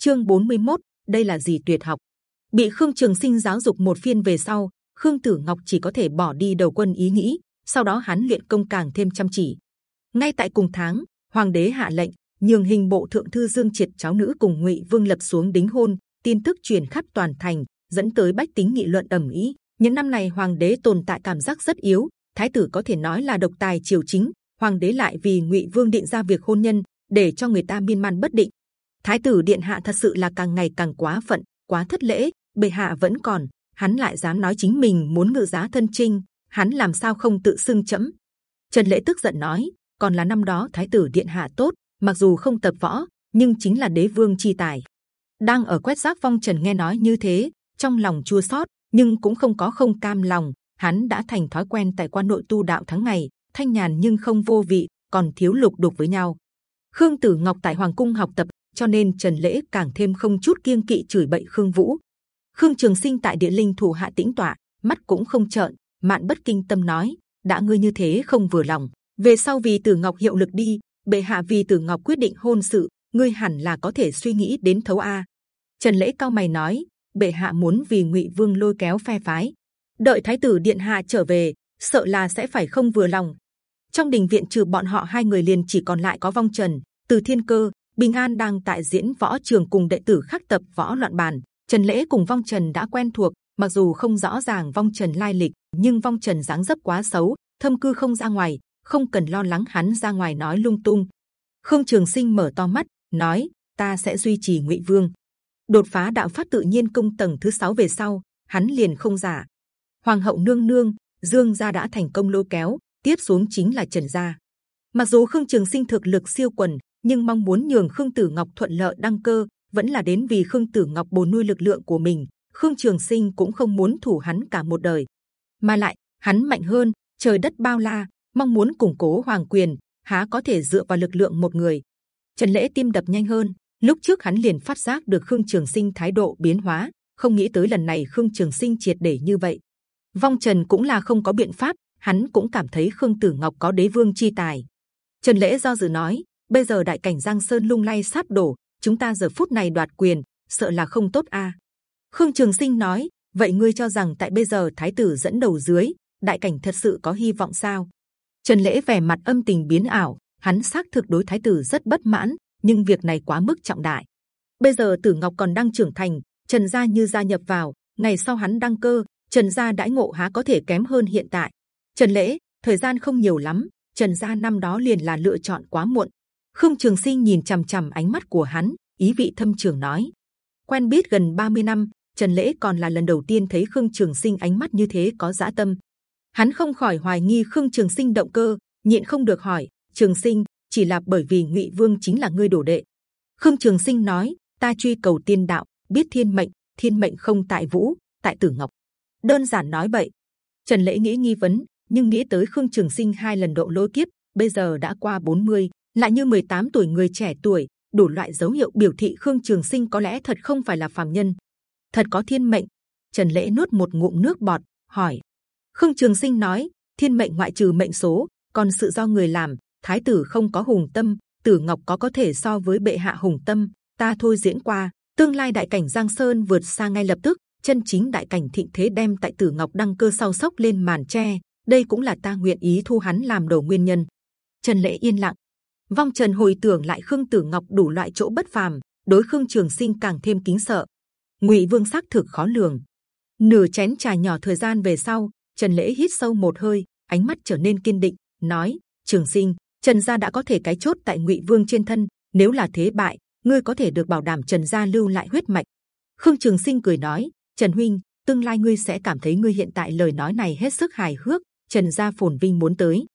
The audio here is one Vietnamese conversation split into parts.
chương 41, đây là gì tuyệt học? Bị khương trường sinh giáo dục một phiên về sau khương tử ngọc chỉ có thể bỏ đi đầu quân ý nghĩ sau đó hắn luyện công càng thêm chăm chỉ. Ngay tại cùng tháng hoàng đế hạ lệnh nhường hình bộ thượng thư dương triệt cháu nữ cùng ngụy vương lập xuống đính hôn tin tức truyền khắp toàn thành dẫn tới bách tính nghị luận ầm ĩ. Những năm này hoàng đế tồn tại cảm giác rất yếu thái tử có thể nói là độc tài triều chính hoàng đế lại vì ngụy vương định ra việc hôn nhân để cho người ta miên man bất định thái tử điện hạ thật sự là càng ngày càng quá phận, quá thất lễ, bệ hạ vẫn còn. Hắn lại dám nói chính mình muốn ngự giá thân trinh hắn làm sao không tự xưng chấm trần lễ tức giận nói, còn là năm đó thái tử điện hạ tốt, mặc dù không tập võ, nhưng chính là đế vương chi tài. Đang ở quét rác phong trần nghe nói như thế, trong lòng chua xót, nhưng cũng không có không cam lòng. Hắn đã thành thói quen tại quan nội tu đạo tháng ngày, thanh nhàn nhưng không vô vị, còn thiếu lục đục với nhau. Khương tử ngọc tại hoàng cung học tập cho nên trần lễ càng thêm không chút kiêng kỵ chửi bậy khương vũ. Khương trường sinh tại địa linh thủ hạ tĩnh tọa, mắt cũng không trợn, mạn bất kinh tâm nói, đã ngươi như thế không vừa lòng, về sau vì tử ngọc hiệu lực đi, bệ hạ vì tử ngọc quyết định hôn sự, ngươi hẳn là có thể suy nghĩ đến thấu a. Trần lễ cao mày nói, bệ hạ muốn vì ngụy vương lôi kéo phe phái, đợi thái tử điện hạ trở về, sợ là sẽ phải không vừa lòng. Trong đình viện trừ bọn họ hai người liền chỉ còn lại có vong trần, từ thiên cơ bình an đang tại diễn võ trường cùng đệ tử khác tập võ loạn bàn. Trần lễ cùng vong trần đã quen thuộc, mặc dù không rõ ràng vong trần lai lịch, nhưng vong trần dáng dấp quá xấu, thâm cư không ra ngoài, không cần lo lắng hắn ra ngoài nói lung tung. Khương trường sinh mở to mắt, nói, ta sẽ duy trì ngụy vương. Đột phá đạo pháp tự nhiên công tầng thứ sáu về sau, hắn liền không giả hoàng hậu nương nương, dương gia đã thành công lôi kéo, tiếp xuống chính là trần gia. Mặc dù khương trường sinh thực lực siêu quần nhưng mong muốn nhường khương tử ngọc thuận lợi đăng cơ, vẫn là đến vì khương tử ngọc bồi nuôi lực lượng của mình, khương trường sinh cũng không muốn thủ hắn cả một đời. Mà lại, hắn mạnh hơn, trời đất bao la, mong muốn củng cố hoàng quyền, há có thể dựa vào lực lượng một người. Trần lễ tim đập nhanh hơn, lúc trước hắn liền phát giác được khương trường sinh thái độ biến hóa, không nghĩ tới lần này khương trường sinh triệt để như vậy. Vong trần cũng là không có biện pháp, hắn cũng cảm thấy khương tử ngọc có đế vương chi tài. Trần lễ do dự nói bây giờ đại cảnh giang sơn lung lay sắp đổ, chúng ta giờ phút này đoạt quyền, sợ là không tốt a. Khương trường sinh nói, vậy ngươi cho rằng tại bây giờ thái tử dẫn đầu dưới, đại cảnh thật sự có hy vọng sao? Trần lễ vẻ mặt âm tình biến ảo, hắn xác thực đối thái tử rất bất mãn, nhưng việc này quá mức trọng đại. Bây giờ tử ngọc còn đang trưởng thành, trần gia như gia nhập vào, ngày sau hắn đăng cơ, trần gia đãi ngộ há có thể kém hơn hiện tại. Trần lễ, thời gian không nhiều lắm, trần gia năm đó liền là lựa chọn quá muộn khương trường sinh nhìn c h ầ m c h ầ m ánh mắt của hắn ý vị thâm trường nói. Quen biết gần 30 năm trần lễ còn là lần đầu tiên thấy khương trường sinh ánh mắt như thế có dã tâm. Hắn không khỏi hoài nghi khương trường sinh động cơ nhịn không được hỏi trường sinh chỉ là bởi vì ngụy vương chính là ngươi đổ đệ? Khương trường sinh nói ta truy cầu tiên đạo biết thiên mệnh thiên mệnh không tại vũ tại tử ngọc. Đơn giản nói vậy. Trần lễ nghĩ nghi vấn nhưng nghĩ tới khương trường sinh hai lần độ lôi kiếp bây giờ đã qua 40, lại như 18 tuổi người trẻ tuổi, đủ loại dấu hiệu biểu thị khương trường sinh có lẽ thật không phải là phàm nhân. Thật có thiên mệnh. Trần lễ nuốt một ngụm nước bọt, hỏi. Khương trường sinh nói, thiên mệnh ngoại trừ mệnh số, còn sự do người làm, thái tử không có hùng tâm, tử ngọc có có thể so với bệ hạ hùng tâm, ta thôi diễn qua, tương lai đại cảnh giang sơn vượt xa ngay lập tức, chân chính đại cảnh thịnh thế đem tại tử ngọc đăng cơ sau sốc lên màn tre, đây cũng là ta nguyện ý thu hắn làm đầu nguyên nhân. Trần lễ yên lặng vong trần hồi tưởng lại khương tử ngọc đủ loại chỗ bất phàm đối khương trường sinh càng thêm kính sợ. Ngụy vương xác thực khó lường. Nửa chén trà nhỏ thời gian về sau trần lễ hít sâu một hơi ánh mắt trở nên kiên định nói trường sinh trần gia đã có thể cái chốt tại ngụy vương trên thân nếu là thế bại ngươi có thể được bảo đảm trần gia lưu lại huyết mạch. Khương trường sinh cười nói trần huynh tương lai ngươi sẽ cảm thấy ngươi hiện tại lời nói này hết sức hài hước Trần gia phồn vinh muốn tới.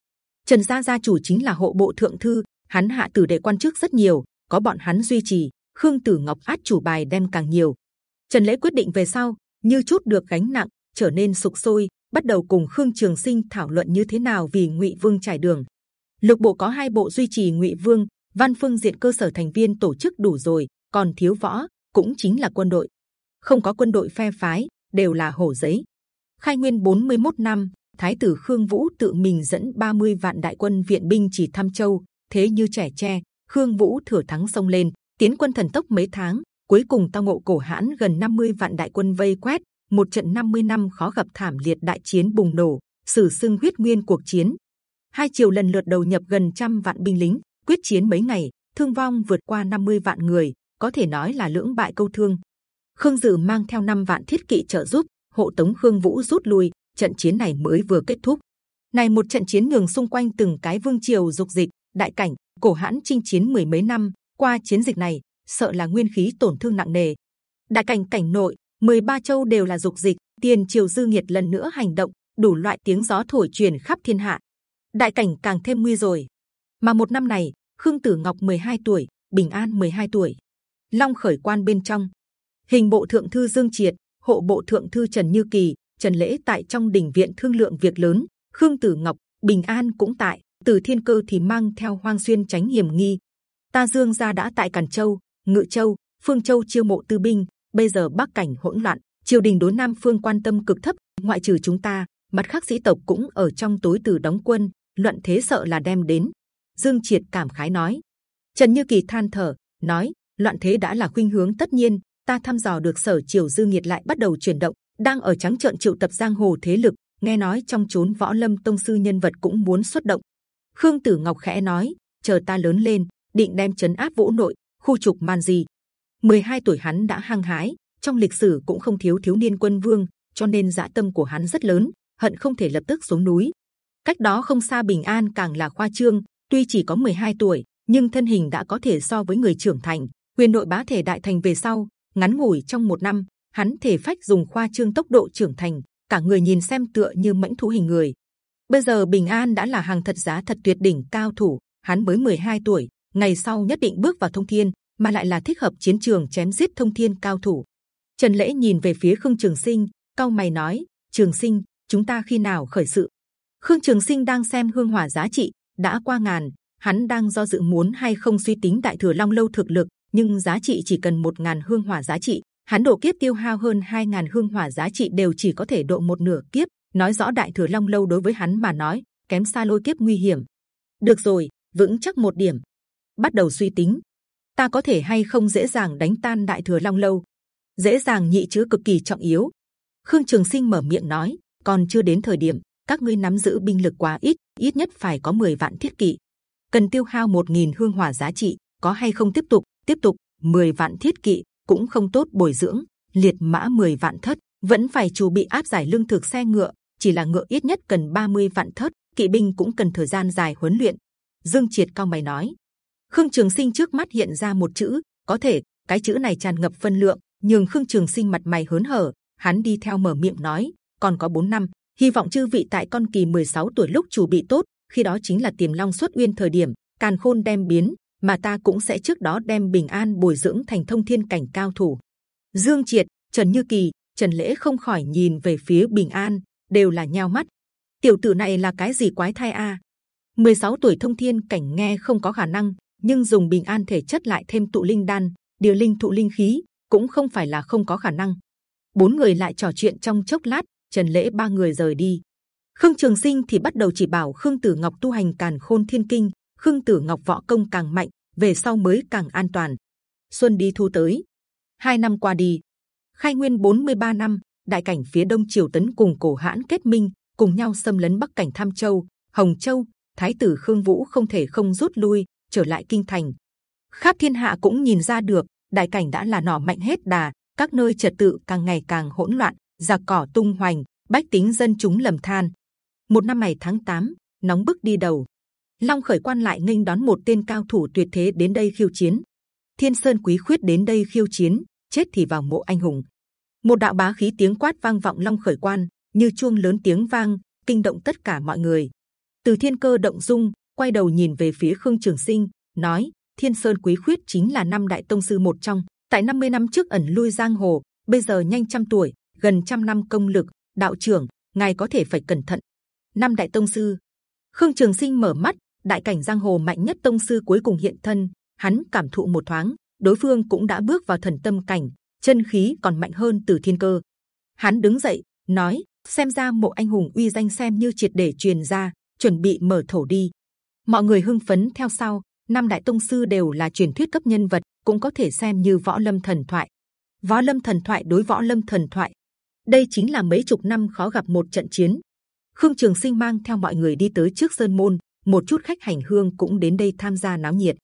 Trần gia gia chủ chính là hộ bộ thượng thư, hắn hạ tử đệ quan chức rất nhiều, có bọn hắn duy trì, Khương Tử Ngọc át chủ bài đem càng nhiều. Trần lễ quyết định về sau, như chút được gánh nặng, trở nên sục sôi, bắt đầu cùng Khương Trường Sinh thảo luận như thế nào vì Ngụy Vương trải đường. Lục bộ có hai bộ duy trì Ngụy Vương, văn phương diện cơ sở thành viên tổ chức đủ rồi, còn thiếu võ, cũng chính là quân đội. Không có quân đội phe phái, đều là hổ giấy. Khai nguyên 41 năm, Thái tử Khương Vũ tự mình dẫn 30 vạn đại quân viện binh chỉ thăm châu, thế như trẻ tre. Khương Vũ thừa thắng xông lên, tiến quân thần tốc mấy tháng, cuối cùng tao ngộ cổ hãn gần 50 vạn đại quân vây quét một trận 50 năm khó gặp thảm liệt đại chiến bùng nổ sử sưng huyết nguyên cuộc chiến hai triều lần lượt đầu nhập gần trăm vạn binh lính quyết chiến mấy ngày thương vong vượt qua 50 vạn người có thể nói là lưỡng bại câu thương khương dự mang theo 5 vạn thiết kỵ trợ giúp hộ tống khương vũ rút lui trận chiến này mới vừa kết thúc này một trận chiến ngừng xung quanh từng cái vương triều dục dịch đại cảnh, cổ hãn chinh chiến mười mấy năm, qua chiến dịch này, sợ là nguyên khí tổn thương nặng nề. Đại cảnh cảnh nội 13 châu đều là dục dịch, tiền triều dư nghiệt lần nữa hành động, đủ loại tiếng gió thổi truyền khắp thiên hạ. Đại cảnh càng thêm nguy rồi. Mà một năm này, khương tử ngọc 12 tuổi, bình an 12 tuổi. Long khởi quan bên trong. Hình bộ thượng thư dương triệt, hộ bộ thượng thư trần như kỳ, trần lễ tại trong đình viện thương lượng việc lớn, khương tử ngọc, bình an cũng tại từ thiên cơ thì mang theo hoang xuyên tránh hiểm nghi. Ta dương gia đã tại càn châu, ngự châu, phương châu chiêu mộ tư binh. Bây giờ bắc cảnh hỗn loạn, triều đình đối nam phương quan tâm cực thấp, ngoại trừ chúng ta, mặt khác sĩ tộc cũng ở trong tối từ đóng quân. Luận thế sợ là đem đến. Dương triệt cảm khái nói. Trần như kỳ than thở, nói, loạn thế đã là khuynh hướng tất nhiên. Ta thăm dò được sở triều dư nghiệt lại bắt đầu chuyển động, đang ở trắng trợn triệu tập giang hồ thế lực. Nghe nói trong chốn võ lâm tông sư nhân vật cũng muốn xuất động khương tử ngọc khẽ nói, chờ ta lớn lên, định đem chấn áp vũ nội, khu trục man gì 12 tuổi hắn đã hăng hái, trong lịch sử cũng không thiếu thiếu niên quân vương, cho nên dạ tâm của hắn rất lớn, hận không thể lập tức xuống núi. Cách đó không xa bình an càng là khoa trương, tuy chỉ có 12 tuổi, nhưng thân hình đã có thể so với người trưởng thành. Quyền nội bá thể đại thành về sau, ngắn ngủi trong một năm, hắn thể phách dùng khoa trương tốc độ trưởng thành, cả người nhìn xem tựa như mãnh thú hình người bây giờ bình an đã là hàng thật giá thật tuyệt đỉnh, cao thủ. Hắn mới 12 tuổi. Ngày sau nhất định bước vào thông thiên, mà lại là thích hợp chiến trường chém giết thông thiên cao thủ. Trần lễ nhìn về phía khương trường sinh cao mày nói, trường sinh, chúng ta khi nào khởi sự? Khương trường sinh đang xem hương hỏa giá trị, đã qua ngàn. Hắn đang do dự muốn hay không suy tính đại thừa long lâu thực lực, nhưng giá trị chỉ cần một ngàn hương hỏa giá trị. Hắn độ kiếp tiêu hao hơn hai ngàn hương hỏa giá trị đều chỉ có thể độ một nửa kiếp nói rõ đại thừa long lâu đối với hắn mà nói, kém xa lôi kiếp nguy hiểm. Được rồi, vững chắc một điểm. Bắt đầu suy tính. Ta có thể hay không dễ dàng đánh tan đại thừa long lâu? Dễ dàng nhị chứa cực kỳ trọng yếu. Khương trường sinh mở miệng nói, còn chưa đến thời điểm, các ngươi nắm giữ binh lực quá ít ít nhất phải có 10 vạn thiết kỵ. Cần tiêu hao 1.000 hương hỏa giá trị, có hay không tiếp tục? Tiếp tục 10 vạn thiết kỵ cũng không tốt bồi dưỡng, liệt mã 10 vạn thất, vẫn phải chủ bị áp giải lương thực xe ngựa chỉ là ngựa ít nhất cần 30 vạn thớt, kỵ binh cũng cần thời gian dài huấn luyện. Dương triệt cao mày nói. Khương trường sinh trước mắt hiện ra một chữ có thể cái chữ này tràn ngập phân lượng nhưng khương trường sinh mặt mày hớn hở. Hắn đi theo mở miệng nói còn có 4 năm hy vọng chư vị tại con kỳ 16 tuổi lúc chủ bị tốt khi đó chính là tiềm long xuất uyên thời điểm càn khôn đem biến mà ta cũng sẽ trước đó đem bình an bồi dưỡng thành thông thiên cảnh cao thủ. Dương triệt trần như kỳ trần lễ không khỏi nhìn về phía bình an đều là nhao mắt. Tiểu tử này là cái gì quái thai a? 16 tuổi thông thiên cảnh nghe không có khả năng, nhưng dùng bình an thể chất lại thêm tụ linh đan, điều linh thụ linh khí, cũng không phải là không có khả năng. Bốn người lại trò chuyện trong chốc lát, trần lễ ba người rời đi. Khương trường sinh thì bắt đầu chỉ bảo khương tử ngọc tu hành càn khôn thiên kinh, khương tử ngọc võ công càng mạnh, về sau mới càng an toàn. Xuân đi thu tới. Hai năm qua đi, khai nguyên 43 năm đại cảnh phía đông triều tấn cùng cổ hãn kết minh cùng nhau xâm lấn bắc cảnh tham châu hồng châu thái tử khương vũ không thể không rút lui trở lại kinh thành. Khắp thiên hạ cũng nhìn ra được đại cảnh đã là nỏ mạnh hết đà các nơi trật tự càng ngày càng hỗn loạn giặc cỏ tung hoành bách tính dân chúng lầm than. Một năm này tháng 8, nóng bức đi đầu. Long khởi quan lại nghênh đón một tên cao thủ tuyệt thế đến đây khiêu chiến. Thiên sơn quý khuyết đến đây khiêu chiến chết thì vào mộ anh hùng một đạo bá khí tiếng quát vang vọng long khởi quan, như chuông lớn tiếng vang, kinh động tất cả mọi người. Từ thiên cơ động dung, quay đầu nhìn về phía khương trường sinh, nói, thiên sơn quý khuyết chính là năm đại tông sư một trong, tại 50 năm trước ẩn lui giang hồ, bây giờ nhanh trăm tuổi, gần trăm năm công lực, đạo trưởng, ngài có thể phải cẩn thận. Năm đại tông sư. Khương trường sinh mở mắt, đại cảnh giang hồ mạnh nhất tông sư cuối cùng hiện thân, hắn cảm thụ một thoáng, đối phương cũng đã bước vào thần tâm cảnh chân khí còn mạnh hơn từ thiên cơ hắn đứng dậy nói xem ra mộ anh hùng uy danh xem như triệt để truyền ra chuẩn bị mở thổ đi mọi người hưng phấn theo sau năm đại tông sư đều là truyền thuyết cấp nhân vật cũng có thể xem như võ lâm thần thoại. Võ lâm thần thoại đối võ lâm thần thoại, đây chính là mấy chục năm khó gặp một trận chiến. Khương Trường Sinh mang theo mọi người đi tới trước sơn môn, một chút khách hành hương cũng đến đây tham gia náo nhiệt.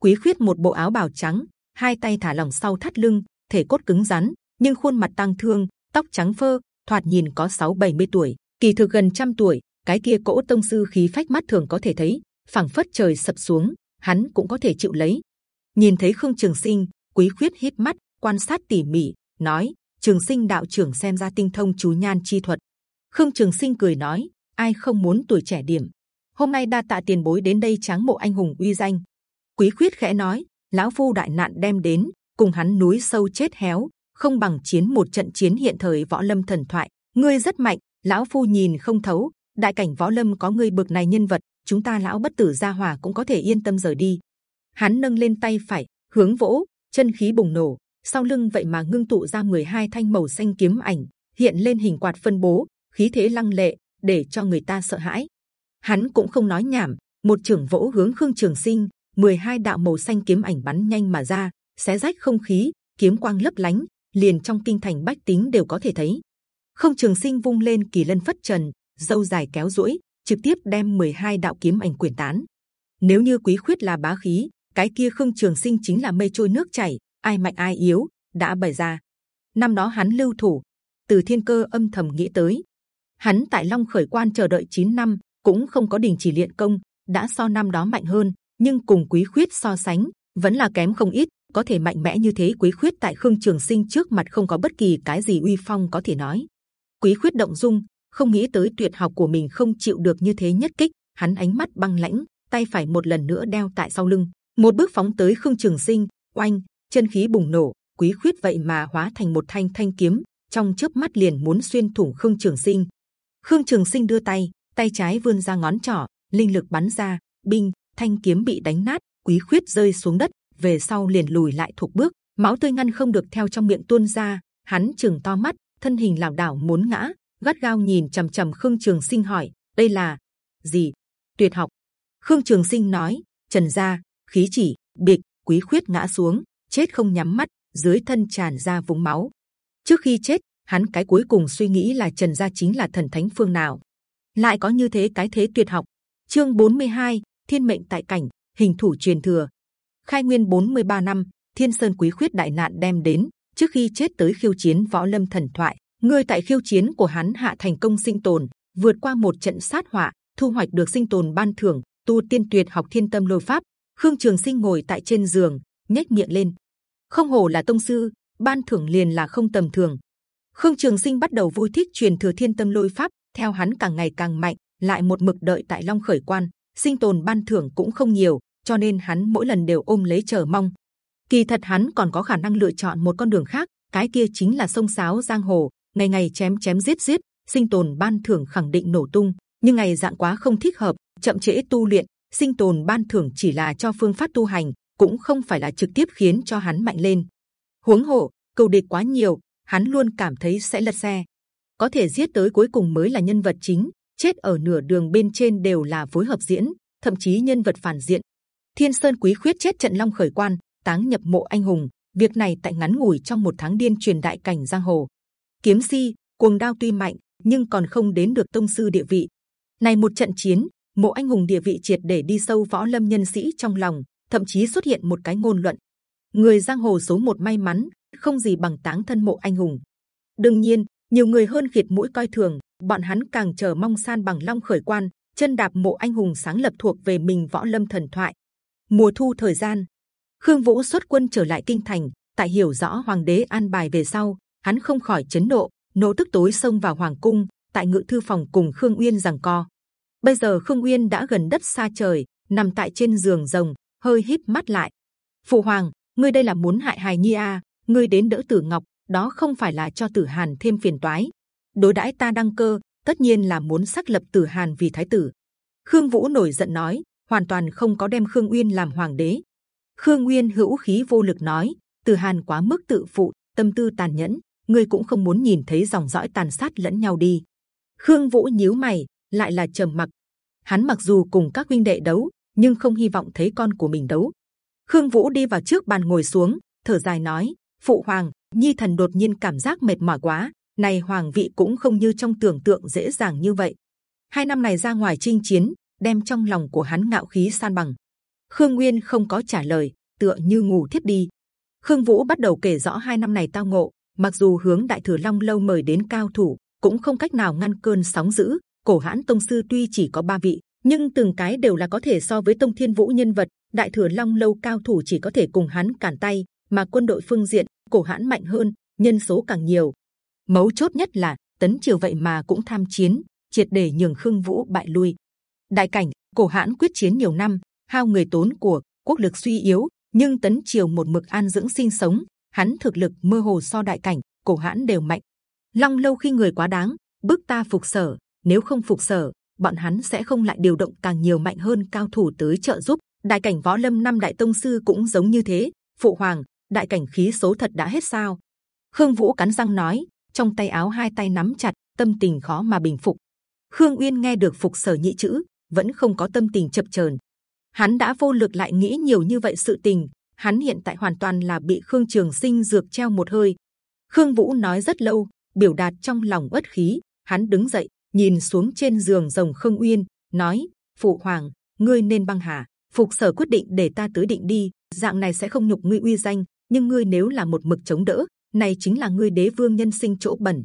Quý khuyết một bộ áo bào trắng, hai tay thả lỏng sau thắt lưng, thể cốt cứng rắn, nhưng khuôn mặt tăng thương, tóc trắng phơ, thoạt nhìn có 6-70 tuổi, kỳ thực gần trăm tuổi. Cái kia cỗ tông sư khí phách mắt thường có thể thấy, phảng phất trời sập xuống, hắn cũng có thể chịu lấy. Nhìn thấy Khương Trường Sinh, Quý khuyết hít mắt, quan sát tỉ mỉ, nói: Trường Sinh đạo trưởng xem ra tinh thông chú nhan chi thuật. Khương Trường Sinh cười nói: ai không muốn tuổi trẻ điểm? Hôm nay đa tạ tiền bối đến đây tráng mộ anh hùng uy danh. Quý khuyết khẽ nói: lão phu đại nạn đem đến, cùng hắn núi sâu chết héo, không bằng chiến một trận chiến hiện thời võ lâm thần thoại. Ngươi rất mạnh, lão phu nhìn không thấu. Đại cảnh võ lâm có ngươi bực này nhân vật, chúng ta lão bất tử gia hòa cũng có thể yên tâm rời đi. Hắn nâng lên tay phải, hướng vỗ, chân khí bùng nổ, sau lưng vậy mà ngưng tụ ra 12 thanh màu xanh kiếm ảnh hiện lên hình quạt phân bố, khí thế lăng lệ, để cho người ta sợ hãi. Hắn cũng không nói nhảm, một trưởng vỗ hướng khương trường sinh, 12 đạo màu xanh kiếm ảnh bắn nhanh mà ra, xé rách không khí, kiếm quang lấp lánh, liền trong kinh thành bách tính đều có thể thấy. Không trường sinh vung lên kỳ lân phất trần, dâu dài kéo duỗi, trực tiếp đem 12 đạo kiếm ảnh quyển tán. Nếu như quý khuyết là bá khí, cái kia không trường sinh chính là mây trôi nước chảy, ai mạnh ai yếu đã bày ra. Năm đó hắn lưu thủ, từ thiên cơ âm thầm nghĩ tới, hắn tại Long khởi quan chờ đợi 9 năm cũng không có đình chỉ luyện công, đã so năm đó mạnh hơn, nhưng cùng quý khuyết so sánh vẫn là kém không ít. Có thể mạnh mẽ như thế quý khuyết tại khương trường sinh trước mặt không có bất kỳ cái gì uy phong có thể nói. Quý khuyết động dung, không nghĩ tới tuyệt học của mình không chịu được như thế nhất kích. Hắn ánh mắt băng lãnh, tay phải một lần nữa đeo tại sau lưng, một bước phóng tới khương trường sinh, oanh chân khí bùng nổ, quý khuyết vậy mà hóa thành một thanh thanh kiếm, trong chớp mắt liền muốn xuyên thủng khương trường sinh. Khương trường sinh đưa tay, tay trái vươn ra ngón trỏ, linh lực bắn ra, binh thanh kiếm bị đánh nát, quý khuyết rơi xuống đất, về sau liền lùi lại thuộc bước, máu tươi ngăn không được theo trong miệng tuôn ra. Hắn chừng to mắt, thân hình lảo đảo muốn ngã, gắt gao nhìn trầm trầm Khương Trường Sinh hỏi: đây là gì? Tuyệt học. Khương Trường Sinh nói: Trần gia khí chỉ, bịch, quý khuyết ngã xuống, chết không nhắm mắt, dưới thân tràn ra vũng máu. Trước khi chết, hắn cái cuối cùng suy nghĩ là Trần gia chính là thần thánh phương nào, lại có như thế cái thế tuyệt học. Chương 42, Thiên mệnh tại cảnh, hình thủ truyền thừa. Khai nguyên 43 năm, Thiên Sơn Quý Khuyết đại nạn đem đến. Trước khi chết tới khiêu chiến võ lâm thần thoại, người tại khiêu chiến của hắn hạ thành công sinh tồn, vượt qua một trận sát họa, thu hoạch được sinh tồn ban thưởng, tu tiên tuyệt học thiên tâm lôi pháp. Khương Trường Sinh ngồi tại trên giường, nhếch miệng lên, không hồ là tông sư ban thưởng liền là không tầm thường khương trường sinh bắt đầu vui thích truyền thừa thiên tâm lôi pháp theo hắn càng ngày càng mạnh lại một mực đợi tại long khởi quan sinh tồn ban thưởng cũng không nhiều cho nên hắn mỗi lần đều ôm lấy chờ mong kỳ thật hắn còn có khả năng lựa chọn một con đường khác cái kia chính là sông sáo giang hồ ngày ngày chém chém giết giết sinh tồn ban thưởng khẳng định nổ tung nhưng ngày dạng quá không thích hợp chậm trễ tu luyện sinh tồn ban thưởng chỉ là cho phương pháp tu hành cũng không phải là trực tiếp khiến cho hắn mạnh lên. Huống hồ cầu địch quá nhiều, hắn luôn cảm thấy sẽ lật xe. Có thể giết tới cuối cùng mới là nhân vật chính, chết ở nửa đường bên trên đều là phối hợp diễn, thậm chí nhân vật phản diện. Thiên Sơn Quý Khuyết chết trận Long khởi quan, táng nhập mộ anh hùng. Việc này tại ngắn ngủi trong một tháng điên truyền đại cảnh giang hồ. Kiếm si, cuồng đao tuy mạnh, nhưng còn không đến được tông sư địa vị. Này một trận chiến, mộ anh hùng địa vị triệt để đi sâu võ lâm nhân sĩ trong lòng, thậm chí xuất hiện một cái ngôn luận người giang hồ số một may mắn không gì bằng táng thân mộ anh hùng đương nhiên nhiều người hơn khịt mũi coi thường bọn hắn càng chờ mong san bằng long khởi quan chân đạp mộ anh hùng sáng lập thuộc về mình võ lâm thần thoại mùa thu thời gian khương vũ xuất quân trở lại kinh thành tại hiểu rõ hoàng đế an bài về sau hắn không khỏi chấn nộ, nỗ tức tối xông vào hoàng cung tại ngự thư phòng cùng khương uyên giằng co bây giờ khương uyên đã gần đất xa trời nằm tại trên giường rồng hơi híp mắt lại. Phụ hoàng, ngươi đây là muốn hại hài nhi à? Ngươi đến đỡ Tử Ngọc, đó không phải là cho Tử Hàn thêm phiền toái. Đối đãi ta đăng cơ, tất nhiên là muốn xác lập Tử Hàn vì thái tử. Khương Vũ nổi giận nói, hoàn toàn không có đem Khương Uyên làm hoàng đế. Khương Uyên hữu khí vô lực nói, Từ Hàn quá mức tự phụ, tâm tư tàn nhẫn, ngươi cũng không muốn nhìn thấy dòng dõi tàn sát lẫn nhau đi. Khương Vũ nhíu mày, lại là trầm mặc. Hắn mặc dù cùng các huynh đệ đấu, nhưng không hy vọng thấy con của mình đấu. Khương Vũ đi vào trước bàn ngồi xuống, thở dài nói: Phụ hoàng, Nhi thần đột nhiên cảm giác mệt mỏi quá. Này hoàng vị cũng không như trong tưởng tượng dễ dàng như vậy. Hai năm này ra ngoài chinh chiến, đem trong lòng của hắn ngạo khí san bằng. Khương Nguyên không có trả lời, tựa như ngủ thiếp đi. Khương Vũ bắt đầu kể rõ hai năm này tao ngộ. Mặc dù hướng Đại Thừa Long lâu mời đến cao thủ, cũng không cách nào ngăn cơn sóng dữ. Cổ hãn tông sư tuy chỉ có ba vị, nhưng từng cái đều là có thể so với tông thiên vũ nhân vật. Đại Thừa Long lâu cao thủ chỉ có thể cùng hắn cản tay, mà quân đội phương diện cổ hãn mạnh hơn, nhân số càng nhiều. Mấu chốt nhất là tấn triều vậy mà cũng tham chiến, triệt để nhường khương vũ bại lui. Đại cảnh cổ hãn quyết chiến nhiều năm, hao người tốn của, quốc lực suy yếu, nhưng tấn triều một mực an dưỡng sinh sống, hắn thực lực mơ hồ so đại cảnh cổ hãn đều mạnh. Long lâu khi người quá đáng, bức ta phục sở, nếu không phục sở, bọn hắn sẽ không lại điều động càng nhiều mạnh hơn cao thủ tới trợ giúp. Đại cảnh võ lâm năm đại tông sư cũng giống như thế. Phụ hoàng, đại cảnh khí số thật đã hết sao? Khương Vũ cắn răng nói, trong tay áo hai tay nắm chặt, tâm tình khó mà bình phục. Khương Uyên nghe được phục sở nhị chữ, vẫn không có tâm tình chập chờn. Hắn đã vô lực lại nghĩ nhiều như vậy sự tình. Hắn hiện tại hoàn toàn là bị Khương Trường Sinh dược treo một hơi. Khương Vũ nói rất lâu, biểu đạt trong lòng uất khí. Hắn đứng dậy, nhìn xuống trên giường rồng Khương Uyên, nói: Phụ hoàng, ngươi nên băng hà. Phục sở quyết định để ta tới định đi, dạng này sẽ không nhục ngươi uy danh, nhưng ngươi nếu là một mực chống đỡ, này chính là ngươi đế vương nhân sinh chỗ bẩn.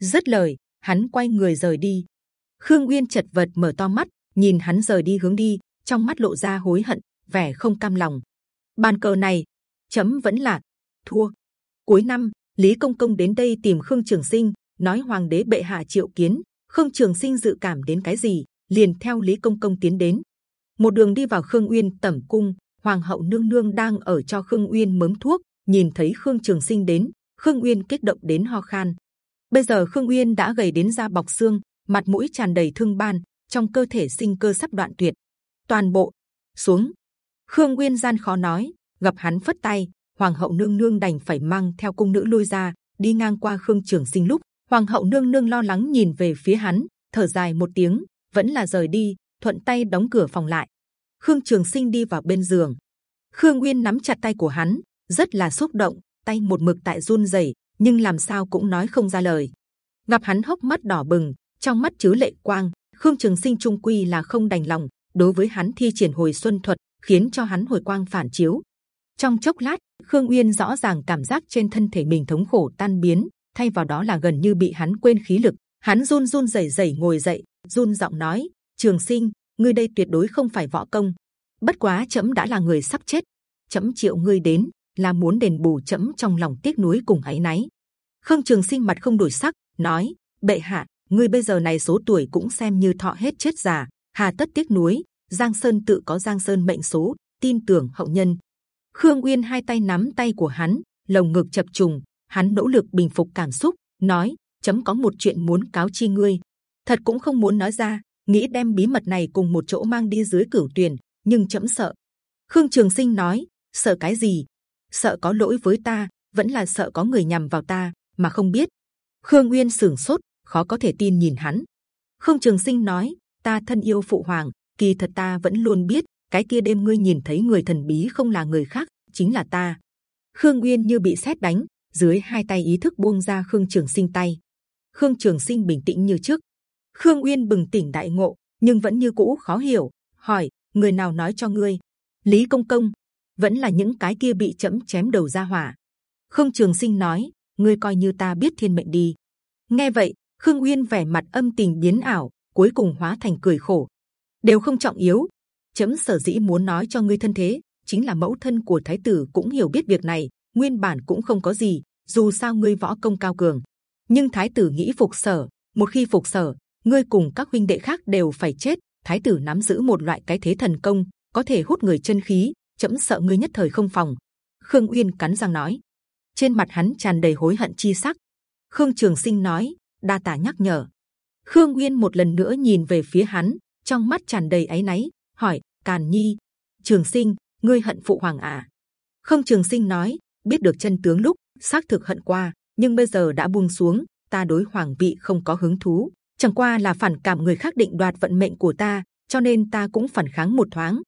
rất lời, hắn quay người rời đi. Khương Uyên chật vật mở to mắt, nhìn hắn rời đi hướng đi, trong mắt lộ ra hối hận, vẻ không cam lòng. Bàn cờ này, chấm vẫn là thua. Cuối năm, Lý Công Công đến đây tìm Khương Trường Sinh, nói Hoàng đế bệ hạ triệu kiến. Khương Trường Sinh dự cảm đến cái gì, liền theo Lý Công Công tiến đến. Một đường đi vào Khương Uyên tẩm cung, hoàng hậu nương nương đang ở cho khương uyên mớm thuốc nhìn thấy khương trường sinh đến khương uyên kích động đến ho khan bây giờ khương uyên đã gầy đến da bọc xương mặt mũi tràn đầy thương ban trong cơ thể sinh cơ sắp đoạn tuyệt toàn bộ xuống khương nguyên gian khó nói gặp hắn phất tay hoàng hậu nương nương đành phải mang theo cung nữ lui ra đi ngang qua khương trường sinh lúc hoàng hậu nương nương lo lắng nhìn về phía hắn thở dài một tiếng vẫn là rời đi thuận tay đóng cửa phòng lại Khương Trường Sinh đi vào bên giường. Khương Nguyên nắm chặt tay của hắn, rất là xúc động, tay một mực tại run rẩy, nhưng làm sao cũng nói không ra lời. Gặp hắn hốc mắt đỏ bừng, trong mắt chứa lệ quang, Khương Trường Sinh trung quy là không đành lòng. Đối với hắn thi triển hồi xuân thuật, khiến cho hắn hồi quang phản chiếu. Trong chốc lát, Khương Uyên rõ ràng cảm giác trên thân thể mình thống khổ tan biến, thay vào đó là gần như bị hắn quên khí lực. Hắn run run rẩy rẩy ngồi dậy, run giọng nói: Trường Sinh, ngươi đây tuyệt đối không phải võ công. Bất quá chấm đã là người sắp chết, chấm triệu ngươi đến là muốn đền bù chấm trong lòng tiếc nuối cùng ấy náy. Khương Trường Sinh mặt không đổi sắc, nói: bệ hạ, ngươi bây giờ này số tuổi cũng xem như thọ hết chết già, hà tất tiếc nuối. Giang Sơn tự có Giang Sơn mệnh số, tin tưởng hậu nhân. Khương Uyên hai tay nắm tay của hắn, lồng ngực chập trùng, hắn nỗ lực bình phục cảm xúc, nói: chấm có một chuyện muốn cáo chi ngươi, thật cũng không muốn nói ra, nghĩ đem bí mật này cùng một chỗ mang đi dưới cửu tuyển, nhưng chấm sợ. Khương Trường Sinh nói, sợ cái gì? Sợ có lỗi với ta, vẫn là sợ có người nhầm vào ta mà không biết. Khương Uyên sửng sốt, khó có thể tin nhìn hắn. Khương Trường Sinh nói, ta thân yêu phụ hoàng, kỳ thật ta vẫn luôn biết, cái kia đêm ngươi nhìn thấy người thần bí không là người khác, chính là ta. Khương Uyên như bị sét đánh, dưới hai tay ý thức buông ra Khương Trường Sinh tay. Khương Trường Sinh bình tĩnh như trước, Khương Uyên bừng tỉnh đại ngộ, nhưng vẫn như cũ khó hiểu. Hỏi người nào nói cho ngươi? Lý Công Công vẫn là những cái kia bị chấm chém đầu ra hỏa. Khương Trường Sinh nói, ngươi coi như ta biết thiên mệnh đi. Nghe vậy, Khương Uyên vẻ mặt âm tình biến ảo, cuối cùng hóa thành cười khổ. đều không trọng yếu. Chấm sở dĩ muốn nói cho ngươi thân thế, chính là mẫu thân của Thái tử cũng hiểu biết việc này. Nguyên bản cũng không có gì, dù sao ngươi võ công cao cường, nhưng Thái tử nghĩ phục sở, một khi phục sở, ngươi cùng các huynh đệ khác đều phải chết. Thái tử nắm giữ một loại cái thế thần công, có thể hút người chân khí. chấm sợ ngươi nhất thời không phòng. Khương Uyên cắn răng nói. Trên mặt hắn tràn đầy hối hận chi sắc. Khương Trường Sinh nói, đa tả nhắc nhở. Khương Uyên một lần nữa nhìn về phía hắn, trong mắt tràn đầy áy náy, hỏi: Càn Nhi, Trường Sinh, ngươi hận phụ hoàng à? Không Trường Sinh nói, biết được chân tướng lúc xác thực hận qua, nhưng bây giờ đã buông xuống, ta đối hoàng vị không có hứng thú chẳng qua là phản cảm người khác định đoạt vận mệnh của ta, cho nên ta cũng phản kháng một thoáng.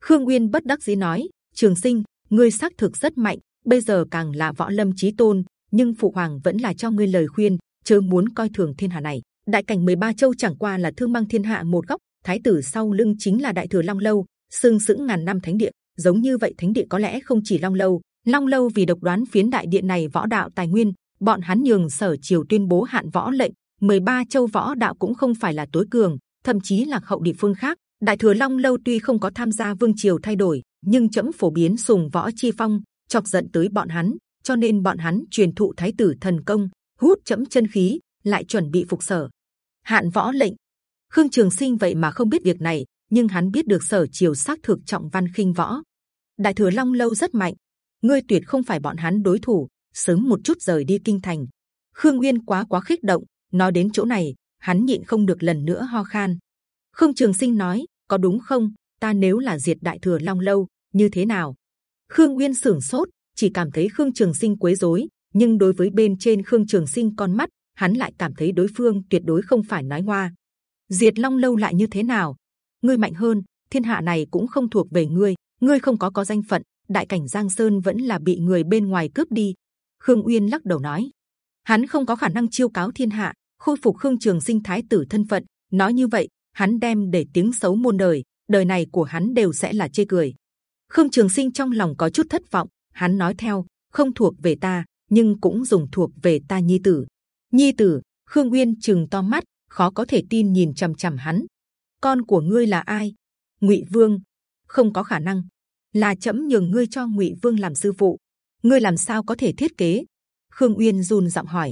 Khương Uyên bất đắc dĩ nói, Trường Sinh, ngươi xác thực rất mạnh, bây giờ càng là võ lâm chí tôn, nhưng phụ hoàng vẫn là cho ngươi lời khuyên, chớ muốn coi thường thiên hạ này. Đại cảnh 13 châu chẳng qua là thương mang thiên hạ một góc, thái tử sau lưng chính là đại thừa long lâu, sương sững ngàn năm thánh địa. giống như vậy thánh địa có lẽ không chỉ long lâu, long lâu vì độc đoán phiến đại điện này võ đạo tài nguyên, bọn hắn nhường sở triều tuyên bố hạn võ lệnh. 13 châu võ đạo cũng không phải là tối cường, thậm chí là hậu địa phương khác. Đại thừa long lâu tuy không có tham gia vương triều thay đổi, nhưng chấm phổ biến sùng võ chi phong, chọc giận tới bọn hắn, cho nên bọn hắn truyền thụ thái tử thần công, hút chấm chân khí, lại chuẩn bị phục sở. Hạn võ lệnh, Khương Trường Sinh vậy mà không biết việc này, nhưng hắn biết được sở triều xác thực trọng văn khinh võ. Đại thừa Long lâu rất mạnh, ngươi tuyệt không phải bọn hắn đối thủ. Sớm một chút rời đi kinh thành. Khương Uyên quá quá khích động, nói đến chỗ này, hắn nhịn không được lần nữa ho khan. Khương Trường Sinh nói, có đúng không? Ta nếu là diệt đại thừa Long lâu, như thế nào? Khương Uyên sửng sốt, chỉ cảm thấy Khương Trường Sinh quấy rối, nhưng đối với bên trên Khương Trường Sinh con mắt, hắn lại cảm thấy đối phương tuyệt đối không phải nói hoa Diệt Long lâu lại như thế nào? Ngươi mạnh hơn, thiên hạ này cũng không thuộc về ngươi, ngươi không có có danh phận, đại cảnh Giang Sơn vẫn là bị người bên ngoài cướp đi. Khương Uyên lắc đầu nói, hắn không có khả năng chiêu cáo thiên hạ, khôi phục Khương Trường Sinh thái tử thân phận. Nói như vậy, hắn đem để tiếng xấu muôn đời, đời này của hắn đều sẽ là chê cười. Khương Trường Sinh trong lòng có chút thất vọng, hắn nói theo, không thuộc về ta, nhưng cũng dùng thuộc về ta nhi tử. Nhi tử, Khương Uyên chừng to mắt, khó có thể tin nhìn c h ầ m c h ầ m hắn. Con của ngươi là ai? Ngụy Vương? Không có khả năng. Là chậm nhường ngươi cho Ngụy Vương làm sư phụ. Ngươi làm sao có thể thiết kế? Khương Uyên run giọng hỏi.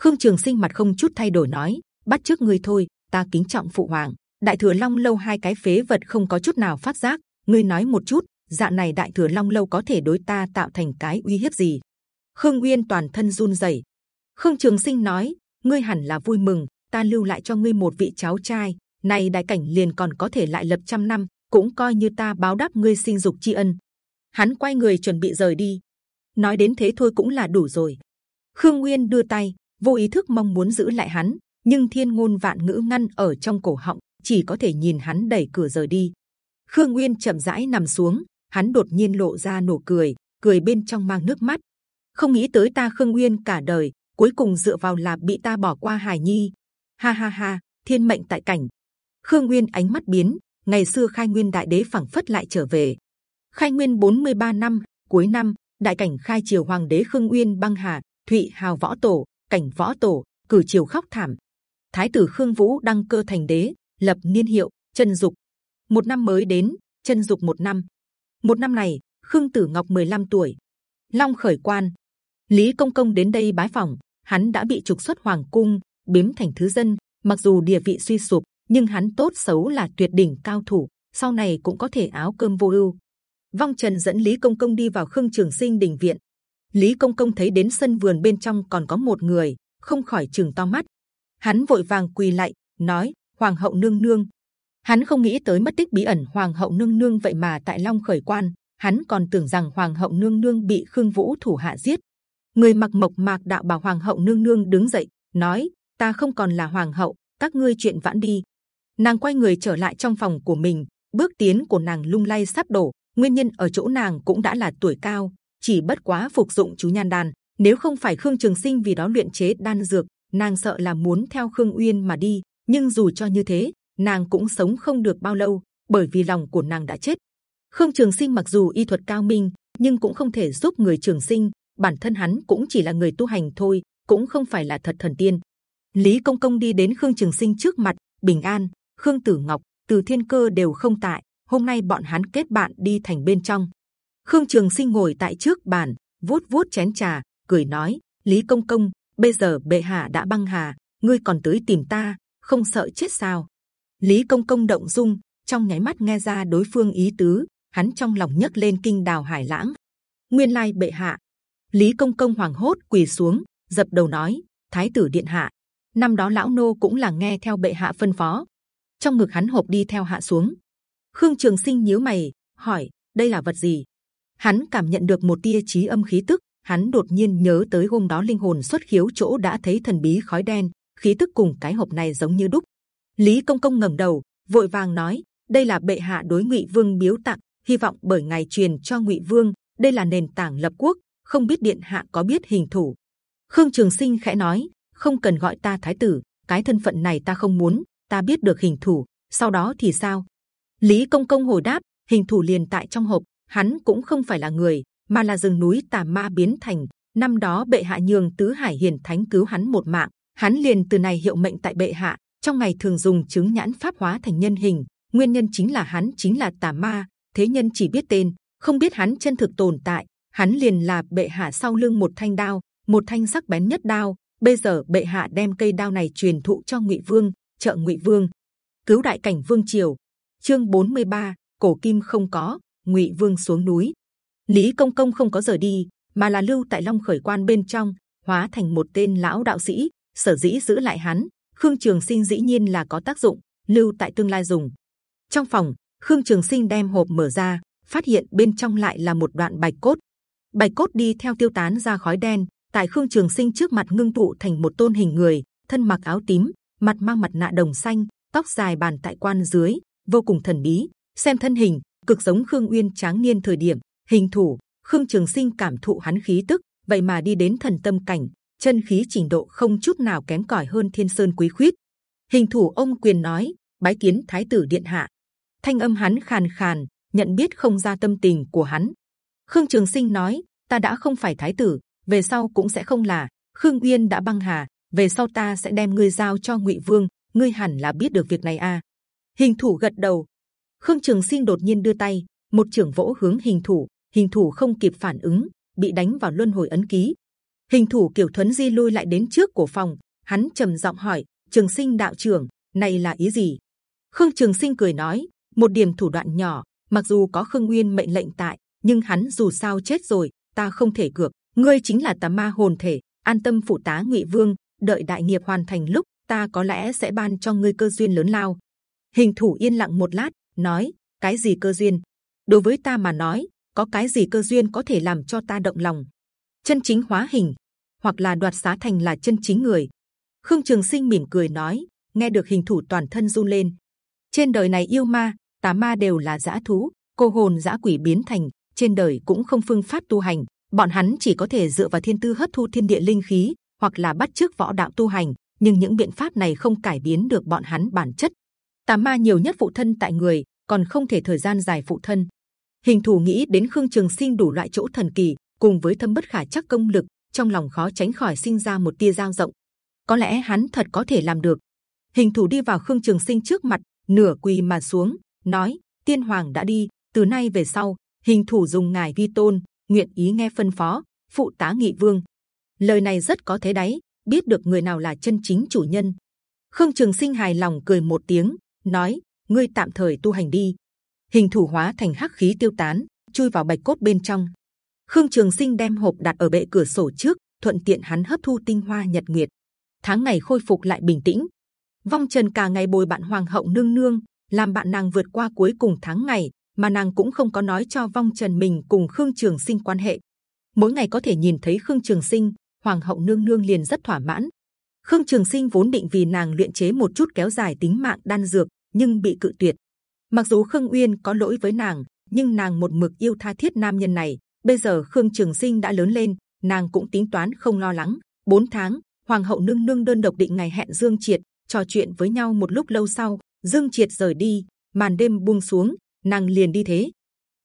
Khương Trường Sinh mặt không chút thay đổi nói, bắt trước ngươi thôi. Ta kính trọng phụ hoàng. Đại thừa Long lâu hai cái phế vật không có chút nào phát giác. Ngươi nói một chút, dạng này đại thừa long lâu có thể đối ta tạo thành cái uy hiếp gì khương uyên toàn thân run rẩy. Khương trường sinh nói ngươi hẳn là vui mừng ta lưu lại cho ngươi một vị cháu trai này đại cảnh liền còn có thể lại lập trăm năm cũng coi như ta báo đáp ngươi sinh dục tri ân. Hắn quay người chuẩn bị rời đi. Nói đến thế thôi cũng là đủ rồi. Khương uyên đưa tay vô ý thức mong muốn giữ lại hắn nhưng thiên ngôn vạn ngữ ngăn ở trong cổ họng chỉ có thể nhìn hắn đẩy cửa rời đi. Khương uyên chậm rãi nằm xuống hắn đột nhiên lộ ra nụ cười, cười bên trong mang nước mắt. Không nghĩ tới ta Khương Uyên cả đời cuối cùng dựa vào là bị ta bỏ qua Hải Nhi. Ha ha ha, thiên mệnh tại cảnh. Khương Uyên ánh mắt biến, ngày xưa khai nguyên đại đế phẳng phất lại trở về. Khai nguyên 43 năm, cuối năm, đại cảnh khai triều hoàng đế Khương Uyên băng hà, Thụy Hào võ tổ, cảnh võ tổ, cử triều khóc thảm. Thái tử Khương Vũ đăng cơ thành đế, lập niên hiệu chân dục. Một năm mới đến, chân dục một năm. Một năm này, Khương Tử Ngọc 15 tuổi, Long khởi quan, Lý Công Công đến đây bái phỏng, hắn đã bị trục xuất hoàng cung, biếm thành thứ dân. Mặc dù địa vị suy sụp, nhưng hắn tốt xấu là tuyệt đỉnh cao thủ, sau này cũng có thể áo cơm vô ưu. Vong Trần dẫn Lý Công Công đi vào Khương Trường Sinh đình viện. Lý Công Công thấy đến sân vườn bên trong còn có một người, không khỏi chừng to mắt. Hắn vội vàng quỳ lại, nói: Hoàng hậu nương nương, hắn không nghĩ tới mất tích bí ẩn hoàng hậu nương nương vậy mà tại long khởi quan hắn còn tưởng rằng hoàng hậu nương nương bị khương vũ thủ hạ giết người mặc mộc mạc đạo bảo hoàng hậu nương nương đứng dậy, nói, ta không còn là hoàng hậu, các ngươi chuyện vãn đi. Nàng quay người trở lại trong phòng của mình, bước tiến của nàng lung lay sắp đổ, nguyên nhân ở chỗ nàng cũng đã là tuổi cao, chỉ bất quá phục dụng chú nhan đan, nếu không phải khương trường sinh vì đó luyện chế đan dược, nàng sợ là muốn theo khương uyên mà đi, nhưng dù cho như thế, nàng cũng sống không được bao lâu, bởi vì lòng của nàng đã chết. Khương trường sinh mặc dù y thuật cao minh, nhưng cũng không thể giúp người trường sinh bản thân hắn cũng chỉ là người tu hành thôi cũng không phải là thật thần tiên. Lý công công đi đến khương trường sinh trước mặt bình an khương tử ngọc từ thiên cơ đều không tại hôm nay bọn hắn kết bạn đi thành bên trong. Khương trường sinh ngồi tại trước bàn vuốt vuốt chén trà cười nói lý công công bây giờ bệ hạ đã băng hà ngươi còn tới tìm ta không sợ chết sao? Lý Công Công động dung, trong nháy mắt nghe ra đối phương ý tứ, hắn trong lòng nhấc lên kinh đào hải lãng. Nguyên lai bệ hạ, Lý Công Công hoàng hốt quỳ xuống, dập đầu nói: Thái tử điện hạ, năm đó lão nô cũng là nghe theo bệ hạ phân phó. Trong ngực hắn hộp đi theo hạ xuống. Khương Trường Sinh nhíu mày, hỏi: đây là vật gì? Hắn cảm nhận được một tia trí âm khí tức, hắn đột nhiên nhớ tới hôm đó linh hồn xuất khiếu chỗ đã thấy thần bí khói đen, khí tức cùng cái hộp này giống như đúc. Lý Công Công ngẩng đầu, vội vàng nói: đây là bệ hạ đối Ngụy Vương biếu tặng, hy vọng bởi ngài truyền cho Ngụy Vương, đây là nền tảng lập quốc. Không biết điện hạ có biết hình thủ? Khương Trường Sinh khẽ nói, không cần gọi ta thái tử, cái thân phận này ta không muốn. Ta biết được hình thủ, sau đó thì sao? Lý Công Công hồi đáp, hình thủ liền tại trong hộp, hắn cũng không phải là người, mà là rừng núi tà ma biến thành. Năm đó bệ hạ nhường tứ hải hiền thánh cứu hắn một mạng, hắn liền từ này hiệu mệnh tại bệ hạ. Trong ngày thường dùng chứng nhãn pháp hóa thành nhân hình, nguyên nhân chính là hắn chính là tà ma. Thế nhân chỉ biết tên, không biết hắn chân thực tồn tại. Hắn liền là bệ hạ sau lưng một thanh đao, một thanh sắc bén nhất đao. Bây giờ bệ hạ đem cây đao này truyền thụ cho ngụy vương, trợ ngụy vương cứu đại cảnh vương triều. Chương 43, cổ kim không có, ngụy vương xuống núi. Lý Công Công không có rời đi, mà là lưu tại Long Khởi Quan bên trong, hóa thành một tên lão đạo sĩ. Sở dĩ giữ lại hắn, Khương Trường Sinh dĩ nhiên là có tác dụng, lưu tại tương lai dùng. Trong phòng, Khương Trường Sinh đem hộp mở ra, phát hiện bên trong lại là một đoạn bạch cốt. Bạch cốt đi theo tiêu tán ra khói đen, tại Khương Trường Sinh trước mặt ngưng tụ thành một tôn hình người, thân mặc áo tím, mặt mang mặt nạ đồng xanh, tóc dài bàn tại quan dưới, vô cùng thần bí. Xem thân hình, cực giống Khương Uyên tráng niên thời điểm, hình thủ. Khương Trường Sinh cảm thụ hắn khí tức, vậy mà đi đến thần tâm cảnh, chân khí trình độ không chút nào kém cỏi hơn Thiên Sơn Quý Khuyết. Hình thủ ông quyền nói, bái kiến Thái tử điện hạ. Thanh âm hắn khàn khàn, nhận biết không ra tâm tình của hắn. Khương Trường Sinh nói, ta đã không phải Thái tử, về sau cũng sẽ không là. Khương Uyên đã băng hà, về sau ta sẽ đem ngươi giao cho Ngụy Vương, ngươi hẳn là biết được việc này à? Hình thủ gật đầu. Khương Trường Sinh đột nhiên đưa tay, một trưởng vỗ hướng hình thủ. Hình thủ không kịp phản ứng, bị đánh vào luân hồi ấn ký. Hình thủ kiểu thuấn di lui lại đến trước của phòng, hắn trầm giọng hỏi: Trường Sinh đạo trưởng, này là ý gì? Khương Trường Sinh cười nói: một điểm thủ đoạn nhỏ, mặc dù có Khương Nguyên mệnh lệnh tại, nhưng hắn dù sao chết rồi, ta không thể cược. Ngươi chính là tà ma hồn thể, an tâm phụ tá Ngụy Vương, đợi đại nghiệp hoàn thành lúc ta có lẽ sẽ ban cho ngươi cơ duyên lớn lao. Hình thủ yên lặng một lát, nói: cái gì cơ duyên? Đối với ta mà nói, có cái gì cơ duyên có thể làm cho ta động lòng? Chân chính hóa hình, hoặc là đoạt xá thành là chân chính người. Khương Trường Sinh mỉm cười nói, nghe được hình thủ toàn thân run lên. Trên đời này yêu ma, tà ma đều là dã thú, cô hồn dã quỷ biến thành. Trên đời cũng không phương pháp tu hành, bọn hắn chỉ có thể dựa vào thiên tư hấp thu thiên địa linh khí, hoặc là bắt chước võ đạo tu hành nhưng những biện pháp này không cải biến được bọn hắn bản chất. Tà ma nhiều nhất phụ thân tại người, còn không thể thời gian dài phụ thân. Hình thủ nghĩ đến Khương Trường Sinh đủ loại chỗ thần kỳ, cùng với thâm bất khả chắc công lực, trong lòng khó tránh khỏi sinh ra một tia dao rộng. Có lẽ hắn thật có thể làm được. Hình thủ đi vào Khương Trường Sinh trước mặt, nửa quỳ mà xuống, nói: Tiên Hoàng đã đi, từ nay về sau, hình thủ dùng ngài vi tôn, nguyện ý nghe phân phó, phụ tá nghị vương. Lời này rất có thế đấy, biết được người nào là chân chính chủ nhân. Khương Trường Sinh hài lòng cười một tiếng, nói: ngươi tạm thời tu hành đi. Hình thủ hóa thành hắc khí tiêu tán, chui vào bạch cốt bên trong. Khương Trường Sinh đem hộp đặt ở bệ cửa sổ trước, thuận tiện hắn hấp thu tinh hoa nhật nguyệt. Tháng ngày khôi phục lại bình tĩnh. Vong Trần cả ngày bồi bạn Hoàng hậu nương nương, làm bạn nàng vượt qua cuối cùng tháng ngày, mà nàng cũng không có nói cho Vong Trần mình cùng Khương Trường Sinh quan hệ. Mỗi ngày có thể nhìn thấy Khương Trường Sinh, hoàng hậu nương nương liền rất thỏa mãn. Khương Trường Sinh vốn định vì nàng luyện chế một chút kéo dài tính mạng đan dược, nhưng bị cự tuyệt. Mặc dù Khương Uyên có lỗi với nàng, nhưng nàng một mực yêu tha thiết nam nhân này. Bây giờ Khương Trường Sinh đã lớn lên, nàng cũng tính toán không lo lắng. Bốn tháng, hoàng hậu nương nương đơn độc định ngày hẹn Dương Triệt trò chuyện với nhau một lúc lâu sau, Dương Triệt rời đi, màn đêm buông xuống, nàng liền đi thế.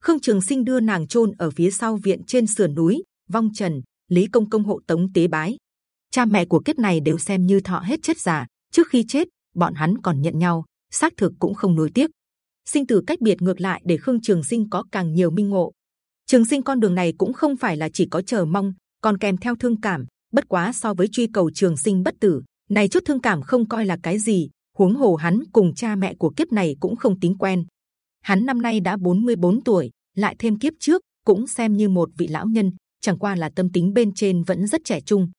Khương Trường Sinh đưa nàng chôn ở phía sau viện trên sườn núi, vong trần, Lý Công Công hộ tống tế bái. Cha mẹ của kiếp này đều xem như thọ hết chết già. Trước khi chết, bọn hắn còn nhận nhau, xác thực cũng không nối tiếc. Sinh tử cách biệt ngược lại để Khương Trường Sinh có càng nhiều minh ngộ. Trường Sinh con đường này cũng không phải là chỉ có chờ mong, còn kèm theo thương cảm. Bất quá so với truy cầu Trường Sinh bất tử, này chút thương cảm không coi là cái gì. Huống hồ hắn cùng cha mẹ của kiếp này cũng không tính quen. Hắn năm nay đã 44 tuổi, lại thêm kiếp trước cũng xem như một vị lão nhân, chẳng qua là tâm tính bên trên vẫn rất trẻ trung.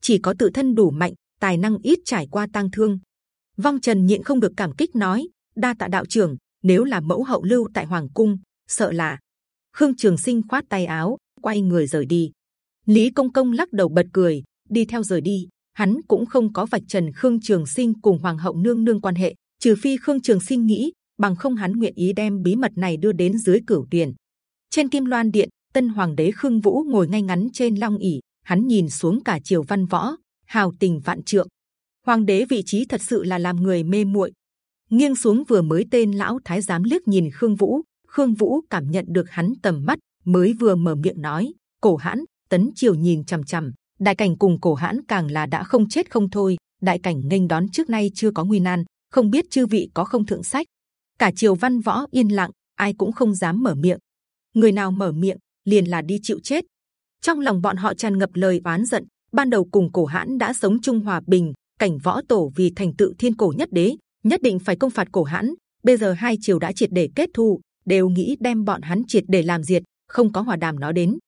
Chỉ có tự thân đủ mạnh tài năng ít trải qua tang thương. Vong trần nhịn không được cảm kích nói đa tạ đạo trưởng nếu là mẫu hậu lưu tại hoàng cung sợ là khương trường sinh khoát tay áo quay người rời đi. Lý công công lắc đầu bật cười đi theo rời đi. Hắn cũng không có vạch trần khương trường sinh cùng hoàng hậu nương nương quan hệ trừ phi khương trường sinh nghĩ bằng không hắn nguyện ý đem bí mật này đưa đến dưới cửu tiền Trên kim loan điện, tân hoàng đế khương vũ ngồi ngay ngắn trên long ỷ, hắn nhìn xuống cả triều văn võ, hào tình vạn trượng. Hoàng đế vị trí thật sự là làm người mê muội. Nghiêng xuống vừa mới tên lão thái giám liếc nhìn khương vũ, khương vũ cảm nhận được hắn tầm mắt, mới vừa mở miệng nói, cổ hãn, tấn triều nhìn c h ầ m c h ầ m đại cảnh cùng cổ hãn càng là đã không chết không thôi đại cảnh nghênh đón trước nay chưa có nguy nan không biết chư vị có không thượng sách cả triều văn võ yên lặng, ai cũng không dám mở miệng. Người nào mở miệng, liền là đi chịu chết. Trong lòng bọn họ tràn ngập lời oán giận, ban đầu cùng cổ hãn đã sống chung hòa bình, cảnh võ tổ vì thành tựu thiên cổ nhất đế, nhất định phải công phạt cổ hãn. Bây giờ hai triều đã triệt để kết thù, đều nghĩ đem bọn hắn triệt để làm diệt, không có hòa đàm nói đến.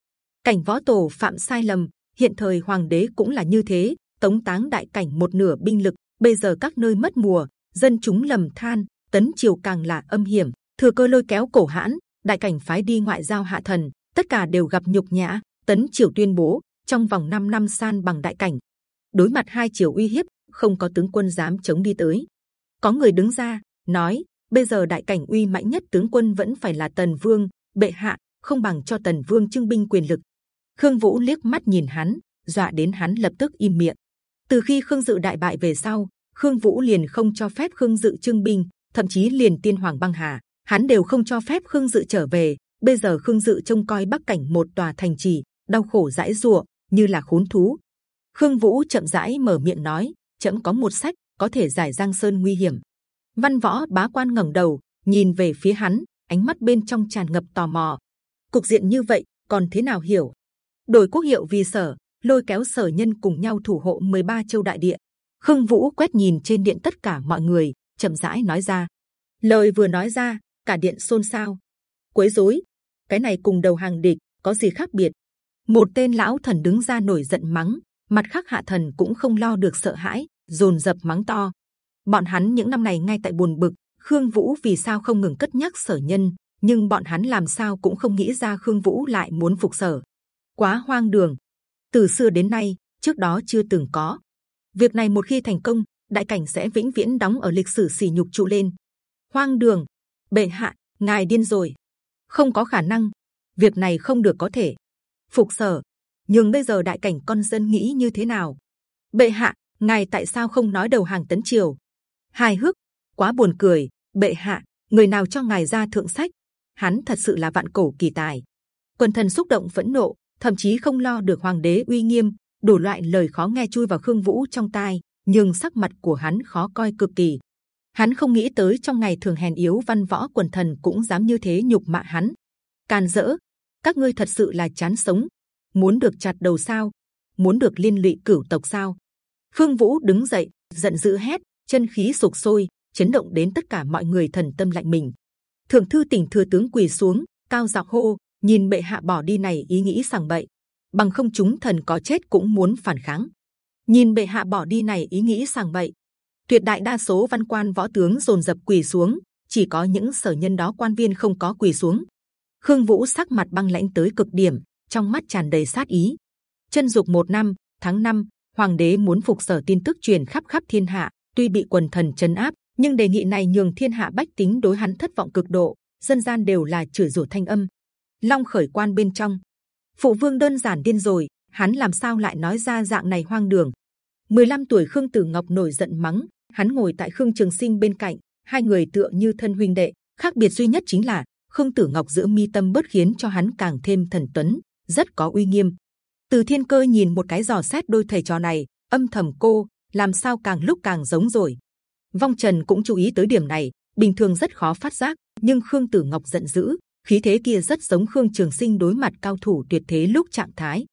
Cảnh võ tổ phạm sai lầm, hiện thời hoàng đế cũng là như thế, tống táng đại cảnh một nửa binh lực, bây giờ các nơi mất mùa, dân chúng lầm than tấn triều càng là âm hiểm thừa cơ lôi kéo cổ hãn đại cảnh phái đi ngoại giao hạ thần tất cả đều gặp nhục nhã tấn triều tuyên bố trong vòng 5 năm san bằng đại cảnh. Đối mặt hai triều uy hiếp không có tướng quân dám chống đi tới. Có người đứng ra nói bây giờ đại cảnh uy mạnh nhất tướng quân vẫn phải là tần vương bệ hạ không bằng cho tần vương trưng binh quyền lực. Khương Vũ liếc mắt nhìn hắn, dọa đến hắn lập tức im miệng. Từ khi Khương Dự đại bại về sau, Khương Vũ liền không cho phép Khương Dự trưng binh, thậm chí liền Tiên Hoàng băng hà, hắn đều không cho phép Khương Dự trở về. Bây giờ Khương Dự trông coi Bắc cảnh một tòa thành trì, đau khổ dãi rụa như là khốn thú. Khương Vũ chậm rãi mở miệng nói: chậm có một sách có thể giải Giang Sơn nguy hiểm. Văn võ bá quan ngẩng đầu nhìn về phía hắn, ánh mắt bên trong tràn ngập tò mò. Cục diện như vậy còn thế nào hiểu? đổi quốc hiệu vì sở, lôi kéo sở nhân cùng nhau thủ hộ 13 châu đại địa. Khương Vũ quét nhìn trên điện tất cả mọi người, chậm rãi nói ra. Lời vừa nói ra, cả điện xôn xao, quấy rối. Cái này cùng đầu hàng địch có gì khác biệt? Một tên lão thần đứng ra nổi giận mắng, mặt khác hạ thần cũng không lo được sợ hãi, rồn dập mắng to. Bọn hắn những năm này ngay tại buồn bực, Khương Vũ vì sao không ngừng cất nhắc sở nhân, nhưng bọn hắn làm sao cũng không nghĩ ra Khương Vũ lại muốn phục sở quá hoang đường. Từ xưa đến nay, trước đó chưa từng có. Việc này một khi thành công, đại cảnh sẽ vĩnh viễn đóng ở lịch sử sỉ nhục trụ lên. Hoang đường, bệ hạ, ngài điên rồi, không có khả năng. Việc này không được có thể. Phục sở, nhưng bây giờ đại cảnh con dân nghĩ như thế nào? Bệ hạ, ngài tại sao không nói đầu hàng tấn triều? Hài hước, quá buồn cười. Bệ hạ, người nào cho ngài ra thượng sách? Hắn thật sự là vạn cổ kỳ tài. Quần thần xúc động phẫn nộ, thậm chí không lo được hoàng đế uy nghiêm, đủ loại lời khó nghe chui vào khương vũ trong tai, nhưng sắc mặt của hắn khó coi cực kỳ. Hắn không nghĩ tới trong ngày thường hèn yếu văn võ quần thần cũng dám như thế nhục mạ hắn. Can dỡ, các ngươi thật sự là chán sống, muốn được chặt đầu sao? Muốn được liên lụy cửu tộc sao? Phương Vũ đứng dậy, giận dữ hét, chân khí sục sôi, chấn động đến tất cả mọi người thần tâm lạnh mình. Thượng thư tỉnh thừa tướng quỳ xuống, cao giọng hô: nhìn bệ hạ bỏ đi này ý nghĩ sảng bậy bằng không chúng thần có chết cũng muốn phản kháng nhìn bệ hạ bỏ đi này ý nghĩ sảng bậy. Tuyệt đại đa số văn quan võ tướng dồn dập quỳ xuống chỉ có những sở nhân đó quan viên không có quỳ xuống. Khương vũ sắc mặt băng lãnh tới cực điểm trong mắt tràn đầy sát ý. Chân dục một năm tháng năm hoàng đế muốn phục sở tin tức truyền khắp khắp thiên hạ tuy bị quần thần chấn áp nhưng đề nghị này nhường thiên hạ bách tính đối hắn thất vọng cực độ dân gian đều là chửi rủa thanh âm. Long khởi quan bên trong, phụ vương đơn giản điên rồi, hắn làm sao lại nói ra dạng này hoang đường? 15 tuổi Khương Tử Ngọc nổi giận mắng, hắn ngồi tại Khương Trường Sinh bên cạnh, hai người tựa như thân huynh đệ. Khác biệt duy nhất chính là Khương Tử Ngọc giữa mi tâm bớt khiến cho hắn càng thêm thần tuấn, rất có uy nghiêm. Từ Thiên Cơ nhìn một cái dò xét đôi thầy trò này, âm thầm cô làm sao càng lúc càng giống rồi. Vong Trần cũng chú ý tới điểm này, bình thường rất khó phát giác, nhưng Khương Tử Ngọc giận dữ, khí thế kia rất giống Khương Trường Sinh đối mặt cao thủ tuyệt thế lúc trạng thái.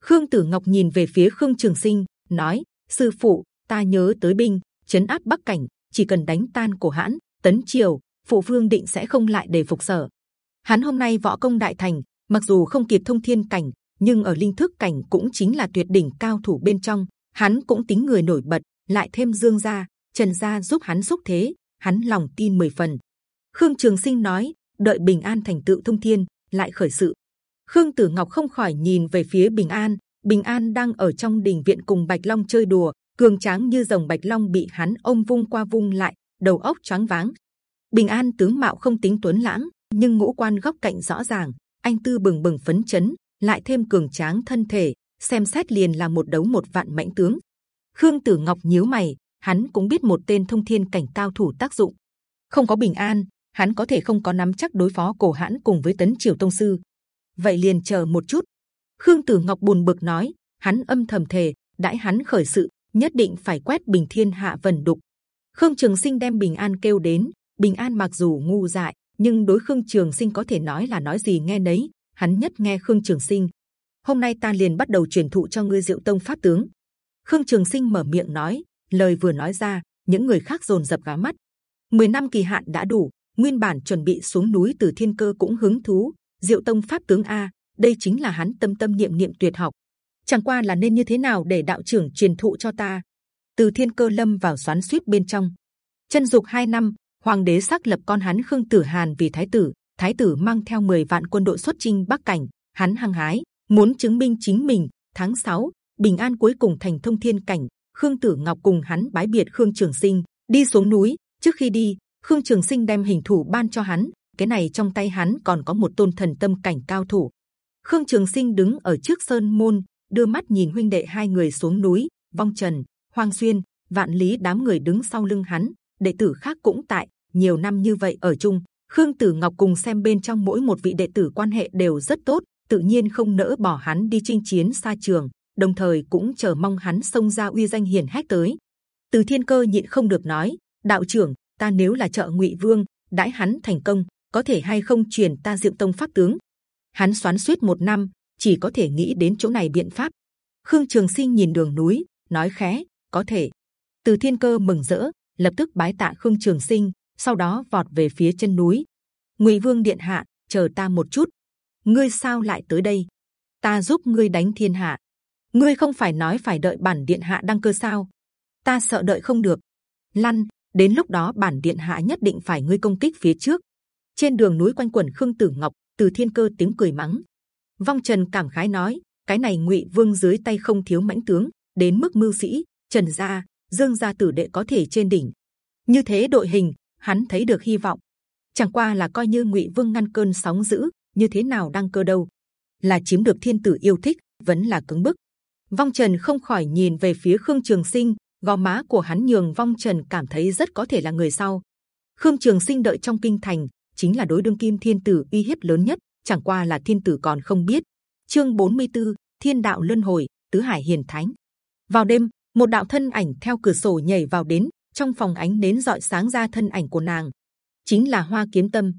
Khương Tử Ngọc nhìn về phía Khương Trường Sinh, nói: sư phụ, ta nhớ tới binh, chấn áp Bắc cảnh, chỉ cần đánh tan cổ hãn, tấn triều, phụ vương định sẽ không lại để phục sở. Hắn hôm nay võ công đại thành, mặc dù không kịp thông thiên cảnh, nhưng ở linh thức cảnh cũng chính là tuyệt đỉnh cao thủ bên trong. Hắn cũng tính người nổi bật, lại thêm Dương gia, Trần gia giúp hắn xúc thế, hắn lòng tin mười phần. Khương Trường Sinh nói: đợi bình an thành tựu thông thiên lại khởi sự khương tử ngọc không khỏi nhìn về phía bình an bình an đang ở trong đình viện cùng bạch long chơi đùa cường tráng như rồng bạch long bị hắn ôm vung qua vung lại đầu óc choáng váng Bình An tướng mạo không tính tuấn lãng, nhưng ngũ quan góc cạnh rõ ràng, anh tư bừng bừng phấn chấn, lại thêm cường tráng thân thể, xem xét liền là một đấu một vạn mãnh tướng. Khương Tử Ngọc nhíu mày, hắn cũng biết một tên thông thiên cảnh cao thủ tác dụng. Không có Bình An, hắn có thể không có nắm chắc đối phó cổ hãn cùng với tấn triều tông sư. Vậy liền chờ một chút. Khương Tử Ngọc buồn bực nói, hắn âm thầm thề, đãi hắn khởi sự, nhất định phải quét bình thiên hạ vần đục. Khương Trường Sinh đem Bình An kêu đến, Bình An mặc dù ngu dại, nhưng đối Khương Trường Sinh có thể nói là nói gì nghe nấy. Hắn nhất nghe Khương Trường Sinh. Hôm nay ta liền bắt đầu truyền thụ cho ngươi Diệu Tông pháp tướng. Khương Trường Sinh mở miệng nói, lời vừa nói ra, những người khác rồn dập gá mắt. 10 năm kỳ hạn đã đủ, nguyên bản chuẩn bị xuống núi từ thiên cơ cũng hứng thú. Diệu Tông pháp tướng a, đây chính là hắn tâm tâm niệm niệm tuyệt học. Chẳng qua là nên như thế nào để đạo trưởng truyền thụ cho ta? Từ thiên cơ lâm vào xoắn suýt bên trong. Chân dục hai năm, hoàng đế xác lập con hắn khương tử hàn vì thái tử. Thái tử mang theo 10 vạn quân đội xuất chinh bắc cảnh. Hắn hăng hái muốn chứng minh chính mình. Tháng 6, bình an cuối cùng thành thông thiên cảnh. Khương Tử Ngọc cùng hắn bái biệt Khương Trường Sinh đi xuống núi. Trước khi đi, Khương Trường Sinh đem hình thủ ban cho hắn. Cái này trong tay hắn còn có một tôn thần tâm cảnh cao thủ. Khương Trường Sinh đứng ở trước sơn môn, đưa mắt nhìn huynh đệ hai người xuống núi. Vong Trần, Hoang Xuyên, Vạn Lý đám người đứng sau lưng hắn, đệ tử khác cũng tại. Nhiều năm như vậy ở chung, Khương Tử Ngọc cùng xem bên trong mỗi một vị đệ tử quan hệ đều rất tốt, tự nhiên không nỡ bỏ hắn đi chinh chiến xa trường, đồng thời cũng chờ mong hắn xông ra uy danh hiển hách tới. Từ Thiên Cơ nhịn không được nói, đạo trưởng, ta nếu là trợ Ngụy Vương, đãi hắn thành công, có thể hay không truyền ta Diệu Tông pháp tướng? Hắn xoắn xuýt một năm, chỉ có thể nghĩ đến chỗ này biện pháp. Khương Trường Sinh nhìn đường núi, nói khẽ, có thể. Từ Thiên Cơ mừng rỡ, lập tức bái tạ Khương Trường Sinh, sau đó vọt về phía chân núi. Ngụy Vương điện hạ, chờ ta một chút. Ngươi sao lại tới đây? Ta giúp ngươi đánh thiên hạ. Ngươi không phải nói phải đợi bản điện hạ đăng cơ sao? Ta sợ đợi không được. Lăn, đến lúc đó bản điện hạ nhất định phải ngươi công kích phía trước. Trên đường núi quanh quẩn Khương Tử Ngọc, từ thiên cơ tiếng cười mắng. Vong Trần cảm khái nói, cái này Ngụy Vương dưới tay không thiếu mãnh tướng, đến mức mưu sĩ, Trần gia, Dương gia tử đệ có thể trên đỉnh. Như thế đội hình, hắn thấy được hy vọng. Chẳng qua là coi như Ngụy Vương ngăn cơn sóng dữ, như thế nào đăng cơ đâu? Là chiếm được thiên tử yêu thích, vẫn là cứng bức. Vong Trần không khỏi nhìn về phía Khương Trường Sinh, gò má của hắn nhường Vong Trần cảm thấy rất có thể là người sau. Khương Trường Sinh đợi trong kinh thành, chính là đối đương kim thiên tử uy hiếp lớn nhất. Chẳng qua là thiên tử còn không biết. Chương 44, Thiên đạo luân hồi, tứ hải hiền thánh. Vào đêm, một đạo thân ảnh theo cửa sổ nhảy vào đến trong phòng ánh nến dọi sáng ra thân ảnh của nàng, chính là Hoa Kiếm Tâm.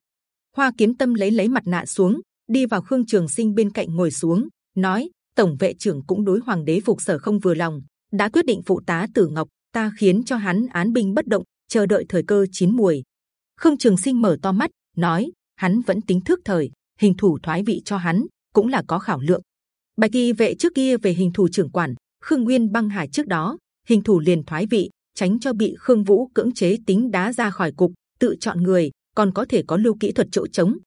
Hoa Kiếm Tâm lấy lấy mặt nạ xuống, đi vào Khương Trường Sinh bên cạnh ngồi xuống, nói: Tổng vệ trưởng cũng đối Hoàng đế phục sở không vừa lòng, đã quyết định phụ tá Tử Ngọc, ta khiến cho hắn án binh bất động, chờ đợi thời cơ chín muồi. Khương Trường Sinh mở to mắt, nói: hắn vẫn tính thước thời, hình thủ thoái vị cho hắn cũng là có khảo lượng. Bạch kỳ vệ trước kia về hình thủ trưởng quản, Khương Nguyên băng hải trước đó, hình thủ liền thoái vị, tránh cho bị Khương Vũ cưỡng chế tính đá ra khỏi cục, tự chọn người, còn có thể có lưu kỹ thuật chỗ trống.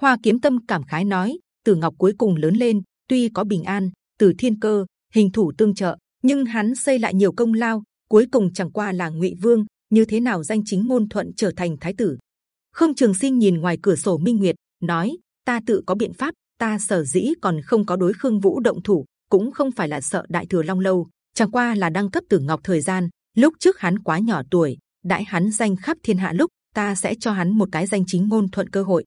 Hoa Kiếm Tâm cảm khái nói, Từ Ngọc cuối cùng lớn lên, tuy có bình an, từ thiên cơ, hình thủ tương trợ, nhưng hắn xây lại nhiều công lao, cuối cùng chẳng qua là Ngụy Vương, như thế nào danh chính ngôn thuận trở thành thái tử. Khương Trường Sinh nhìn ngoài cửa sổ Minh Nguyệt, nói: Ta tự có biện pháp, ta sở dĩ còn không có đối Khương Vũ động thủ, cũng không phải là sợ Đại Thừa Long lâu, chẳng qua là đăng cấp Tử Ngọc thời gian. Lúc trước hắn quá nhỏ tuổi, đại hắn danh khắp thiên hạ lúc ta sẽ cho hắn một cái danh chính ngôn thuận cơ hội.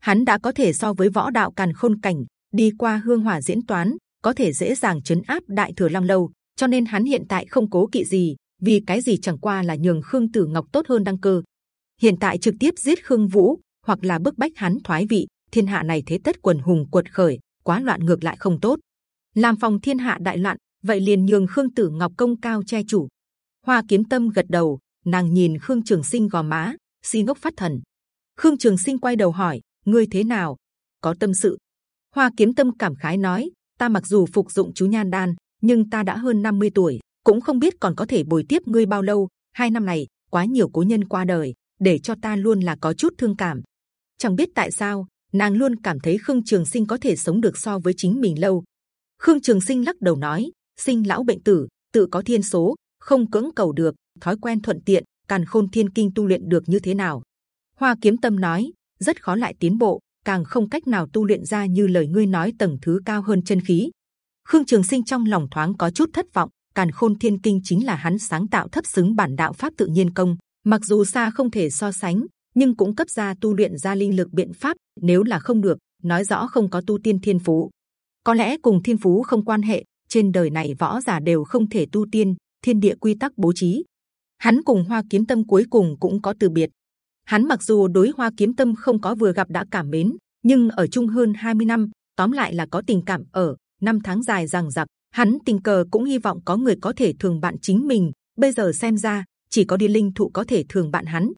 Hắn đã có thể so với võ đạo càn khôn cảnh, đi qua hương hỏa diễn toán, có thể dễ dàng chấn áp đại thừa long lâu. cho nên hắn hiện tại không cố kỵ gì, vì cái gì chẳng qua là nhường khương tử ngọc tốt hơn đăng cơ hiện tại trực tiếp giết khương vũ, hoặc là bức bách hắn thoái vị, thiên hạ này thế tất quần hùng cuột khởi, quá loạn ngược lại không tốt. làm phòng thiên hạ đại loạn, vậy liền nhường khương tử ngọc công cao che chủ. hoa kiếm tâm gật đầu, nàng nhìn khương trường sinh gò má, si ngốc phát thần. Khương Trường Sinh quay đầu hỏi: ngươi thế nào? Có tâm sự? Hoa Kiếm Tâm cảm khái nói: ta mặc dù phục dụng chú nhan đan, nhưng ta đã hơn 50 tuổi, cũng không biết còn có thể bồi tiếp ngươi bao lâu. Hai năm này quá nhiều cố nhân qua đời, để cho ta luôn là có chút thương cảm. Chẳng biết tại sao, nàng luôn cảm thấy Khương Trường Sinh có thể sống được so với chính mình lâu. Khương Trường Sinh lắc đầu nói: sinh lão bệnh tử, tự có thiên số, không cưỡng cầu được, thói quen thuận tiện, càn khôn thiên kinh tu luyện được như thế nào? Hoa Kiếm Tâm nói, rất khó lại tiến bộ, càng không cách nào tu luyện ra như lời ngươi nói tầng thứ cao hơn chân khí. Khương Trường Sinh trong lòng thoáng có chút thất vọng. Càn Khôn Thiên Kinh chính là hắn sáng tạo thấp xứng bản đạo pháp tự nhiên công, mặc dù xa không thể so sánh, nhưng cũng cấp ra tu luyện ra linh lực biện pháp. Nếu là không được, nói rõ không có tu tiên thiên phú. Có lẽ cùng thiên phú không quan hệ. Trên đời này võ giả đều không thể tu tiên, thiên địa quy tắc bố trí. Hắn cùng Hoa Kiếm Tâm cuối cùng cũng có từ biệt. Hắn mặc dù đối Hoa Kiếm Tâm không có vừa gặp đã cảm mến, nhưng ở chung hơn 20 năm, tóm lại là có tình cảm ở năm tháng dài rằng rặc. Hắn tình cờ cũng hy vọng có người có thể thường bạn chính mình. Bây giờ xem ra chỉ có đi linh thụ có thể thường bạn hắn.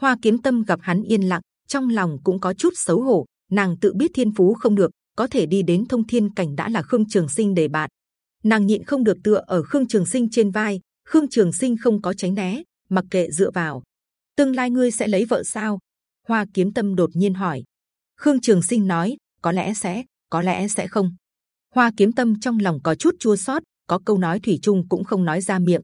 Hoa Kiếm Tâm gặp hắn yên lặng, trong lòng cũng có chút xấu hổ. Nàng tự biết thiên phú không được, có thể đi đến thông thiên cảnh đã là khương trường sinh để bạn. Nàng nhịn không được tựa ở khương trường sinh trên vai. Khương Trường Sinh không có tránh né, mặc kệ dựa vào. Tương lai ngươi sẽ lấy vợ sao? Hoa Kiếm Tâm đột nhiên hỏi. Khương Trường Sinh nói, có lẽ sẽ, có lẽ sẽ không. Hoa Kiếm Tâm trong lòng có chút chua xót, có câu nói thủy chung cũng không nói ra miệng.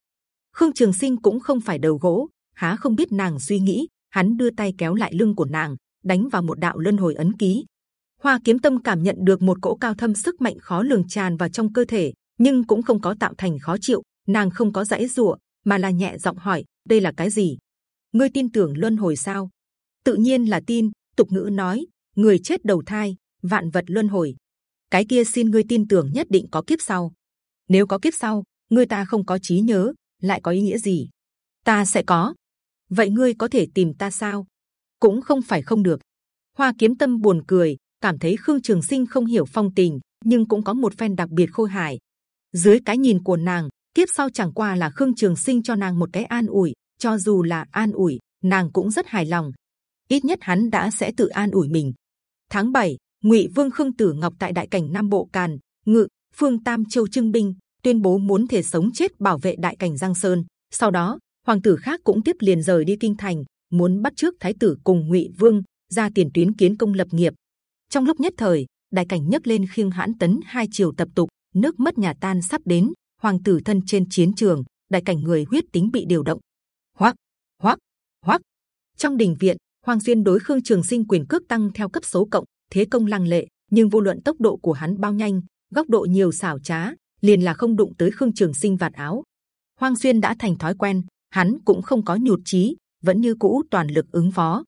Khương Trường Sinh cũng không phải đầu gỗ, há không biết nàng suy nghĩ. Hắn đưa tay kéo lại lưng của nàng, đánh vào một đạo luân hồi ấn ký. Hoa Kiếm Tâm cảm nhận được một cỗ cao thâm sức mạnh khó lường tràn vào trong cơ thể, nhưng cũng không có tạo thành khó chịu. Nàng không có dãy rủa, mà là nhẹ giọng hỏi: đây là cái gì? Ngươi tin tưởng luân hồi sao? Tự nhiên là tin. Tục ngữ nói: người chết đầu thai, vạn vật luân hồi. Cái kia xin ngươi tin tưởng nhất định có kiếp sau. Nếu có kiếp sau, ngươi ta không có trí nhớ, lại có ý nghĩa gì? Ta sẽ có. Vậy ngươi có thể tìm ta sao? Cũng không phải không được. Hoa kiếm tâm buồn cười, cảm thấy Khương Trường Sinh không hiểu phong tình, nhưng cũng có một phen đặc biệt khôi hài. Dưới cái nhìn của nàng, tiếp sau chẳng qua là khương trường sinh cho nàng một cái an ủi cho dù là an ủi nàng cũng rất hài lòng ít nhất hắn đã sẽ tự an ủi mình tháng 7, ngụy vương khương tử ngọc tại đại cảnh nam bộ càn ngự phương tam châu trưng binh tuyên bố muốn thể sống chết bảo vệ đại cảnh giang sơn sau đó hoàng tử khác cũng tiếp liền rời đi kinh thành muốn bắt trước thái tử cùng ngụy vương ra tiền tuyến kiến công lập nghiệp trong lúc nhất thời đại cảnh nhấc lên khiêng hãn tấn hai triều tập tục nước mất nhà tan sắp đến hoàng tử thân trên chiến trường, đại cảnh người huyết tính bị điều động. Hoắc, hoắc, hoắc. Trong đình viện, Hoàng Xuyên đối Khương Trường Sinh quyền cước tăng theo cấp số cộng, thế công lăng lệ, nhưng vô luận tốc độ của hắn bao nhanh, góc độ nhiều xảo trá, liền là không đụng tới Khương Trường Sinh vạt áo. Hoang Xuyên đã thành thói quen, hắn cũng không có nhụt chí, vẫn như cũ toàn lực ứng phó.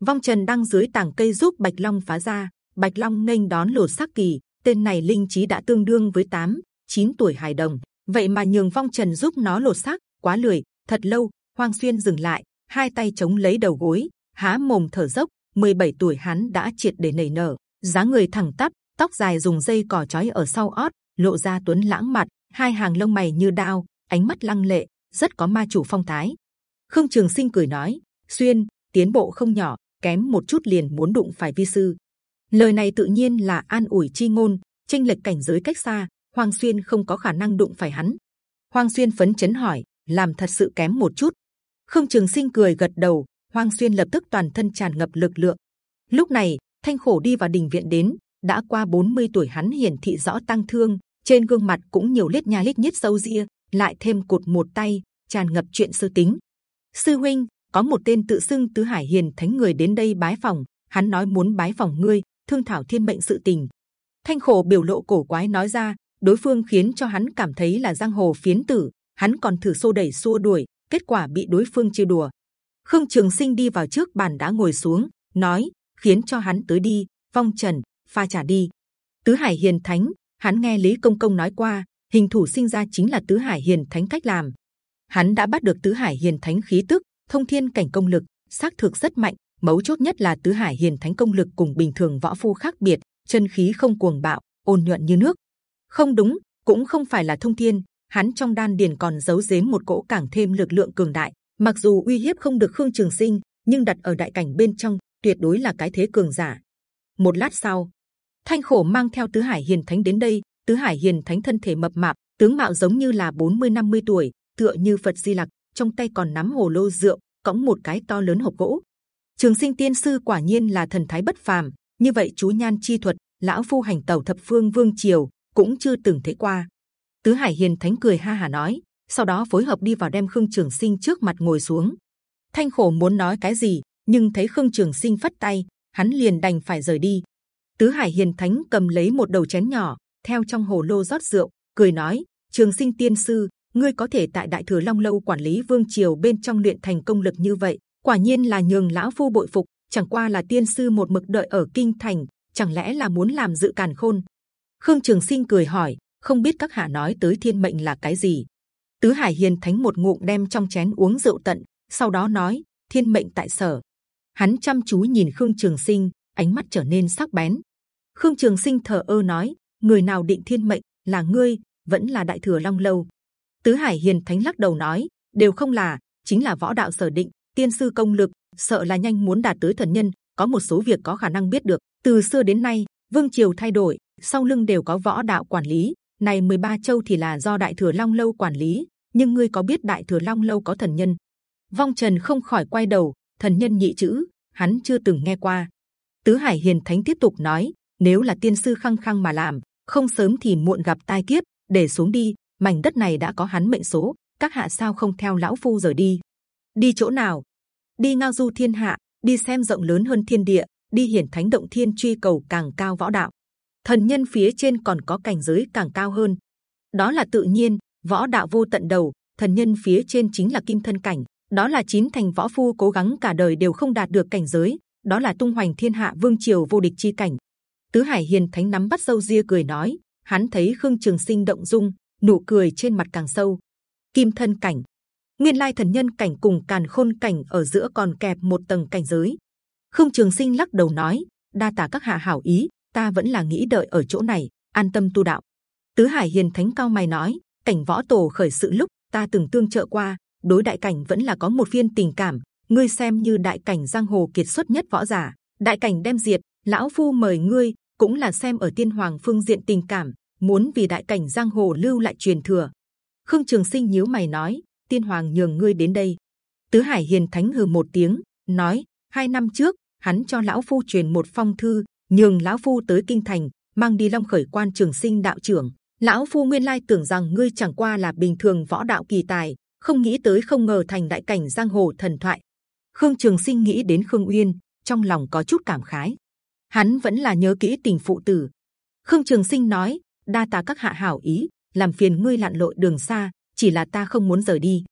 Vong Trần đang dưới tàng cây giúp Bạch Long phá ra, Bạch Long nghênh đón lột xác kỳ, tên này linh trí đã tương đương với 8, 9 tuổi hài đồng, vậy mà nhường vong trần giúp nó lột xác quá lười. Thật lâu hoang xuyên dừng lại hai tay chống lấy đầu gối há mồm thở dốc. 17 tuổi hắn đã triệt để nảy nở dáng người thẳng tắp tóc dài dùng dây cỏ trói ở sau ót lộ ra tuấn lãng mặt hai hàng lông mày như đao ánh mắt lăng lệ rất có ma chủ phong thái khương trường sinh cười nói xuyên tiến bộ không nhỏ kém một chút liền muốn đụng phải vi sư lời này tự nhiên là an ủi chi ngôn tranh lệch cảnh giới cách xa Hoàng Xuyên không có khả năng đụng phải hắn. Hoàng Xuyên phấn chấn hỏi, làm thật sự kém một chút. Khương Trường Sinh cười gật đầu. Hoàng Xuyên lập tức toàn thân tràn ngập lực lượng. Lúc này, Thanh Khổ đi vào đình viện đến, đã qua 40 tuổi hắn hiển thị rõ tăng thương, trên gương mặt cũng nhiều lít nhà lít nhít sâu ria, lại thêm cột một tay, tràn ngập chuyện sơ tính. Sư huynh, có một tên tự xưng tứ hải hiền thánh người đến đây bái phòng, hắn nói muốn bái phòng ngươi, thương thảo thiên mệnh sự tình. Thanh khổ biểu lộ cổ quái nói ra, đối phương khiến cho hắn cảm thấy là giang hồ phiến tử hắn còn thử xô đẩy xua đuổi kết quả bị đối phương chia đùa khương trường sinh đi vào trước bàn đã ngồi xuống nói khiến cho hắn tới đi vong trần pha trả đi tứ hải hiền thánh hắn nghe lý công công nói qua, hình thủ sinh ra chính là tứ hải hiền thánh cách làm. Hắn đã bắt được tứ hải hiền thánh khí tức, thông thiên cảnh công lực, xác thực rất mạnh, mấu chốt nhất là tứ hải hiền thánh công lực cùng bình thường võ phu khác biệt, chân khí không cuồng bạo, ôn nhuận như nước. Không đúng, cũng không phải là thông thiên, hắn trong đan điền còn giấu giếm một cỗ càng thêm lực lượng cường đại. Mặc dù uy hiếp không được khương trường sinh, nhưng đặt ở đại cảnh bên trong, tuyệt đối là cái thế cường giả. Một lát sau thanh khổ mang theo tứ hải hiền thánh đến đây tứ hải hiền thánh thân thể mập mạp tướng mạo giống như là 40-50 tuổi tựa như phật di lặc trong tay còn nắm hồ lô rượu cõng một cái to lớn hộp gỗ trường sinh tiên sư quả nhiên là thần thái bất phàm như vậy chú nhan chi thuật lão phu hành tẩu thập phương vương triều cũng chưa từng thấy qua. Tứ Hải Hiền Thánh cười ha hà nói, sau đó phối hợp đi vào đem Khương Trường Sinh trước mặt ngồi xuống. Thanh Khổ muốn nói cái gì, nhưng thấy khương trường sinh phất tay hắn liền đành phải rời đi tứ hải hiền thánh cầm lấy một đầu chén nhỏ, theo trong hồ lô rót rượu, cười nói, trường sinh tiên sư, ngươi có thể tại đại thừa long lâu quản lý vương triều bên trong luyện thành công lực như vậy, quả nhiên là nhường lão phu bội phục, chẳng qua là tiên sư một mực đợi ở kinh thành, chẳng lẽ là muốn làm dự càn khôn? Khương trường sinh cười hỏi, không biết các hạ nói tới thiên mệnh là cái gì? Tứ hải hiền thánh một ngụm đem trong chén uống rượu tận, sau đó nói, thiên mệnh tại sở. Hắn chăm chú nhìn khương trường sinh, ánh mắt trở nên sắc bén khương trường sinh thở ơ nói, người nào định thiên mệnh là ngươi, vẫn là đại thừa long lâu. Tứ hải hiền thánh lắc đầu nói, đều không là, chính là võ đạo sở định, tiên sư công lực, sợ là nhanh muốn đạt tới thần nhân, có một số việc có khả năng biết được. Từ xưa đến nay, vương triều thay đổi, sau lưng đều có võ đạo quản lý, này 13 châu thì là do đại thừa long lâu quản lý, nhưng ngươi có biết đại thừa long lâu có thần nhân? Vong trần không khỏi quay đầu, thần nhân nhị chữ, hắn chưa từng nghe qua. Tứ hải hiền thánh tiếp tục nói nếu là tiên sư khăng khăng mà làm, không sớm thì muộn gặp tai kiếp, để xuống đi, mảnh đất này đã có hắn mệnh số, các hạ sao không theo lão phu rời đi? Đi chỗ nào? Đi ngao du thiên hạ, đi xem rộng lớn hơn thiên địa, đi hiển thánh động thiên truy cầu càng cao võ đạo. Thần nhân phía trên còn có cảnh giới càng cao hơn. Đó là tự nhiên, võ đạo vô tận đầu, thần nhân phía trên chính là kim thân cảnh, đó là chín thành võ phu cố gắng cả đời đều không đạt được cảnh giới, đó là tung hoành thiên hạ vương triều vô địch chi cảnh tứ hải hiền thánh nắm bắt dâu ria cười nói, hắn thấy khương trường sinh động dung, nụ cười trên mặt càng sâu. Kim thân cảnh, nguyên lai thần nhân cảnh cùng càn khôn cảnh ở giữa còn kẹp một tầng cảnh giới. Khương trường sinh lắc đầu nói, đa tạ các hạ hảo ý, ta vẫn là nghĩ đợi ở chỗ này, an tâm tu đạo. Tứ hải hiền thánh cao mày nói, cảnh võ tổ khởi sự lúc ta từng tương trợ qua, đối đại cảnh vẫn là có một viên tình cảm, ngươi xem như đại cảnh giang hồ kiệt xuất nhất võ giả, đại cảnh đem diệt lão phu mời ngươi cũng là xem ở tiên hoàng phương diện tình cảm, muốn vì đại cảnh giang hồ lưu lại truyền thừa. Khương trường sinh nhíu mày nói, tiên hoàng nhường ngươi đến đây. Tứ hải hiền thánh hừ một tiếng, nói, hai năm trước, hắn cho lão phu truyền một phong thư, nhường lão phu tới kinh thành, mang đi long khởi quan trường sinh đạo trưởng. Lão phu nguyên lai tưởng rằng ngươi chẳng qua là bình thường võ đạo kỳ tài, không nghĩ tới không ngờ thành đại cảnh giang hồ thần thoại. Khương trường sinh nghĩ đến khương uyên, trong lòng có chút cảm khái hắn vẫn là nhớ kỹ tình phụ tử. Khương trường sinh nói, đa tạ các hạ hảo ý, làm phiền ngươi lặn lội đường xa, chỉ là ta không muốn rời đi.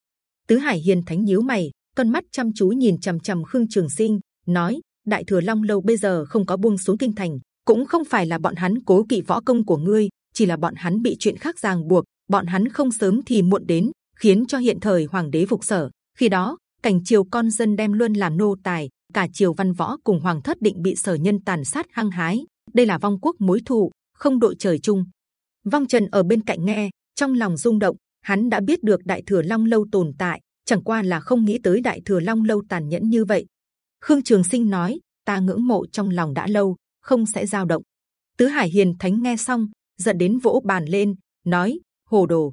Tứ hải hiền thánh nhíu mày, con mắt chăm chú nhìn c h ầ m c h ầ m khương trường sinh, nói, đại thừa long lâu bây giờ không có buông xuống kinh thành, cũng không phải là bọn hắn cố kỵ võ công của ngươi, chỉ là bọn hắn bị chuyện khác ràng buộc, bọn hắn không sớm thì muộn đến, khiến cho hiện thời hoàng đế phục sở. Khi đó, cảnh triều con dân đem luôn làm nô tài cả triều văn võ cùng hoàng thất định bị sở nhân tàn sát hăng hái. Đây là vong quốc mối thù, không đội trời chung. Vong trần ở bên cạnh nghe, trong lòng rung động, hắn đã biết được đại thừa long lâu tồn tại, chẳng qua là không nghĩ tới đại thừa long lâu tàn nhẫn như vậy. Khương trường sinh nói, ta ngưỡng mộ trong lòng đã lâu, không sẽ dao động. Tứ hải hiền thánh nghe xong, giận đến vỗ bàn lên, nói, hồ đồ.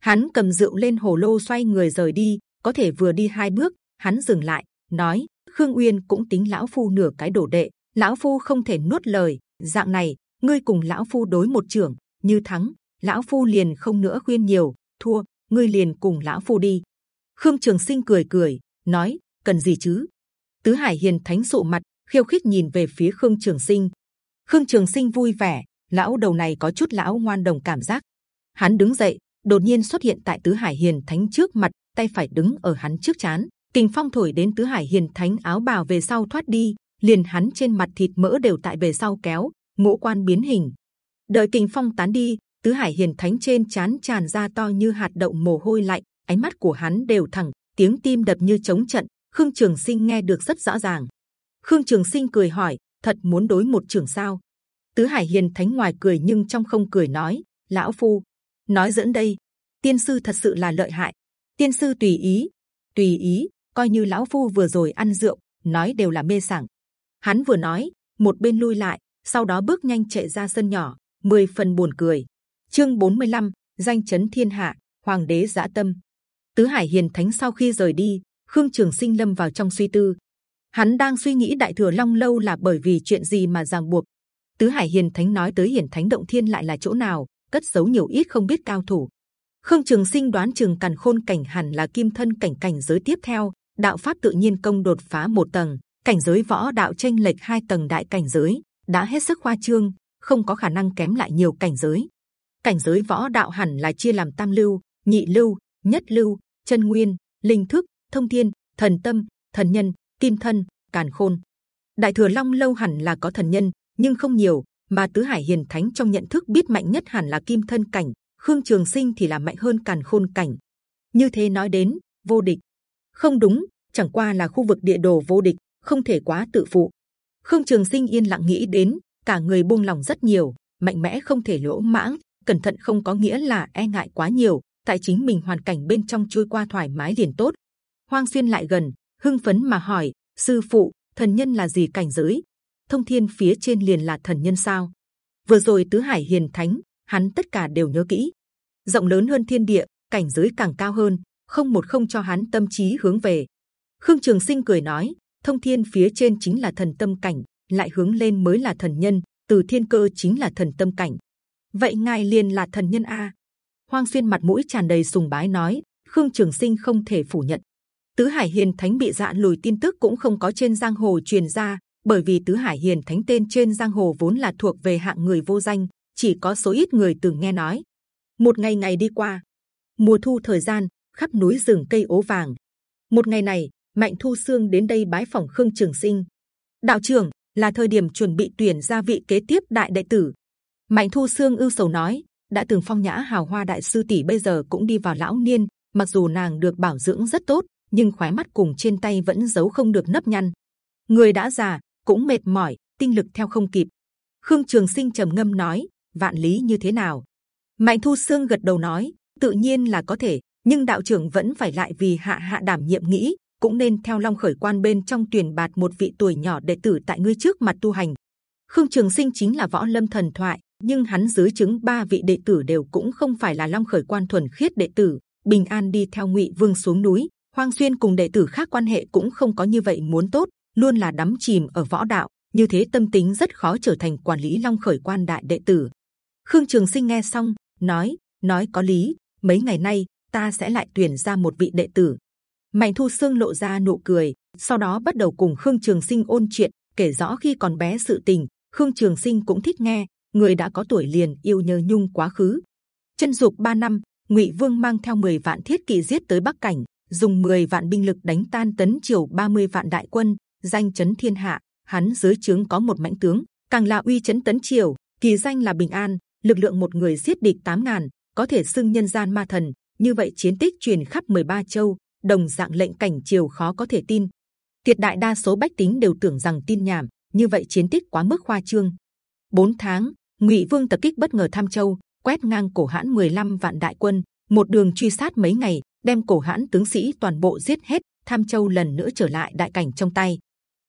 Hắn cầm rượu lên hồ lô xoay người rời đi, có thể vừa đi hai bước, hắn dừng lại, nói khương uyên cũng tính lão phu nửa cái đổ đệ. Lão phu không thể nuốt lời. Dạng này, ngươi cùng lão phu đối một trưởng. Như thắng, lão phu liền không nữa khuyên nhiều. Thua, ngươi liền cùng lão phu đi. Khương trường sinh cười cười, nói, cần gì chứ? Tứ hải hiền thánh sụ mặt, khiêu khích nhìn về phía khương trường sinh. Khương trường sinh vui vẻ, lão đầu này có chút lão ngoan đồng cảm giác. Hắn đứng dậy, đột nhiên xuất hiện tại tứ hải hiền thánh trước mặt, tay phải đứng ở hắn trước chán kình phong thổi đến tứ hải hiền thánh áo bào về sau thoát đi, liền hắn trên mặt thịt mỡ đều tại về sau kéo, ngũ quan biến hình. Đợi kình phong tán đi, tứ hải hiền thánh trên chán tràn ra to như hạt đậu mồ hôi lạnh, ánh mắt của hắn đều thẳng, tiếng tim đập như chống trận, khương trường sinh nghe được rất rõ ràng. Khương trường sinh cười hỏi, thật muốn đối một trưởng sao? Tứ hải hiền thánh ngoài cười nhưng trong không cười nói, lão phu, nói dẫn đây, tiên sư thật sự là lợi hại. Tiên sư tùy ý tùy ý coi như lão phu vừa rồi ăn rượu nói đều là mê sảng. Hắn vừa nói một bên lui lại sau đó bước nhanh chạy ra sân nhỏ mười phần buồn cười. Chương 45, danh chấn thiên hạ hoàng đế dã tâm. Tứ hải hiền thánh sau khi rời đi khương trường sinh lâm vào trong suy tư. Hắn đang suy nghĩ đại thừa long lâu là bởi vì chuyện gì mà ràng buộc. Tứ hải hiền thánh nói tới hiền thánh động thiên lại là chỗ nào cất giấu nhiều ít không biết cao thủ. Khương trường sinh đoán trường càn khôn cảnh hẳn là kim thân cảnh cảnh giới tiếp theo đạo pháp tự nhiên công đột phá một tầng cảnh giới võ đạo tranh lệch hai tầng đại cảnh giới đã hết sức khoa trương, không có khả năng kém lại nhiều cảnh giới. Cảnh giới võ đạo hẳn là chia làm tam lưu, nhị lưu, nhất lưu, chân nguyên, linh thức, thông thiên, thần tâm, thần nhân, kim thân, càn khôn. Đại thừa long lâu hẳn là có thần nhân, nhưng không nhiều. Mà tứ hải hiền thánh trong nhận thức biết mạnh nhất hẳn là kim thân cảnh, khương trường sinh thì là mạnh hơn càn khôn cảnh. Như thế nói đến vô địch, không đúng, chẳng qua là khu vực địa đồ vô địch, không thể quá tự phụ. Khương Trường Sinh yên lặng nghĩ đến, cả người buông lòng rất nhiều, mạnh mẽ không thể lỗ mãng, cẩn thận không có nghĩa là e ngại quá nhiều, tại chính mình hoàn cảnh bên trong trôi qua thoải mái liền tốt. Hoang xuyên lại gần, hưng phấn mà hỏi: sư phụ, thần nhân là gì cảnh giới? Thông thiên phía trên liền là thần nhân sao? Vừa rồi tứ hải hiền thánh, hắn tất cả đều nhớ kỹ. Rộng lớn hơn thiên địa, cảnh giới càng cao hơn, không một không cho hắn tâm trí hướng về. Khương Trường Sinh cười nói: thông thiên phía trên chính là thần tâm cảnh, lại hướng lên mới là thần nhân. Từ thiên cơ chính là thần tâm cảnh. Vậy ngài liền là thần nhân a? Hoang xuyên mặt mũi tràn đầy sùng bái nói. Khương Trường Sinh không thể phủ nhận. Tứ Hải Hiền Thánh bị dạn lùi tin tức cũng không có trên giang hồ truyền ra, bởi vì Tứ Hải Hiền Thánh tên trên giang hồ vốn là thuộc về hạng người vô danh, chỉ có số ít người từng nghe nói. Một ngày ngày đi qua, mùa thu thời gian, khắp núi rừng cây ố vàng. Một ngày này, Mạnh Thu Sương đến đây bái phỏng Khương Trường Sinh. Đạo trưởng là thời điểm chuẩn bị tuyển ra vị kế tiếp đại đệ tử. Mạnh Thu Sương ưu sầu nói, đã từng phong nhã hào hoa đại sư tỷ bây giờ cũng đi vào lão niên. Mặc dù nàng được bảo dưỡng rất tốt, nhưng khóe mắt cùng trên tay vẫn giấu không được nấp nhăn. Người đã già cũng mệt mỏi, tinh lực theo không kịp. Khương Trường Sinh trầm ngâm nói, vạn lý như thế nào? Mạnh Thu Sương gật đầu nói, tự nhiên là có thể, nhưng đạo trưởng vẫn phải lại vì hạ hạ đảm nhiệm nghĩ, cũng nên theo Long Khởi Quan bên trong tuyển bạt một vị tuổi nhỏ đệ tử tại ngươi trước mặt tu hành. Khương Trường Sinh chính là võ lâm thần thoại, nhưng hắn dưới chứng ba vị đệ tử đều cũng không phải là Long Khởi Quan thuần khiết đệ tử. Bình An đi theo Ngụy Vương xuống núi, Hoang Xuyên cùng đệ tử khác quan hệ cũng không có như vậy muốn tốt, luôn là đắm chìm ở võ đạo, như thế tâm tính rất khó trở thành quản lý Long Khởi Quan đại đệ tử. Khương Trường Sinh nghe xong nói nói có lý, mấy ngày nay ta sẽ lại tuyển ra một vị đệ tử. Mạnh Thu Sương lộ ra nụ cười, sau đó bắt đầu cùng Khương Trường Sinh ôn chuyện, kể rõ khi còn bé sự tình. Khương Trường Sinh cũng thích nghe, người đã có tuổi liền yêu nhớ nhung quá khứ. Chân dục 3 năm, Ngụy Vương mang theo 10 vạn thiết kỵ giết tới Bắc Cảnh, dùng 10 vạn binh lực đánh tan tấn triều 30 vạn đại quân, danh chấn thiên hạ. Hắn dưới trướng có một mãnh tướng, càng là uy chấn tấn triều, kỳ danh là Bình An. Lực lượng một người giết địch 8 ngàn, có thể xưng nhân gian ma thần. Như vậy chiến tích truyền khắp 13 châu, đồng dạng lệnh cảnh triều khó có thể tin. Tuyệt đại đa số bách tính đều tưởng rằng tin nhảm, như vậy chiến tích quá mức khoa trương. 4 tháng, Ngụy Vương tập kích bất ngờ Tham Châu, quét ngang cổ hãn 15 vạn đại quân, một đường truy sát mấy ngày, đem cổ hãn tướng sĩ toàn bộ giết hết. Tham Châu lần nữa trở lại đại cảnh trong tay.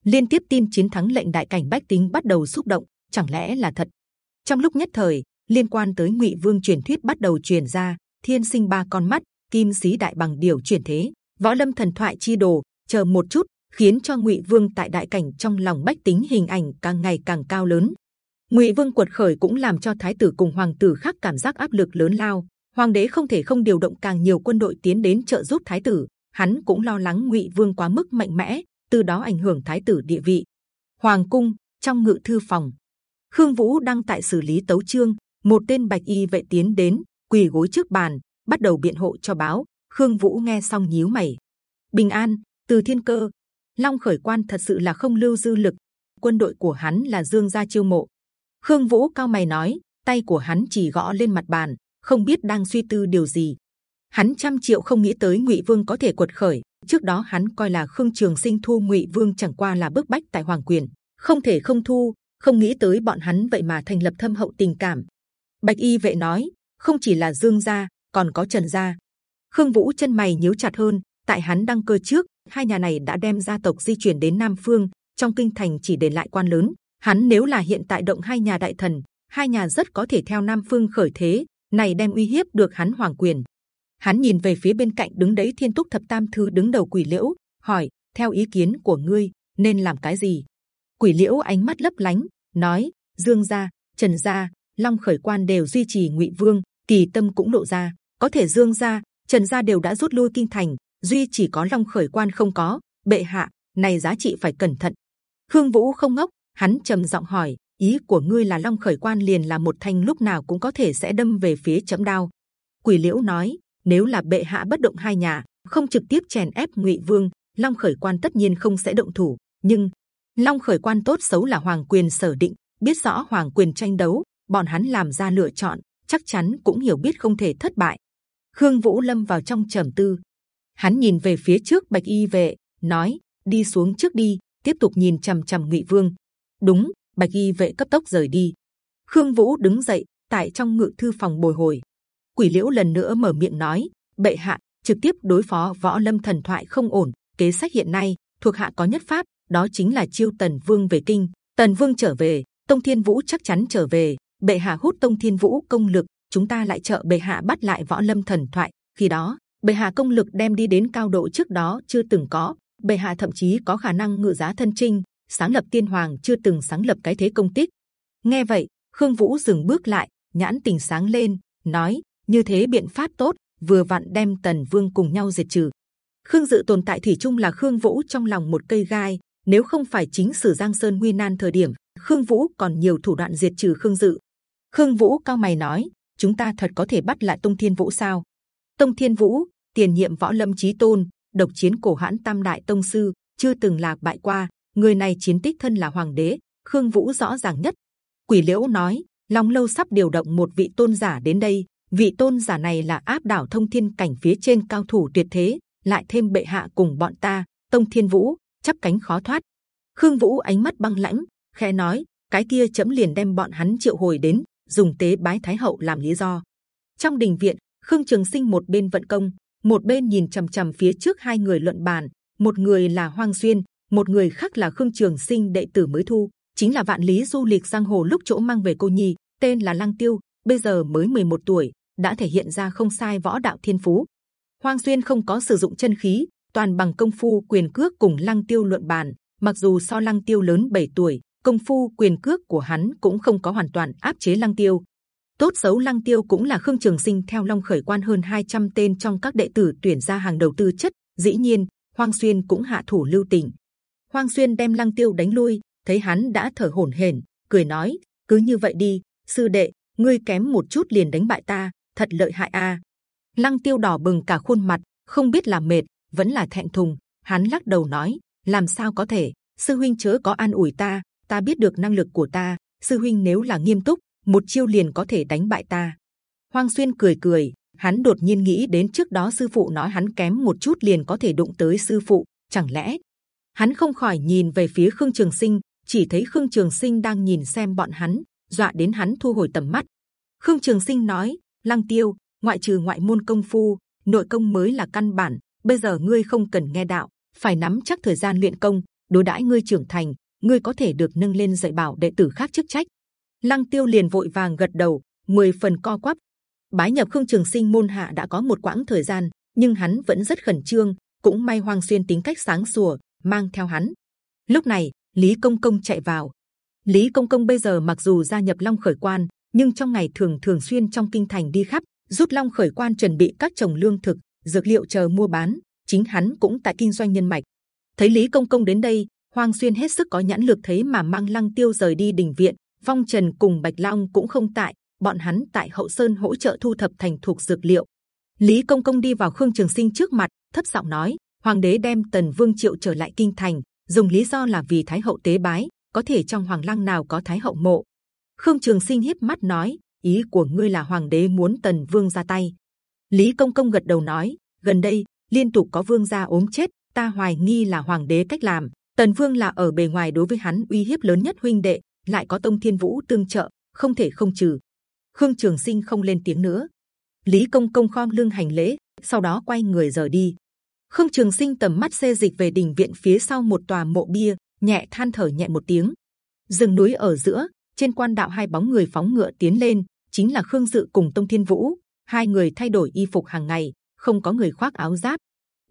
Liên tiếp tin chiến thắng lệnh đại cảnh bách tính bắt đầu xúc động, chẳng lẽ là thật? Trong lúc nhất thời, liên quan tới Ngụy Vương truyền thuyết bắt đầu truyền ra, thiên sinh ba con mắt, kim sĩ đại bằng điều chuyển thế, võ lâm thần thoại chi đồ. Chờ một chút, khiến cho Ngụy Vương tại đại cảnh trong lòng bách tính hình ảnh càng ngày càng cao lớn. Ngụy Vương cuột khởi cũng làm cho Thái tử cùng Hoàng tử khác cảm giác áp lực lớn lao. Hoàng đế không thể không điều động càng nhiều quân đội tiến đến trợ giúp Thái tử. Hắn cũng lo lắng Ngụy Vương quá mức mạnh mẽ, từ đó ảnh hưởng Thái tử địa vị. Hoàng cung trong ngự thư phòng, Khương Vũ đang tại xử lý tấu chương. Một tên bạch y vệ tiến đến, quỳ gối trước bàn, bắt đầu biện hộ cho báo. Khương Vũ nghe xong nhíu mày. Bình an, từ thiên cơ, Long khởi quan thật sự là không lưu dư lực. Quân đội của hắn là Dương gia chiêu mộ. Khương Vũ cao mày nói, tay của hắn chỉ gõ lên mặt bàn, không biết đang suy tư điều gì. Hắn trăm triệu không nghĩ tới Ngụy Vương có thể quật khởi. Trước đó hắn coi là Khương Trường Sinh thu Ngụy Vương chẳng qua là bước bách tại hoàng quyền, không thể không thu. Không nghĩ tới bọn hắn vậy mà thành lập thâm hậu tình cảm. Bạch Y vệ nói, không chỉ là Dương gia, còn có Trần gia. Khương Vũ chân mày nhíu chặt hơn. Tại hắn đăng cơ trước, hai nhà này đã đem gia tộc di chuyển đến Nam Phương, trong kinh thành chỉ để lại quan lớn. Hắn nếu là hiện tại động hai nhà đại thần, hai nhà rất có thể theo Nam Phương khởi thế, này đem uy hiếp được hắn hoàng quyền. Hắn nhìn về phía bên cạnh đứng đấy Thiên Túc Thập Tam Thư đứng đầu Quỷ Liễu, hỏi: theo ý kiến của ngươi nên làm cái gì? Quỷ Liễu ánh mắt lấp lánh, nói: Dương gia, Trần gia, Long khởi quan đều duy trì Ngụy Vương, Kỳ Tâm cũng lộ ra, có thể Dương gia, Trần gia đều đã rút lui kinh thành, duy chỉ có Long khởi quan không có. Bệ hạ, này giá trị phải cẩn thận. Khương Vũ không ngốc, hắn trầm giọng hỏi: ý của ngươi là Long Khởi Quan liền là một thanh lúc nào cũng có thể sẽ đâm về phía chấm đao? Quỷ Liễu nói: nếu là bệ hạ bất động hai nhà, không trực tiếp chèn ép Ngụy Vương, Long Khởi Quan tất nhiên không sẽ động thủ. Nhưng Long Khởi Quan tốt xấu là hoàng quyền sở định, biết rõ hoàng quyền tranh đấu, bọn hắn làm ra lựa chọn, chắc chắn cũng hiểu biết không thể thất bại. Khương Vũ lâm vào trong trầm tư, hắn nhìn về phía trước bạch y vệ, nói: đi xuống trước đi, tiếp tục nhìn c h ầ m c h ầ m Ngụy Vương. Đúng, bạch y vệ cấp tốc rời đi. Khương Vũ đứng dậy, tại trong ngự thư phòng bồi hồi. Quỷ Liễu lần nữa mở miệng nói: bệ hạ trực tiếp đối phó võ lâm thần thoại không ổn. Kế sách hiện nay thuộc hạ có nhất pháp, đó chính là chiêu Tần Vương về kinh. Tần Vương trở về, Tông Thiên Vũ chắc chắn trở về. Bệ hạ hút Tông Thiên Vũ công lực, chúng ta lại trợ bệ hạ bắt lại võ lâm thần thoại. Khi đó, bệ hạ công lực đem đi đến cao độ trước đó chưa từng có. Bệ hạ thậm chí có khả năng ngự giá thân trinh, sáng lập tiên hoàng chưa từng sáng lập cái thế công tích. Nghe vậy, Khương Vũ dừng bước lại, nhãn tình sáng lên, nói: như thế biện pháp tốt, vừa vặn đem Tần Vương cùng nhau diệt trừ. Khương Dự tồn tại thủy chung là Khương Vũ trong lòng một cây gai. Nếu không phải chính sử Giang Sơn nguy nan thời điểm, Khương Vũ còn nhiều thủ đoạn diệt trừ Khương Dự. Khương Vũ cao mày nói: chúng ta thật có thể bắt lại Tông Thiên Vũ sao? Tông Thiên Vũ, tiền nhiệm võ lâm chí tôn, độc chiến cổ hãn tam đại tông sư, chưa từng lạc bại qua. Người này chiến tích thân là hoàng đế, Khương Vũ rõ ràng nhất. Quỷ Liễu nói, Long Lâu sắp điều động một vị tôn giả đến đây. Vị tôn giả này là áp đảo thông thiên cảnh phía trên cao thủ tuyệt thế, lại thêm bệ hạ cùng bọn ta, Tông Thiên Vũ chắp cánh khó thoát. Khương Vũ ánh mắt băng lãnh, khẽ nói, cái kia chấm liền đem bọn hắn triệu hồi đến, dùng tế bái thái hậu làm lý do. Trong đình viện, Khương Trường Sinh một bên vận công, một bên nhìn c h ầ m c h ầ m phía trước hai người luận bàn. Một người là Hoang Xuyên, một người khác là Khương Trường Sinh đệ tử mới thu, chính là vạn lý du lịch giang hồ lúc chỗ mang về cô nhi, tên là Lăng Tiêu, bây giờ mới 11 tuổi, đã thể hiện ra không sai võ đạo thiên phú. Hoang Xuyên không có sử dụng chân khí, toàn bằng công phu quyền cước cùng Lăng Tiêu luận bàn. Mặc dù so Lăng Tiêu lớn 7 tuổi, công phu quyền cước của hắn cũng không có hoàn toàn áp chế Lăng Tiêu, tốt xấu lăng tiêu cũng là khương trường sinh theo long khởi quan hơn 200 tên trong các đệ tử tuyển ra hàng đầu tư chất. Dĩ nhiên hoang xuyên cũng hạ thủ lưu tình. Hoang xuyên đem lăng tiêu đánh lui thấy hắn đã thở hổn hển cười nói cứ như vậy đi sư đệ ngươi kém một chút liền đánh bại ta thật lợi hại a. Lăng tiêu đỏ bừng cả khuôn mặt không biết là mệt vẫn là thẹn thùng. Hắn lắc đầu nói làm sao có thể? Sư huynh chớ có an ủi ta ta biết được năng lực của ta sư huynh nếu là nghiêm túc một chiêu liền có thể đánh bại ta. Hoang xuyên cười cười, hắn đột nhiên nghĩ đến trước đó sư phụ nói hắn kém một chút liền có thể đụng tới sư phụ, chẳng lẽ hắn không khỏi nhìn về phía khương trường sinh, chỉ thấy khương trường sinh đang nhìn xem bọn hắn, dọa đến hắn thu hồi tầm mắt. Khương trường sinh nói: Lăng Tiêu, ngoại trừ ngoại môn công phu, nội công mới là căn bản. Bây giờ ngươi không cần nghe đạo, phải nắm chắc thời gian luyện công. Đối đãi ngươi trưởng thành, ngươi có thể được nâng lên dạy bảo đệ tử khác chức trách. Lăng Tiêu liền vội vàng gật đầu, mười phần co quắp. Bái nhập Khương Trường Sinh môn hạ đã có một quãng thời gian, nhưng hắn vẫn rất khẩn trương. Cũng may Hoàng Xuyên tính cách sáng sủa, mang theo hắn. Lúc này, Lý Công Công chạy vào. Lý Công Công bây giờ mặc dù gia nhập Long Khởi Quan, nhưng trong ngày thường thường xuyên trong kinh thành đi khắp, giúp Long Khởi Quan chuẩn bị các trồng lương thực, dược liệu chờ mua bán. Chính hắn cũng tại kinh doanh nhân mạch. Thấy Lý Công Công đến đây, Hoàng Xuyên hết sức có nhãn lực thấy mà mang Lăng Tiêu rời đi đình viện, Phong Trần cùng Bạch Long cũng không tại, bọn hắn tại hậu sơn hỗ trợ thu thập thành thuộc dược liệu. Lý Công Công đi vào Khương Trường Sinh trước mặt, thấp giọng nói: Hoàng đế đem Tần Vương triệu trở lại kinh thành, dùng lý do là vì Thái hậu tế bái, có thể trong Hoàng Lăng nào có Thái hậu mộ. Khương Trường Sinh hiếp mắt nói: ý của ngươi là Hoàng đế muốn Tần Vương ra tay. Lý Công Công gật đầu nói: gần đây liên tục có Vương gia ốm chết, ta hoài nghi là Hoàng đế cách làm. Tần Vương là ở bề ngoài đối với hắn uy hiếp lớn nhất huynh đệ, lại có tông thiên vũ tương trợ không thể không trừ. Khương trường sinh không lên tiếng nữa. Lý công công khom lưng hành lễ sau đó quay người rời đi. Khương trường sinh tầm mắt xê dịch về đỉnh viện phía sau một tòa mộ bia nhẹ than thở nhẹ một tiếng. Rừng núi ở giữa trên quan đạo hai bóng người phóng ngựa tiến lên chính là khương dự cùng tông thiên vũ. Hai người thay đổi y phục hàng ngày không có người khoác áo giáp.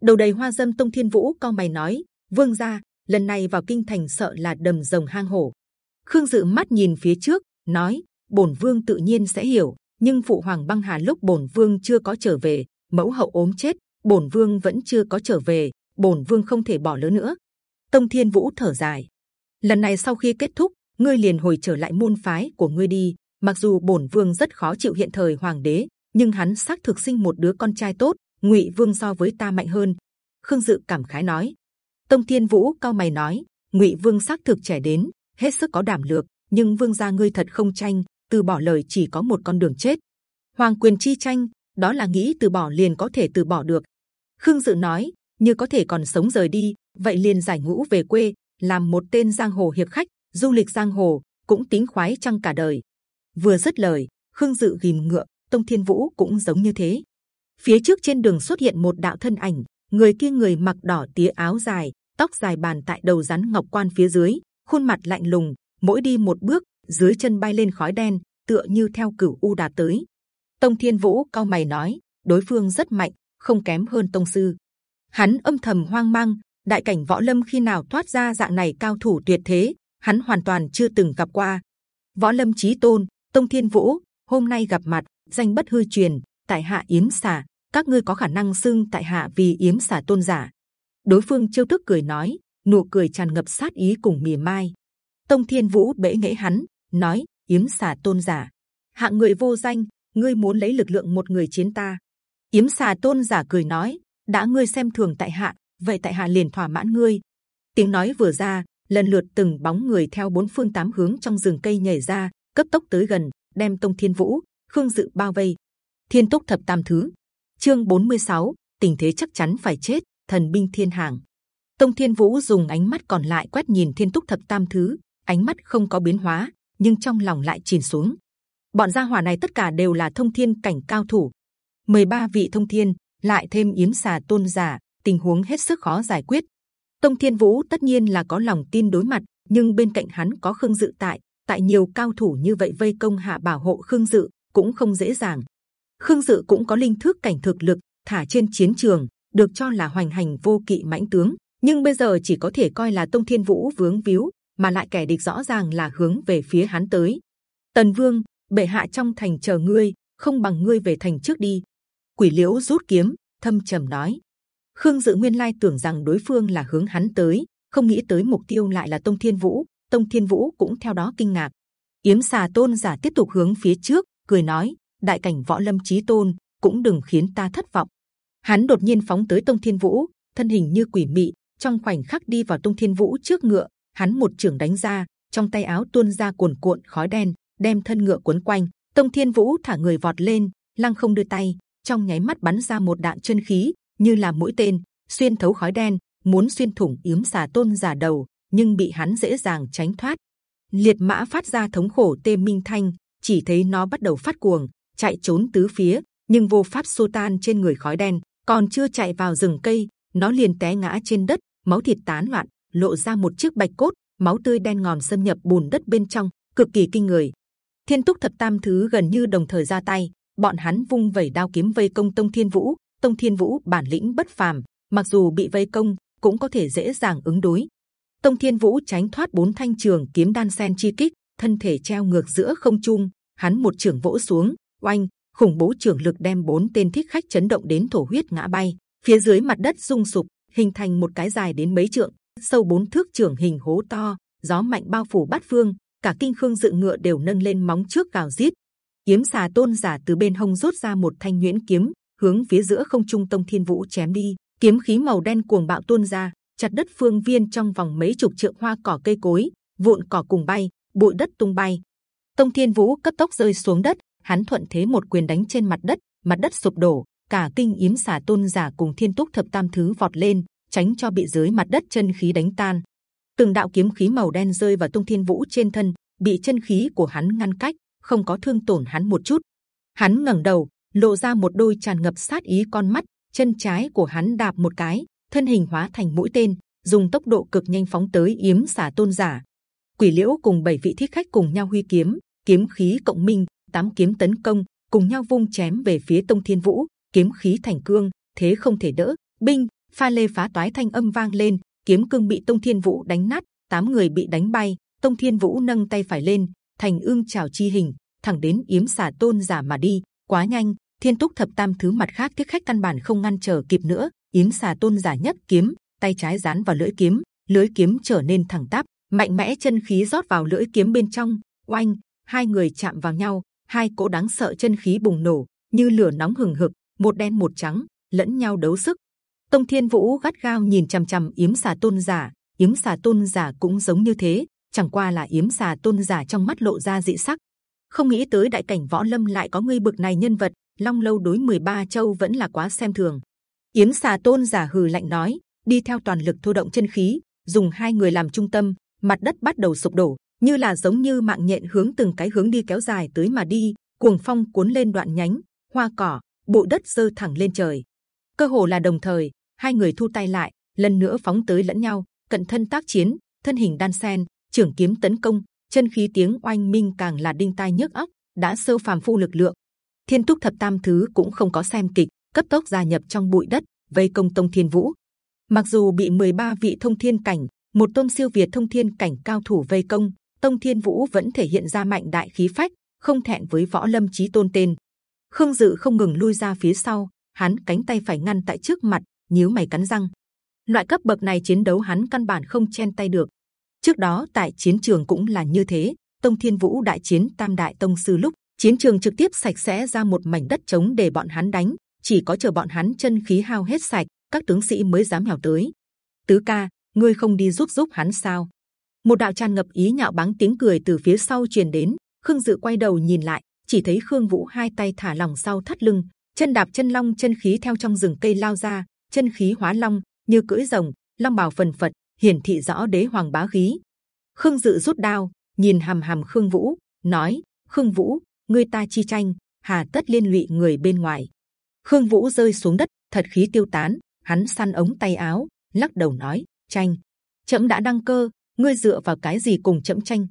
Đầu đầy hoa dâm tông thiên vũ cao mày nói vương gia lần này vào kinh thành sợ là đầm rồng hang hổ. Khương Dự mắt nhìn phía trước, nói: Bổn Vương tự nhiên sẽ hiểu, nhưng phụ hoàng băng hà lúc Bổn Vương chưa có trở về, mẫu hậu ốm chết, Bổn Vương vẫn chưa có trở về, Bổn Vương không thể bỏ lỡ nữa. Tông Thiên Vũ thở dài, lần này sau khi kết thúc ngươi liền hồi trở lại môn phái của ngươi đi. Mặc dù bổn vương rất khó chịu hiện thời hoàng đế nhưng hắn xác thực sinh một đứa con trai tốt ngụy vương so với ta mạnh hơn. Khương dự cảm khái nói tông thiên vũ cao mày nói, ngụy vương xác thực trẻ đến, hết sức có đảm lược nhưng vương gia ngươi thật không tranh, từ bỏ lời chỉ có một con đường chết. Hoàng quyền chi tranh, đó là nghĩ từ bỏ liền có thể từ bỏ được. Khương dự nói, như có thể còn sống rời đi, vậy liền giải ngũ về quê, làm một tên giang hồ hiệp khách, du lịch giang hồ, cũng tính khoái trăng cả đời. Vừa dứt lời, khương dự ghim ngựa, tông thiên vũ cũng giống như thế. Phía trước trên đường xuất hiện một đạo thân ảnh, người kia người mặc đỏ tía áo dài tóc dài bàn tại đầu rắn ngọc quan phía dưới, khuôn mặt lạnh lùng, mỗi đi một bước, dưới chân bay lên khói đen, tựa như theo cửu u đạt tới. Tông thiên vũ cao mày nói, đối phương rất mạnh, không kém hơn tông sư. Hắn âm thầm hoang mang, đại cảnh võ lâm khi nào thoát ra dạng này cao thủ tuyệt thế, hắn hoàn toàn chưa từng gặp qua. Võ lâm chí tôn, tông thiên vũ, hôm nay gặp mặt, danh bất hư truyền, tại hạ yếm xả các ngươi có khả năng xưng tại hạ vì yếm xả tôn giả đối phương chiêu thức cười nói nụ cười tràn ngập sát ý cùng mỉa mai. Tông thiên vũ bẽ nghễ hắn nói yếm xà tôn giả hạng người vô danh ngươi muốn lấy lực lượng một người chiến ta. Yếm xà tôn giả cười nói đã ngươi xem thường tại hạ vậy tại hạ liền thỏa mãn ngươi. Tiếng nói vừa ra lần lượt từng bóng người theo bốn phương tám hướng trong rừng cây nhảy ra cấp tốc tới gần đem tông thiên vũ khương dự bao vây. Thiên túc thập tam thứ chương 46, tình thế chắc chắn phải chết thần binh thiên hàng tông thiên vũ dùng ánh mắt còn lại quét nhìn thiên túc thập tam thứ, ánh mắt không có biến hóa, nhưng trong lòng lại chìm xuống. Bọn gia hỏa này tất cả đều là thông thiên cảnh cao thủ. 13 vị thông thiên, lại thêm yếm xà tôn giả, tình huống hết sức khó giải quyết. Tông thiên vũ tất nhiên là có lòng tin đối mặt, nhưng bên cạnh hắn có khương dự tại tại nhiều cao thủ như vậy vây công hạ bảo hộ khương dự cũng không dễ dàng. Khương dự cũng có linh thức cảnh thực lực, thả trên chiến trường được cho là hoành hành vô kỵ mãnh tướng, nhưng bây giờ chỉ có thể coi là tông thiên vũ vướng víu, mà lại kẻ địch rõ ràng là hướng về phía hắn tới. Tần vương, bệ hạ trong thành chờ ngươi, không bằng ngươi về thành trước đi. Quỷ liễu rút kiếm, thâm trầm nói. Khương dự nguyên lai tưởng rằng đối phương là hướng hắn tới, không nghĩ tới mục tiêu lại là tông thiên vũ, tông thiên vũ cũng theo đó kinh ngạc. Yếm xà tôn giả tiếp tục hướng phía trước, cười nói, đại cảnh võ lâm chí tôn, cũng đừng khiến ta thất vọng hắn đột nhiên phóng tới tông thiên vũ, thân hình như quỷ mị, trong khoảnh khắc đi vào tông thiên vũ trước ngựa, hắn một trường đánh ra, trong tay áo tuôn ra cuồn cuộn khói đen, đem thân ngựa cuốn quanh. Tông thiên vũ thả người vọt lên, lăng không đưa tay, trong nháy mắt bắn ra một đạn chân khí, như là mũi tên, xuyên thấu khói đen, muốn xuyên thủng yếm xà tôn giả đầu, nhưng bị hắn dễ dàng tránh thoát. Liệt mã phát ra thống khổ tê minh thanh, chỉ thấy nó bắt đầu phát cuồng, chạy trốn tứ phía, nhưng vô pháp xô tan trên người khói đen còn chưa chạy vào rừng cây, nó liền té ngã trên đất, máu thịt tán loạn, lộ ra một chiếc bạch cốt, máu tươi đen ngòm xâm nhập bùn đất bên trong, cực kỳ kinh người. Thiên túc thập tam thứ gần như đồng thời ra tay, bọn hắn vung vẩy đao kiếm vây công tông thiên vũ. Tông thiên vũ bản lĩnh bất phàm, mặc dù bị vây công, cũng có thể dễ dàng ứng đối. Tông thiên vũ tránh thoát bốn thanh trường kiếm đan sen chi kích, thân thể treo ngược giữa không trung, hắn một trường vỗ xuống, oanh khủng bố trưởng lực đem bốn tên thích khách chấn động đến thổ huyết ngã bay, phía dưới mặt đất rung sụp, hình thành một cái dài đến mấy trượng, sâu bốn thước trưởng hình hố to, gió mạnh bao phủ bát phương, cả kinh khương dự ngựa đều nâng lên móng trước gào rít. Kiếm xà tôn giả từ bên hông rút ra một thanh nhuyễn kiếm, hướng phía giữa không trung tông thiên vũ chém đi. Kiếm khí màu đen cuồng bạo tuôn ra, chặt đất phương viên trong vòng mấy chục trượng hoa cỏ cây cối, vụn cỏ cùng bay, bụi đất tung bay. Tông thiên vũ cấp tốc rơi xuống đất hắn thuận thế một quyền đánh trên mặt đất mặt đất sụp đổ, cả kinh yếm xà tôn giả cùng thiên túc thập tam thứ vọt lên, tránh cho bị dưới mặt đất chân khí đánh tan. Từng đạo kiếm khí màu đen rơi vào tung thiên vũ trên thân, bị chân khí của hắn ngăn cách, không có thương tổn hắn một chút. Hắn ngẩng đầu, lộ ra một đôi tràn ngập sát ý con mắt, chân trái của hắn đạp một cái, thân hình hóa thành mũi tên, dùng tốc độ cực nhanh phóng tới yếm xả tôn giả. Quỷ liễu cùng bảy vị thích khách cùng nhau huy kiếm kiếm khí cộng minh tám kiếm tấn công cùng nhau vung chém về phía tông thiên vũ kiếm khí thành cương thế không thể đỡ binh pha lê phá toái thanh âm vang lên kiếm cương bị tông thiên vũ đánh nát tám người bị đánh bay tông thiên vũ nâng tay phải lên thành ương chào chi hình thẳng đến yếm xả tôn giả mà đi quá nhanh thiên túc thập tam thứ mặt khác thiết khách căn bản không ngăn trở kịp nữa yếm xà tôn giả nhất kiếm tay trái dán vào lưỡi kiếm lưỡi kiếm trở nên thẳng tắp mạnh mẽ chân khí rót vào lưỡi kiếm bên trong, oanh, hai người chạm vào nhau, hai cỗ đáng sợ chân khí bùng nổ, như lửa nóng hừng hực, một đen một trắng, lẫn nhau đấu sức. Tông Thiên Vũ gắt gao nhìn c h ầ m c h ầ m yếm xà tôn giả, yếm xà tôn giả cũng giống như thế, chẳng qua là yếm xà tôn giả trong mắt lộ ra dị sắc. Không nghĩ tới đại cảnh võ lâm lại có ngươi bực này nhân vật, long lâu đối 13 châu vẫn là quá xem thường. Yếm xà tôn giả hừ lạnh nói, đi theo toàn lực thu động chân khí, dùng hai người làm trung tâm, mặt đất bắt đầu sụp đổ, như là giống như mạng nhện hướng từng cái hướng đi kéo dài tới mà đi, cuồng phong cuốn lên đoạn nhánh, hoa cỏ, bộ đất dơ thẳng lên trời. cơ hồ là đồng thời, hai người thu tay lại, lần nữa phóng tới lẫn nhau, cận thân tác chiến, thân hình đan sen, trưởng kiếm tấn công, chân khí tiếng oanh minh càng là đinh tai nhức óc, đã sơ phàm phu lực lượng. Thiên túc thập tam thứ cũng không có xem kịch, cấp tốc gia nhập trong bụi đất, vây công tông thiên vũ. Mặc dù bị 13 vị thông thiên cảnh, một tôn siêu việt thông thiên cảnh cao thủ vây công, tông thiên vũ vẫn thể hiện ra mạnh đại khí phách, không thẹn với võ lâm chí tôn tên. Khương Dự không ngừng lui ra phía sau, hắn cánh tay phải ngăn tại trước mặt, nhíu mày cắn răng. Loại cấp bậc này chiến đấu hắn căn bản không chen tay được. Trước đó tại chiến trường cũng là như thế. Tông Thiên Vũ đại chiến Tam Đại Tông sư lúc chiến trường trực tiếp sạch sẽ ra một mảnh đất trống để bọn hắn đánh. Chỉ có chờ bọn hắn chân khí hao hết sạch, các tướng sĩ mới dám hào tới. Tứ ca, ngươi không đi giúp giúp hắn sao? Một đạo tràn ngập ý nhạo báng tiếng cười từ phía sau truyền đến. Khương Dự quay đầu nhìn lại, chỉ thấy Khương Vũ hai tay thả lỏng sau thắt lưng, chân đạp chân long chân khí theo trong rừng cây lao ra, chân khí hóa long như cưỡi rồng, long bào phần phật hiển thị rõ đế hoàng bá khí. Khương Dự rút đao, nhìn hàm hàm Khương Vũ, nói: Khương Vũ, ngươi ta chi tranh, hà tất liên lụy người bên ngoài. Khương Vũ rơi xuống đất, thật khí tiêu tán, hắn săn ống tay áo, lắc đầu nói: tranh, chậm đã đăng cơ, ngươi dựa vào cái gì cùng chậm tranh?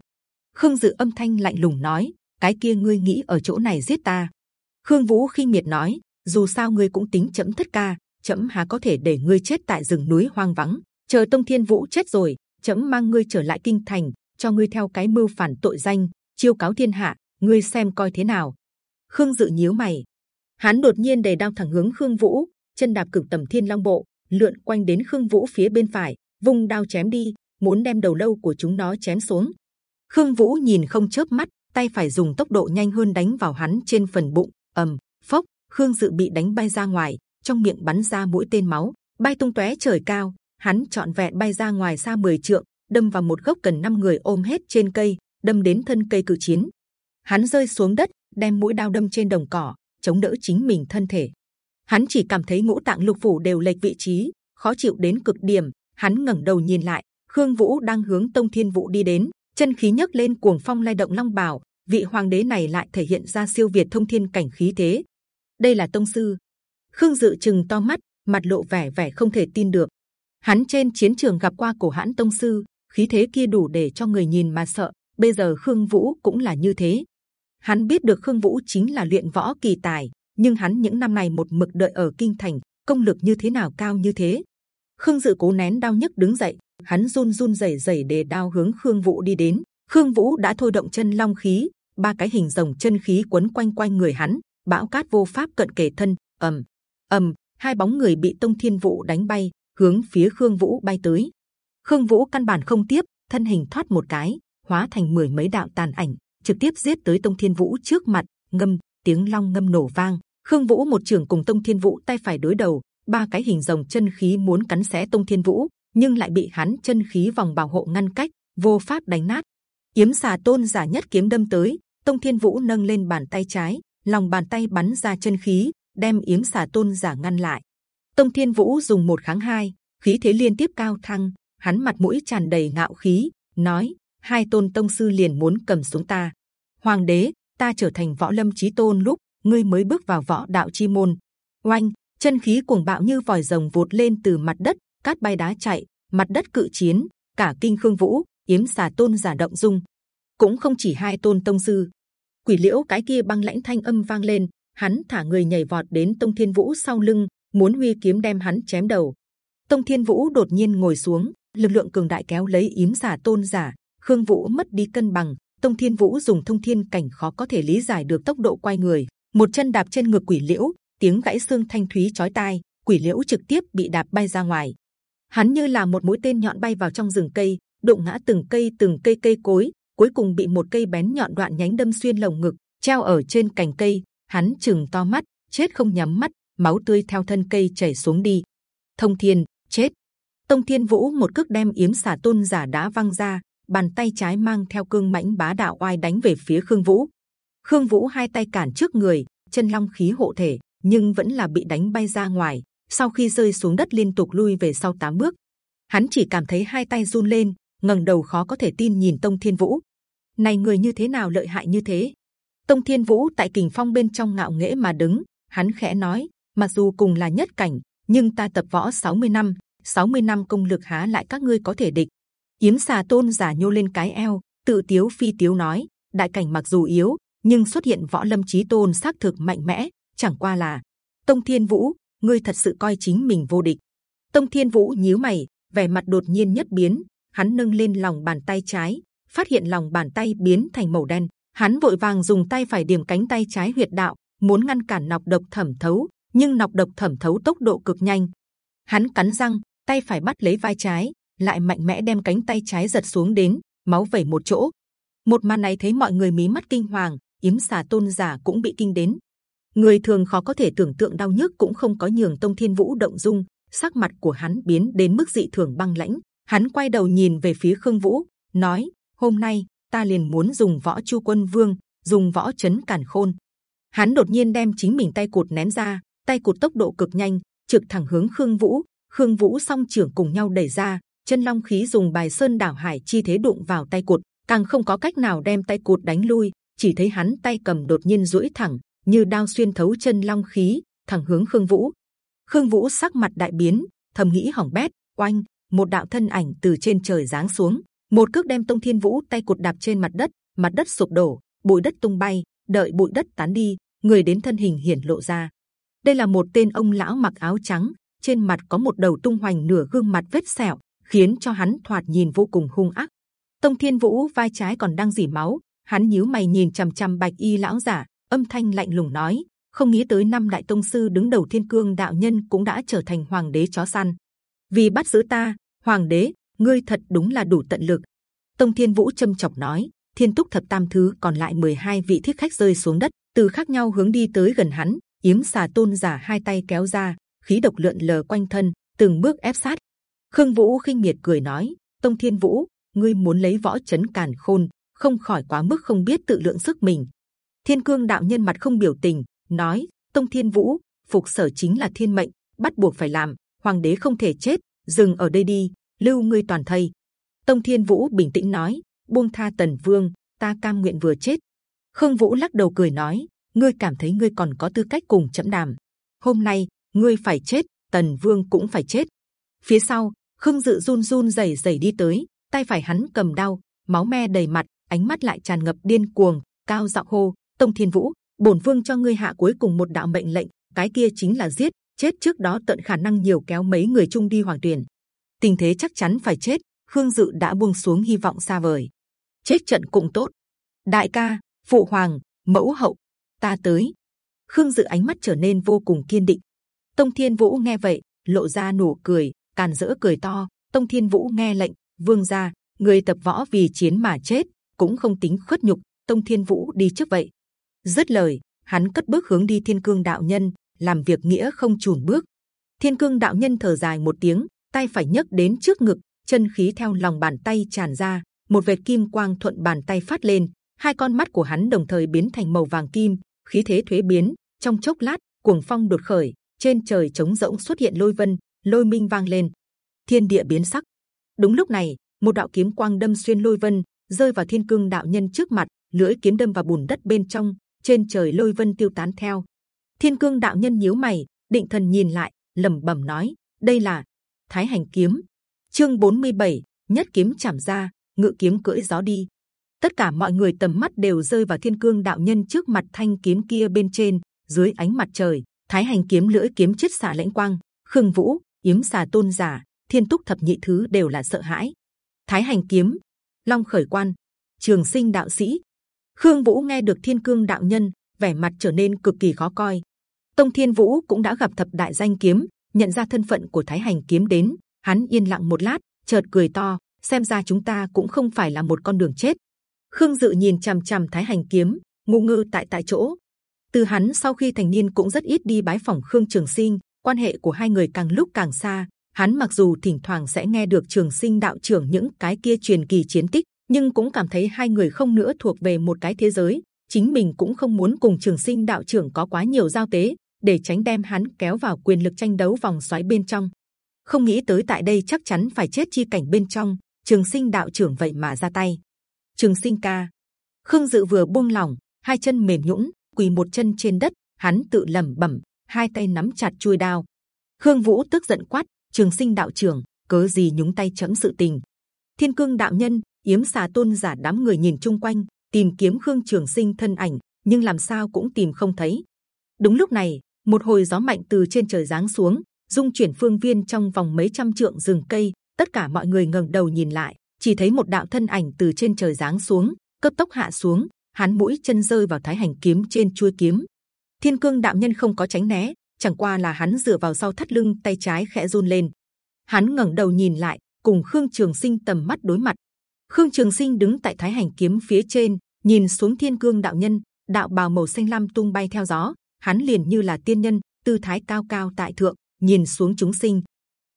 Khương Dự âm thanh lạnh lùng nói: cái kia ngươi nghĩ ở chỗ này giết ta? Khương Vũ khinh miệt nói: dù sao ngươi cũng tính chậm thất ca, chậm há có thể để ngươi chết tại rừng núi hoang vắng chờ tông thiên vũ chết rồi chậm mang ngươi trở lại kinh thành cho ngươi theo cái mưu phản tội danh chiêu cáo thiên hạ ngươi xem coi thế nào khương dự nhíu mày hắn đột nhiên đề đao thẳng hướng khương vũ chân đạp cực tầm thiên long bộ lượn quanh đến khương vũ phía bên phải vung đao chém đi muốn đem đầu lâu của chúng nó chém xuống khương vũ nhìn không chớp mắt tay phải dùng tốc độ nhanh hơn đánh vào hắn trên phần bụng ầm phốc khương dự bị đánh bay ra ngoài trong miệng bắn ra mũi tên máu, bay tung tóe trời cao. Hắn chọn vẹn bay ra ngoài xa 10 trượng, đâm vào một gốc cần năm người ôm hết trên cây, đâm đến thân cây cự chiến. Hắn rơi xuống đất, đem mũi đao đâm trên đồng cỏ, chống đỡ chính mình thân thể. Hắn chỉ cảm thấy ngũ tạng lục phủ đều lệch vị trí, khó chịu đến cực điểm. Hắn ngẩng đầu nhìn lại, Khương Vũ đang hướng Tông Thiên Vũ đi đến, chân khí nhấc lên cuồng phong lay động long bảo. Vị hoàng đế này lại thể hiện ra siêu việt thông thiên cảnh khí thế. Đây là tông sư, Khương Dự chừng to mắt, mặt lộ vẻ vẻ không thể tin được. Hắn trên chiến trường gặp qua cổ hãn tông sư, khí thế kia đủ để cho người nhìn mà sợ. Bây giờ Khương Vũ cũng là như thế. Hắn biết được Khương Vũ chính là luyện võ kỳ tài, nhưng hắn những năm này một mực đợi ở kinh thành, công lực như thế nào cao như thế. Khương Dự cố nén đau nhức đứng dậy, hắn run run rẩy rẩy để đao hướng Khương Vũ đi đến. Khương Vũ đã thôi động chân long khí, ba cái hình rồng chân khí quấn quanh quanh người hắn, bão cát vô pháp cận kề thân, ầm ầm hai bóng người bị tông thiên vũ đánh bay hướng phía khương vũ bay tới. Khương vũ căn bản không tiếp thân hình thoát một cái hóa thành mười mấy đạo tàn ảnh trực tiếp giết tới tông thiên vũ trước mặt. Ngâm tiếng long ngâm nổ vang. Khương vũ một trường cùng tông thiên vũ tay phải đối đầu ba cái hình rồng chân khí muốn cắn xé tông thiên vũ nhưng lại bị hắn chân khí vòng bảo hộ ngăn cách vô pháp đánh nát yếm xà tôn giả nhất kiếm đâm tới tông thiên vũ nâng lên bàn tay trái lòng bàn tay bắn ra chân khí đem yếm xà tôn giả ngăn lại. Tông Thiên Vũ dùng một kháng hai, khí thế liên tiếp cao thăng, hắn mặt mũi tràn đầy ngạo khí, nói: hai tôn tông sư liền muốn cầm xuống ta. Hoàng đế, ta trở thành võ lâm chí tôn lúc ngươi mới bước vào võ đạo chi môn. Oanh, chân khí cuồng bạo như vòi rồng vụt lên từ mặt đất, cát bay đá chạy, mặt đất cự chiến, cả kinh khương vũ, yếm xà tôn giả động dung. Cũng không chỉ hai tôn tông sư, quỷ liễu cái kia băng lãnh thanh âm vang lên, hắn thả người nhảy vọt đến Tông Thiên Vũ sau lưng, muốn huy kiếm đem hắn chém đầu. Tông Thiên Vũ đột nhiên ngồi xuống, lực lượng cường đại kéo lấy yếm xà tôn giả, Khương Vũ mất đi cân bằng. Tông Thiên Vũ dùng thông thiên cảnh khó có thể lý giải được tốc độ quay người, một chân đạp trên ngực quỷ liễu, tiếng gãy xương thanh thúy chói tai, quỷ liễu trực tiếp bị đạp bay ra ngoài. Hắn như là một mũi tên nhọn bay vào trong rừng cây, đụng ngã từng cây từng cây cây cối, cuối cùng bị một cây bén nhọn đoạn nhánh đâm xuyên lồng ngực, treo ở trên cành cây. Hắn chừng to mắt, chết không nhắm mắt, máu tươi theo thân cây chảy xuống đi. Thông Thiên chết. Tông Thiên Vũ một cước đem yếm xả tôn giả đã văng ra, bàn tay trái mang theo cương mãnh bá đạo oai đánh về phía Khương Vũ. Khương Vũ hai tay cản trước người, chân long khí hộ thể, nhưng vẫn là bị đánh bay ra ngoài. Sau khi rơi xuống đất liên tục lui về sau 8 bước, hắn chỉ cảm thấy hai tay run lên, ngẩng đầu khó có thể tin nhìn Tông Thiên Vũ. Này người như thế nào lợi hại như thế? Tông Thiên Vũ tại kình phong bên trong ngạo nghễ mà đứng, hắn khẽ nói: mặc dù cùng là nhất cảnh, nhưng ta tập võ 60 năm, 60 năm công lực há lại các ngươi có thể địch? Yếm xà tôn giả nhô lên cái eo, tự tiếu phi tiếu nói: đại cảnh mặc dù yếu, nhưng xuất hiện võ lâm chí tôn xác thực mạnh mẽ, chẳng qua là Tông Thiên Vũ, ngươi thật sự coi chính mình vô địch. Tông Thiên Vũ nhíu mày, vẻ mặt đột nhiên nhất biến, hắn nâng lên lòng bàn tay trái, phát hiện lòng bàn tay biến thành màu đen. Hắn vội vàng dùng tay phải điểm cánh tay trái huyệt đạo, muốn ngăn cản nọc độc thẩm thấu, nhưng nọc độc thẩm thấu tốc độ cực nhanh. Hắn cắn răng, tay phải bắt lấy vai trái, lại mạnh mẽ đem cánh tay trái giật xuống đến, máu vẩy một chỗ. Một màn này thấy mọi người mí mắt kinh hoàng, yếm xà tôn giả cũng bị kinh đến. Người thường khó có thể tưởng tượng đau nhức cũng không có nhường tông thiên vũ động dung, sắc mặt của hắn biến đến mức dị thường băng lãnh. Hắn quay đầu nhìn về phía khương vũ, nói: hôm nay ta liền muốn dùng võ chu quân vương, dùng võ chấn cản khôn. Hắn đột nhiên đem chính mình tay cụt nén ra, tay cụt tốc độ cực nhanh, trực thẳng hướng khương vũ. Khương vũ song trưởng cùng nhau đẩy ra, chân long khí dùng bài sơn đảo hải chi thế đụng vào tay cụt, càng không có cách nào đem tay cụt đánh lui. Chỉ thấy hắn tay cầm đột nhiên duỗi thẳng, như đao xuyên thấu chân long khí, thẳng hướng khương vũ. Khương Vũ sắc mặt đại biến, thầm nghĩ hỏng bét. Oanh, một đạo thân ảnh từ trên trời giáng xuống, một cước đem Tông Thiên Vũ tay cột đạp trên mặt đất, mặt đất sụp đổ, bụi đất tung bay. Đợi bụi đất tán đi, người đến thân hình hiển lộ ra. Đây là một tên ông lão mặc áo trắng, trên mặt có một đầu tung hoành nửa gương mặt vết sẹo, khiến cho hắn thoạt nhìn vô cùng hung ác. Tông Thiên Vũ vai trái còn đang dỉ máu, hắn nhíu mày nhìn c h ầ m c h ầ m bạch y lão giả, âm thanh lạnh lùng nói: không nghĩ tới năm đại tông sư đứng đầu thiên cương đạo nhân cũng đã trở thành hoàng đế chó săn. Vì bắt giữ ta, hoàng đế, ngươi thật đúng là đủ tận lực. Tông thiên vũ châm chọc nói, thiên túc thập tam thứ còn lại 12 vị thiết khách rơi xuống đất, từ khác nhau hướng đi tới gần hắn, yếm xà tôn giả hai tay kéo ra, khí độc lượn lờ quanh thân, từng bước ép sát. Khương vũ khinh miệt cười nói, tông thiên vũ, ngươi muốn lấy võ chấn càn khôn, không khỏi quá mức không biết tự lượng sức mình thiên cương đạo nhân mặt không biểu tình, nói, tông thiên vũ, phục sở chính là thiên mệnh, bắt buộc phải làm, hoàng đế không thể chết, dừng ở đây đi, lưu ngươi toàn thây. Tông thiên vũ bình tĩnh nói, buông tha tần vương, ta cam nguyện vừa chết. Khương vũ lắc đầu cười nói, ngươi cảm thấy ngươi còn có tư cách cùng chậm đàm. Hôm nay, ngươi phải chết, tần vương cũng phải chết. Phía sau, khương dự run run rẩy rẩy đi tới, tay phải hắn cầm đao, máu me đầy mặt, ánh mắt lại tràn ngập điên cuồng, cao giọng hô tông thiên vũ, bổn vương cho ngươi hạ cuối cùng một đạo mệnh lệnh, cái kia chính là giết, chết trước đó tận khả năng nhiều kéo mấy người chung đi hoàng tuyển. Tình thế chắc chắn phải chết, khương dự đã buông xuống hy vọng xa vời. Chết trận cũng tốt. Đại ca, phụ hoàng, mẫu hậu, ta tới. Khương dự ánh mắt trở nên vô cùng kiên định. Tông thiên vũ nghe vậy, lộ ra nụ cười, càn dỡ cười to. Tông thiên vũ nghe lệnh, vương gia, người tập võ vì chiến mà chết, cũng không tính khuất nhục. Tông thiên vũ đi trước vậy dứt lời, hắn cất bước hướng đi thiên cương đạo nhân, làm việc nghĩa không chùn bước. Thiên cương đạo nhân thở dài một tiếng, tay phải nhấc đến trước ngực, chân khí theo lòng bàn tay tràn ra, một vệt kim quang thuận bàn tay phát lên, hai con mắt của hắn đồng thời biến thành màu vàng kim, khí thế thuế biến, trong chốc lát, cuồng phong đột khởi, trên trời trống rỗng xuất hiện lôi vân, lôi minh vang lên. Thiên địa biến sắc. Đúng lúc này, một đạo kiếm quang đâm xuyên lôi vân, rơi vào thiên cương đạo nhân trước mặt, lưỡi kiếm đâm vào bùn đất bên trong trên trời lôi vân tiêu tán theo. Thiên cương đạo nhân nhíu mày, định thần nhìn lại, lẩm bẩm nói: đây là Thái hành kiếm. Chương 47, nhất kiếm chạm ra, ngự kiếm cưỡi gió đi. Tất cả mọi người tầm mắt đều rơi vào thiên cương đạo nhân trước mặt thanh kiếm kia bên trên, dưới ánh mặt trời, Thái hành kiếm lưỡi kiếm chết xả lãnh quang, khương vũ, yếm xà tôn giả, thiên túc thập nhị thứ đều là sợ hãi. Thái hành kiếm, long khởi quan, trường sinh đạo sĩ, Khương Vũ nghe được Thiên Cương đạo nhân, vẻ mặt trở nên cực kỳ khó coi. Tông Thiên Vũ cũng đã gặp thập đại danh kiếm, nhận ra thân phận của Thái Hành kiếm đến, hắn yên lặng một lát, chợt cười to, xem ra chúng ta cũng không phải là một con đường chết. Khương Dự nhìn c h ầ m c h ầ m Thái Hành kiếm, ngu ngư tại tại chỗ. Từ hắn sau khi thành niên cũng rất ít đi bái phỏng Khương Trường Sinh, quan hệ của hai người càng lúc càng xa. Hắn mặc dù thỉnh thoảng sẽ nghe được Trường Sinh đạo trưởng những cái kia truyền kỳ chiến tích, nhưng cũng cảm thấy hai người không nữa thuộc về một cái thế giới. Chính mình cũng không muốn cùng Trường Sinh đạo trưởng có quá nhiều giao tế, để tránh đem hắn kéo vào quyền lực tranh đấu vòng xoáy bên trong. Không nghĩ tới tại đây chắc chắn phải chết chi cảnh bên trong. Trường Sinh đạo trưởng vậy mà ra tay. Trường Sinh ca. Khương Dự vừa buông lỏng, hai chân mềm nhũn, quỳ một chân trên đất, hắn tự lẩm bẩm, hai tay nắm chặt chuôi đao. Khương Vũ tức giận quát: Trường Sinh đạo trưởng, cớ gì nhúng tay chấm sự tình? Thiên Cương đạo nhân, yếm xà tôn giả đám người nhìn chung quanh, tìm kiếm Khương Trường Sinh thân ảnh, nhưng làm sao cũng tìm không thấy. Đúng lúc này, một hồi gió mạnh từ trên trời giáng xuống, dung chuyển phương viên trong vòng mấy trăm trượng rừng cây. Tất cả mọi người ngẩng đầu nhìn lại, chỉ thấy một đạo thân ảnh từ trên trời giáng xuống, cấp tốc hạ xuống, hắn mũi chân rơi vào thái hành kiếm trên chuôi kiếm. Thiên cương đạo nhân không có tránh né, chẳng qua là hắn dựa vào sau thắt lưng, tay trái khẽ run lên. Hắn ngẩng đầu nhìn lại, cùng Khương Trường Sinh tầm mắt đối mặt. Khương Trường Sinh đứng tại thái hành kiếm phía trên, nhìn xuống thiên cương đạo nhân, đạo bào màu xanh lam tung bay theo gió, hắn liền như là tiên nhân, tư thái cao cao tại thượng, nhìn xuống chúng sinh.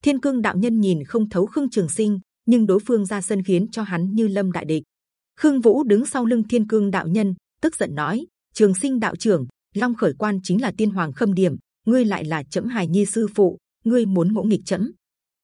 Thiên cương đạo nhân nhìn không thấu Khương Trường Sinh, nhưng đối phương ra sân khiến cho hắn như lâm đại địch. Khương Vũ đứng sau lưng Thiên Cương đạo nhân, tức giận nói: Trường Sinh đạo trưởng, Long khởi quan chính là tiên hoàng khâm điểm, ngươi lại là chấm hài nhi sư phụ, ngươi muốn ngỗ nghịch chấm.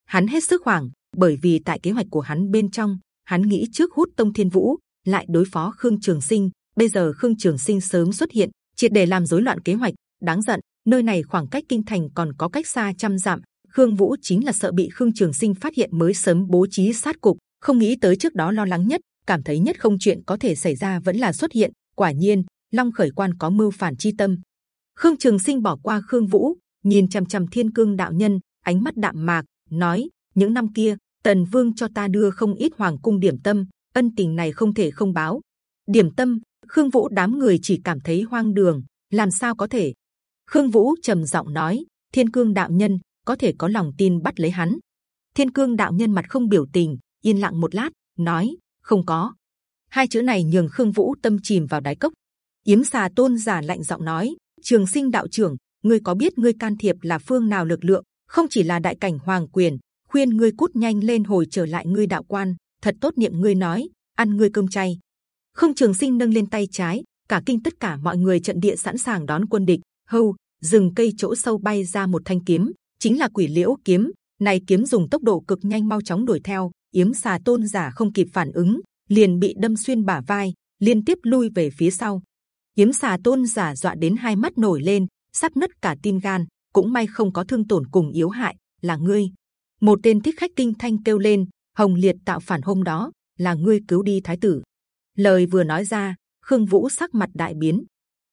Hắn hết sức hoảng, bởi vì tại kế hoạch của hắn bên trong, hắn nghĩ trước hút Tông Thiên Vũ, lại đối phó Khương Trường Sinh. Bây giờ Khương Trường Sinh sớm xuất hiện, triệt để làm rối loạn kế hoạch, đáng giận. Nơi này khoảng cách kinh thành còn có cách xa trăm dặm, Khương Vũ chính là sợ bị Khương Trường Sinh phát hiện mới sớm bố trí sát cục, không nghĩ tới trước đó lo lắng nhất, cảm thấy nhất không chuyện có thể xảy ra vẫn là xuất hiện. Quả nhiên, Long khởi quan có mưu phản chi tâm. Khương Trường Sinh bỏ qua Khương Vũ, nhìn c h ầ m c h ầ m Thiên Cương đạo nhân, ánh mắt đạm mạc, nói: những năm kia Tần Vương cho ta đưa không ít hoàng cung điểm tâm, ân tình này không thể không báo. Điểm tâm, Khương Vũ đám người chỉ cảm thấy hoang đường, làm sao có thể? Khương Vũ trầm giọng nói: Thiên Cương đạo nhân, có thể có lòng tin bắt lấy hắn. Thiên Cương đạo nhân mặt không biểu tình, yên lặng một lát, nói: không có. Hai chữ này nhường Khương Vũ tâm chìm vào đáy cốc. Yếm xà tôn giả lạnh giọng nói: Trường Sinh đạo trưởng, ngươi có biết ngươi can thiệp là phương nào lực lượng? Không chỉ là đại cảnh hoàng quyền, khuyên ngươi cút nhanh lên hồi trở lại ngươi đạo quan. Thật tốt niệm ngươi nói, ăn ngươi cơm chay. Không Trường Sinh nâng lên tay trái, cả kinh tất cả mọi người trận địa sẵn sàng đón quân địch. Hâu, rừng cây chỗ sâu bay ra một thanh kiếm, chính là quỷ liễu kiếm. Này kiếm dùng tốc độ cực nhanh mau chóng đuổi theo, yếm xà tôn giả không kịp phản ứng, liền bị đâm xuyên bả vai, liên tiếp lui về phía sau. Yếm xà tôn giả dọa đến hai mắt nổi lên, sắp nứt cả tim gan. Cũng may không có thương tổn cùng yếu hại, là ngươi. Một tên thích khách kinh thanh kêu lên, hồng liệt tạo phản hôm đó là ngươi cứu đi thái tử. Lời vừa nói ra, Khương Vũ sắc mặt đại biến.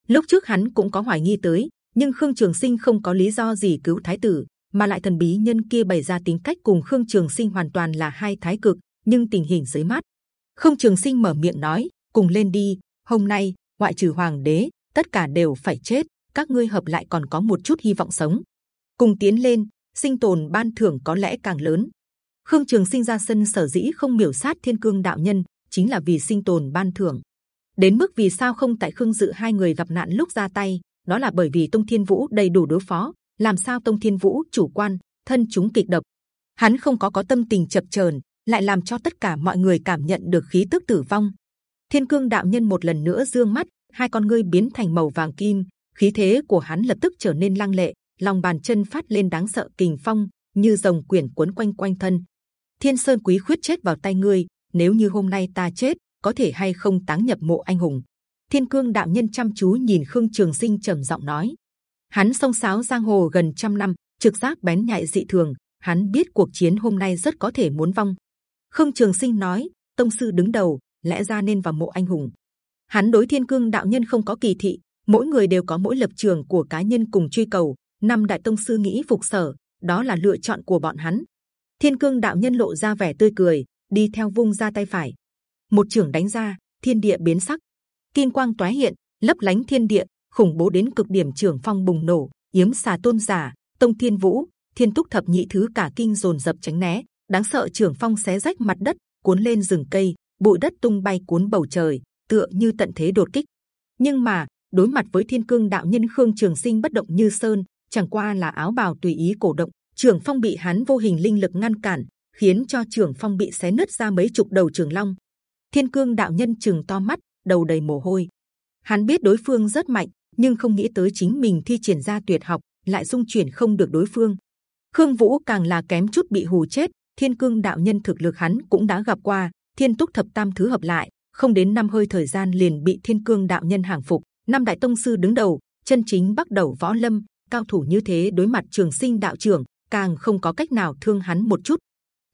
Lúc trước hắn cũng có hoài nghi tới, nhưng Khương Trường Sinh không có lý do gì cứu thái tử, mà lại thần bí nhân kia bày ra tính cách cùng Khương Trường Sinh hoàn toàn là hai thái cực, nhưng tình hình dưới mắt, Khương Trường Sinh mở miệng nói: cùng lên đi. Hôm nay, ngoại trừ hoàng đế, tất cả đều phải chết. Các ngươi hợp lại còn có một chút hy vọng sống. Cùng tiến lên, sinh tồn ban thưởng có lẽ càng lớn. Khương Trường Sinh ra sân sở dĩ không miểu sát Thiên Cương đạo nhân, chính là vì sinh tồn ban thưởng. Đến mức vì sao không tại Khương Dự hai người gặp nạn lúc ra tay, đó là bởi vì Tông Thiên Vũ đầy đủ đối phó. Làm sao Tông Thiên Vũ chủ quan, thân chúng kịch độc, hắn không có có tâm tình chập chờn, lại làm cho tất cả mọi người cảm nhận được khí tức tử vong. Thiên cương đạo nhân một lần nữa dương mắt, hai con ngươi biến thành màu vàng kim, khí thế của hắn lập tức trở nên lăng lệ, lòng bàn chân phát lên đáng sợ kình phong, như rồng quyển cuốn quanh quanh thân. Thiên sơn quý khuyết chết vào tay ngươi, nếu như hôm nay ta chết, có thể hay không táng nhập mộ anh hùng? Thiên cương đạo nhân chăm chú nhìn Khương Trường Sinh trầm giọng nói. Hắn sông sáo giang hồ gần trăm năm, trực giác bén nhạy dị thường. Hắn biết cuộc chiến hôm nay rất có thể muốn vong. Khương Trường Sinh nói, tông sư đứng đầu, lẽ ra nên vào mộ anh hùng. Hắn đối Thiên Cương đạo nhân không có kỳ thị, mỗi người đều có mỗi lập trường của cá nhân cùng truy cầu. Năm đại tông sư nghĩ phục sở, đó là lựa chọn của bọn hắn. Thiên Cương đạo nhân lộ ra vẻ tươi cười, đi theo vung ra tay phải, một trưởng đánh ra, thiên địa biến sắc, kim quang toái hiện, lấp lánh thiên địa, khủng bố đến cực điểm trưởng phong bùng nổ, yếm xà tôn giả, tông thiên vũ, thiên túc thập nhị thứ cả kinh dồn dập tránh né, đáng sợ trưởng phong xé rách mặt đất cuốn lên rừng cây, bụi đất tung bay cuốn bầu trời, tựa như tận thế đột kích. Nhưng mà đối mặt với thiên cương đạo nhân khương trường sinh bất động như sơn, chẳng qua là áo bào tùy ý cổ động, trường phong bị hắn vô hình linh lực ngăn cản, khiến cho trường phong bị xé nứt ra mấy chục đầu trường long. Thiên cương đạo nhân trường to mắt, đầu đầy mồ hôi. Hắn biết đối phương rất mạnh, nhưng không nghĩ tới chính mình thi triển ra tuyệt học lại dung chuyển không được đối phương. Khương Vũ càng là kém chút bị hù chết. Thiên cương đạo nhân thực lực hắn cũng đã gặp qua, thiên túc thập tam thứ hợp lại, không đến năm hơi thời gian liền bị thiên cương đạo nhân hàng phục. Năm đại tông sư đứng đầu, chân chính bắt đầu võ lâm, cao thủ như thế đối mặt trường sinh đạo trưởng, càng không có cách nào thương hắn một chút.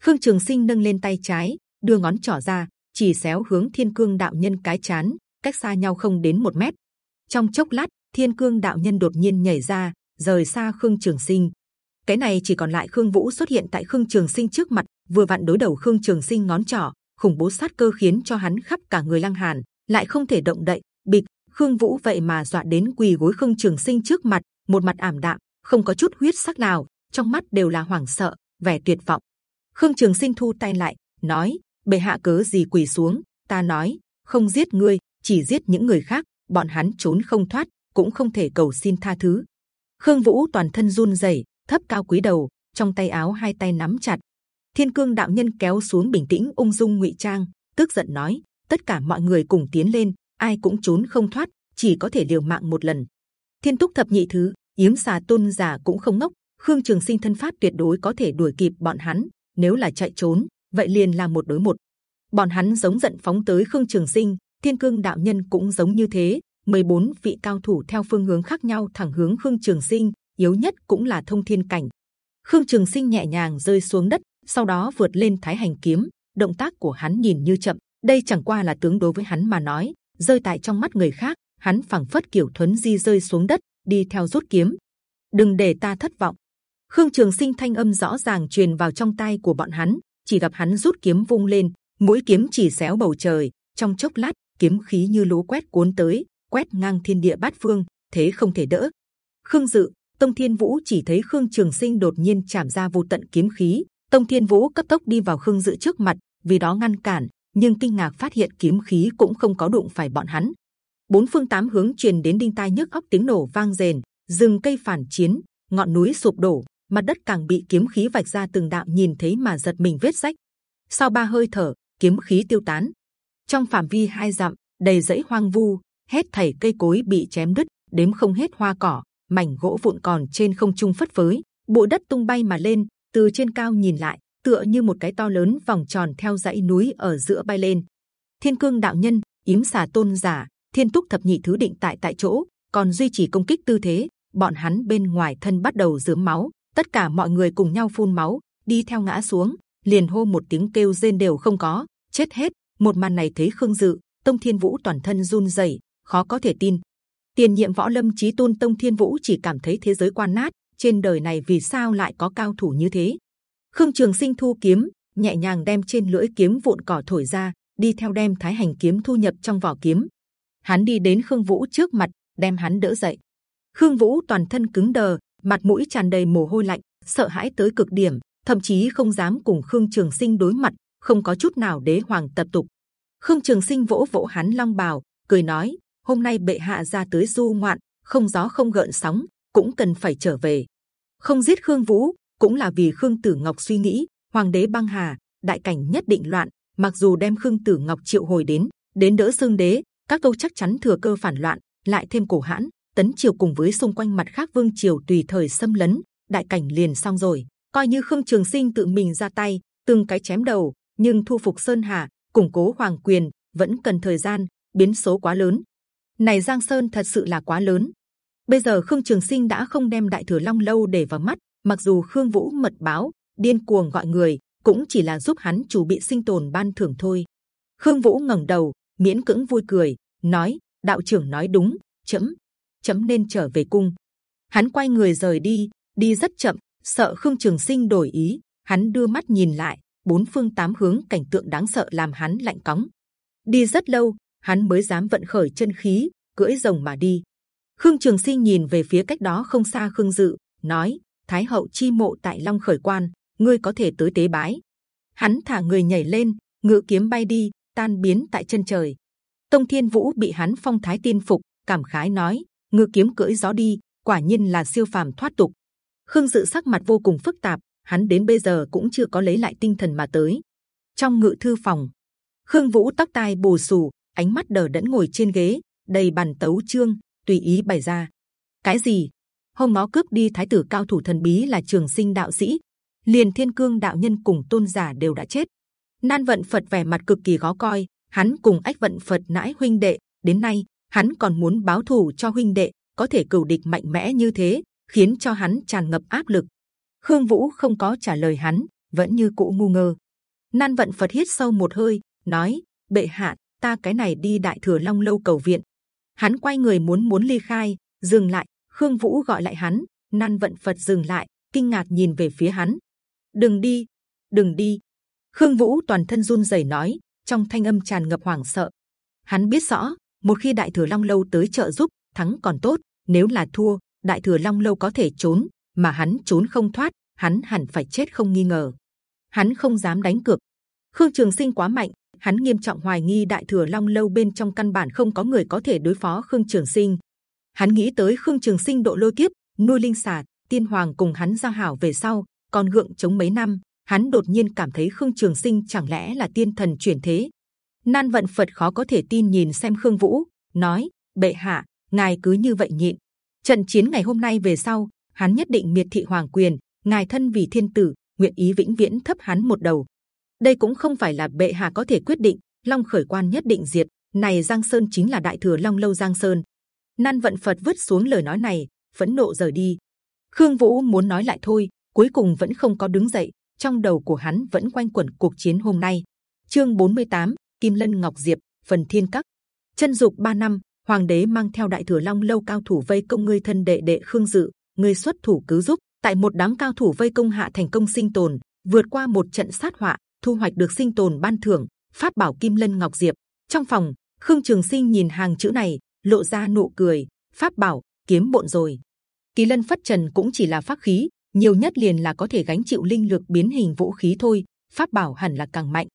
Khương Trường Sinh nâng lên tay trái, đưa ngón trỏ ra, chỉ xéo hướng Thiên Cương đạo nhân cái chán, cách xa nhau không đến một mét. Trong chốc lát, Thiên Cương đạo nhân đột nhiên nhảy ra, rời xa Khương Trường Sinh. Cái này chỉ còn lại Khương Vũ xuất hiện tại Khương Trường Sinh trước mặt, vừa vặn đối đầu Khương Trường Sinh ngón trỏ, khủng bố sát cơ khiến cho hắn khắp cả người lăng hàn, lại không thể động đậy. Bịch, Khương Vũ vậy mà dọa đến quỳ gối Khương Trường Sinh trước mặt, một mặt ảm đạm, không có chút huyết sắc nào, trong mắt đều là hoảng sợ, vẻ tuyệt vọng. Khương Trường Sinh thu tay lại, nói: bệ hạ cớ gì quỳ xuống? Ta nói, không giết ngươi, chỉ giết những người khác, bọn hắn trốn không thoát, cũng không thể cầu xin tha thứ. Khương Vũ toàn thân run rẩy, thấp cao cúi đầu, trong tay áo hai tay nắm chặt. Thiên Cương đạo nhân kéo xuống bình tĩnh ung dung ngụy trang, tức giận nói: tất cả mọi người cùng tiến lên, ai cũng trốn không thoát, chỉ có thể liều mạng một lần. Thiên Túc thập nhị thứ, yếm xà tôn giả cũng không ngốc, Khương Trường Sinh thân pháp tuyệt đối có thể đuổi kịp bọn hắn. Nếu là chạy trốn, vậy liền là một đối một. Bọn hắn giống giận phóng tới Khương Trường Sinh, Thiên Cương đạo nhân cũng giống như thế. 14 vị cao thủ theo phương hướng khác nhau thẳng hướng Khương Trường Sinh, yếu nhất cũng là thông thiên cảnh. Khương Trường Sinh nhẹ nhàng rơi xuống đất, sau đó vượt lên Thái Hành kiếm. Động tác của hắn nhìn như chậm, đây chẳng qua là tướng đối với hắn mà nói, rơi tại trong mắt người khác, hắn phảng phất kiểu thuấn di rơi xuống đất, đi theo rút kiếm. Đừng để ta thất vọng. Khương Trường Sinh thanh âm rõ ràng truyền vào trong tai của bọn hắn, chỉ gặp hắn rút kiếm vung lên, mũi kiếm chỉ xéo bầu trời. Trong chốc lát, kiếm khí như lũ quét cuốn tới, quét ngang thiên địa bát phương, thế không thể đỡ. Khương Dự, Tông Thiên Vũ chỉ thấy Khương Trường Sinh đột nhiên chạm ra vô tận kiếm khí, Tông Thiên Vũ cấp tốc đi vào Khương Dự trước mặt, vì đó ngăn cản, nhưng kinh ngạc phát hiện kiếm khí cũng không có đụng phải bọn hắn. Bốn phương tám hướng truyền đến đinh tai nhức óc tiếng nổ vang rền, rừng cây phản chiến, ngọn núi sụp đổ, mặt đất càng bị kiếm khí vạch ra từng đạo nhìn thấy mà giật mình vết rách. Sau ba hơi thở, kiếm khí tiêu tán. Trong phạm vi hai dặm, đầy rẫy hoang vu, hết thảy cây cối bị chém đứt, đếm không hết hoa cỏ, mảnh gỗ vụn còn trên không trung phất phới, bụi đất tung bay mà lên. Từ trên cao nhìn lại, tựa như một cái to lớn vòng tròn theo dãy núi ở giữa bay lên. Thiên cương đạo nhân, yếm xà tôn giả, thiên túc thập nhị thứ định tại tại chỗ, còn duy trì công kích tư thế. Bọn hắn bên ngoài thân bắt đầu dướm máu, tất cả mọi người cùng nhau phun máu, đi theo ngã xuống, liền hô một tiếng kêu rên đều không có, chết hết. Một màn này thấy Khương Dự, Tông Thiên Vũ toàn thân run rẩy, khó có thể tin. Tiền nhiệm võ lâm chí tôn Tông Thiên Vũ chỉ cảm thấy thế giới quan nát, trên đời này vì sao lại có cao thủ như thế? Khương Trường Sinh thu kiếm, nhẹ nhàng đem trên lưỡi kiếm vụn cỏ thổi ra, đi theo đem Thái Hành kiếm thu nhập trong vỏ kiếm. Hắn đi đến Khương Vũ trước mặt, đem hắn đỡ dậy. Khương Vũ toàn thân cứng đờ, mặt mũi tràn đầy mồ hôi lạnh, sợ hãi tới cực điểm, thậm chí không dám cùng Khương Trường Sinh đối mặt, không có chút nào đế hoàng tập tục. Khương Trường Sinh vỗ vỗ hắn long bào, cười nói: hôm nay bệ hạ ra tới du ngoạn, không gió không gợn sóng, cũng cần phải trở về. Không giết Khương Vũ, cũng là vì Khương Tử Ngọc suy nghĩ. Hoàng đế băng hà, đại cảnh nhất định loạn. Mặc dù đem Khương Tử Ngọc triệu hồi đến, đến đỡ xương đế, các câu chắc chắn thừa cơ phản loạn, lại thêm cổ hãn, tấn triều cùng với xung quanh mặt khác vương triều tùy thời xâm lấn, đại cảnh liền xong rồi. Coi như Khương Trường Sinh tự mình ra tay, từng cái chém đầu, nhưng thu phục Sơn Hà, củng cố hoàng quyền vẫn cần thời gian, biến số quá lớn. Này Giang Sơn thật sự là quá lớn. Bây giờ Khương Trường Sinh đã không đem Đại Thừa Long lâu để vào mắt, mặc dù Khương Vũ mật báo, điên cuồng gọi người, cũng chỉ là giúp hắn chủ bị sinh tồn ban thưởng thôi. Khương Vũ ngẩng đầu, miễn cưỡng vui cười, nói: đạo trưởng nói đúng, chấm chấm nên trở về cung. Hắn quay người rời đi, đi rất chậm, sợ Khương Trường Sinh đổi ý. Hắn đưa mắt nhìn lại, bốn phương tám hướng cảnh tượng đáng sợ làm hắn lạnh cóng. Đi rất lâu, hắn mới dám vận khởi chân khí, cưỡi rồng mà đi. Khương Trường Sinh nhìn về phía cách đó không xa Khương Dự, nói: Thái hậu chi mộ tại Long Khởi Quan, ngươi có thể tới tế bái. Hắn thả người nhảy lên, ngự kiếm bay đi, tan biến tại chân trời. Tông Thiên Vũ bị hắn phong thái tin phục, cảm khái nói: ngự kiếm cưỡi gió đi, quả nhiên là siêu phàm thoát tục. Khương Dự sắc mặt vô cùng phức tạp, hắn đến bây giờ cũng chưa có lấy lại tinh thần mà tới. Trong ngự thư phòng, Khương Vũ tóc tai bù xù, ánh mắt đờ đẫn ngồi trên ghế, đầy bàn tấu chương, tùy ý bày ra. Cái gì? Hôm nó cướp đi thái tử cao thủ thần bí là trường sinh đạo sĩ, liền thiên cương đạo nhân cùng tôn giả đều đã chết. Nan vận Phật vẻ mặt cực kỳ khó coi, hắn cùng ách vận Phật nãi huynh đệ, đến nay hắn còn muốn báo thù cho huynh đệ, có thể cửu địch mạnh mẽ như thế, khiến cho hắn tràn ngập áp lực. Khương Vũ không có trả lời hắn, vẫn như cũ ngu ngơ. Nan vận Phật hít sâu một hơi, nói: bệ hạ, ta cái này đi đại thừa long lâu cầu viện. Hắn quay người muốn muốn ly khai, dừng lại. Khương Vũ gọi lại hắn, Nan vận Phật dừng lại, kinh ngạc nhìn về phía hắn. Đừng đi, đừng đi. Khương Vũ toàn thân run rẩy nói, trong thanh âm tràn ngập hoảng sợ. Hắn biết rõ, một khi đại thừa long lâu tới trợ giúp, thắng còn tốt. Nếu là thua, đại thừa long lâu có thể trốn, mà hắn trốn không thoát, hắn hẳn phải chết không nghi ngờ. Hắn không dám đánh cược. Khương Trường Sinh quá mạnh, hắn nghiêm trọng hoài nghi đại thừa long lâu bên trong căn bản không có người có thể đối phó Khương Trường Sinh. Hắn nghĩ tới Khương Trường Sinh độ lôi kiếp, nuôi linh xà, tiên hoàng cùng hắn giao hảo về sau, còn gượng chống mấy năm, hắn đột nhiên cảm thấy Khương Trường Sinh chẳng lẽ là tiên thần chuyển thế? Nan vận Phật khó có thể tin nhìn xem Khương Vũ, nói: bệ hạ, ngài cứ như vậy nhịn. Trận chiến ngày hôm nay về sau, hắn nhất định miệt thị hoàng quyền. Ngài thân vì thiên tử, nguyện ý vĩnh viễn thấp hắn một đầu. Đây cũng không phải là bệ hạ có thể quyết định. Long khởi quan nhất định diệt. Này Giang Sơn chính là đại thừa Long lâu Giang Sơn. Nan vận Phật vứt xuống lời nói này, phẫn nộ rời đi. Khương Vũ muốn nói lại thôi, cuối cùng vẫn không có đứng dậy. Trong đầu của hắn vẫn quanh quẩn cuộc chiến hôm nay. Chương 48, Kim Lân Ngọc Diệp, phần Thiên Các. Chân dục ba năm, Hoàng đế mang theo đại thừa Long lâu cao thủ vây công ngươi thân đệ đệ Khương Dự, ngươi xuất thủ cứu giúp. Tại một đám cao thủ vây công hạ thành công sinh tồn, vượt qua một trận sát họa, thu hoạch được sinh tồn ban thưởng, phát bảo Kim Lân Ngọc Diệp. Trong phòng, Khương Trường Sinh nhìn hàng chữ này, lộ ra nụ cười. Pháp bảo kiếm bộn rồi. Kỳ lân phất trần cũng chỉ là pháp khí, nhiều nhất liền là có thể gánh chịu linh lực biến hình vũ khí thôi. Pháp bảo hẳn là càng mạnh.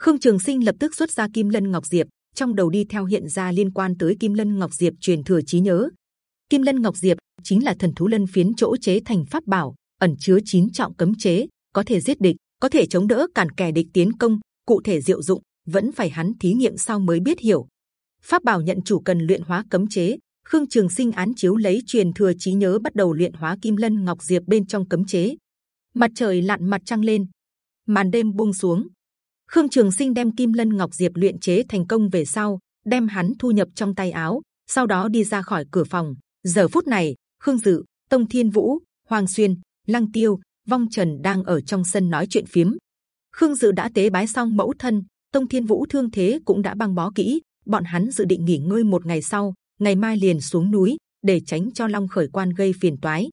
Khương Trường Sinh lập tức xuất ra Kim Lân Ngọc Diệp, trong đầu đi theo hiện ra liên quan tới Kim Lân Ngọc Diệp truyền thừa trí nhớ. Kim Lân Ngọc Diệp chính là thần thú lân phiến chỗ chế thành pháp bảo, ẩn chứa chín trọng cấm chế, có thể giết địch, có thể chống đỡ cản kẻ địch tiến công. Cụ thể diệu dụng vẫn phải hắn thí nghiệm sau mới biết hiểu. Pháp bảo nhận chủ cần luyện hóa cấm chế, Khương Trường Sinh án chiếu lấy truyền thừa trí nhớ bắt đầu luyện hóa Kim Lân Ngọc Diệp bên trong cấm chế. Mặt trời lặn mặt trăng lên, màn đêm buông xuống. Khương Trường Sinh đem Kim Lân Ngọc Diệp luyện chế thành công về sau, đem hắn thu nhập trong tay áo, sau đó đi ra khỏi cửa phòng. Giờ phút này, Khương Dự, Tông Thiên Vũ, Hoàng Xuyên, Lăng Tiêu, Vong Trần đang ở trong sân nói chuyện phiếm. Khương Dự đã tế bái xong mẫu thân, Tông Thiên Vũ thương thế cũng đã băng bó kỹ, bọn hắn dự định nghỉ ngơi một ngày sau, ngày mai liền xuống núi để tránh cho Long khởi quan gây phiền toái.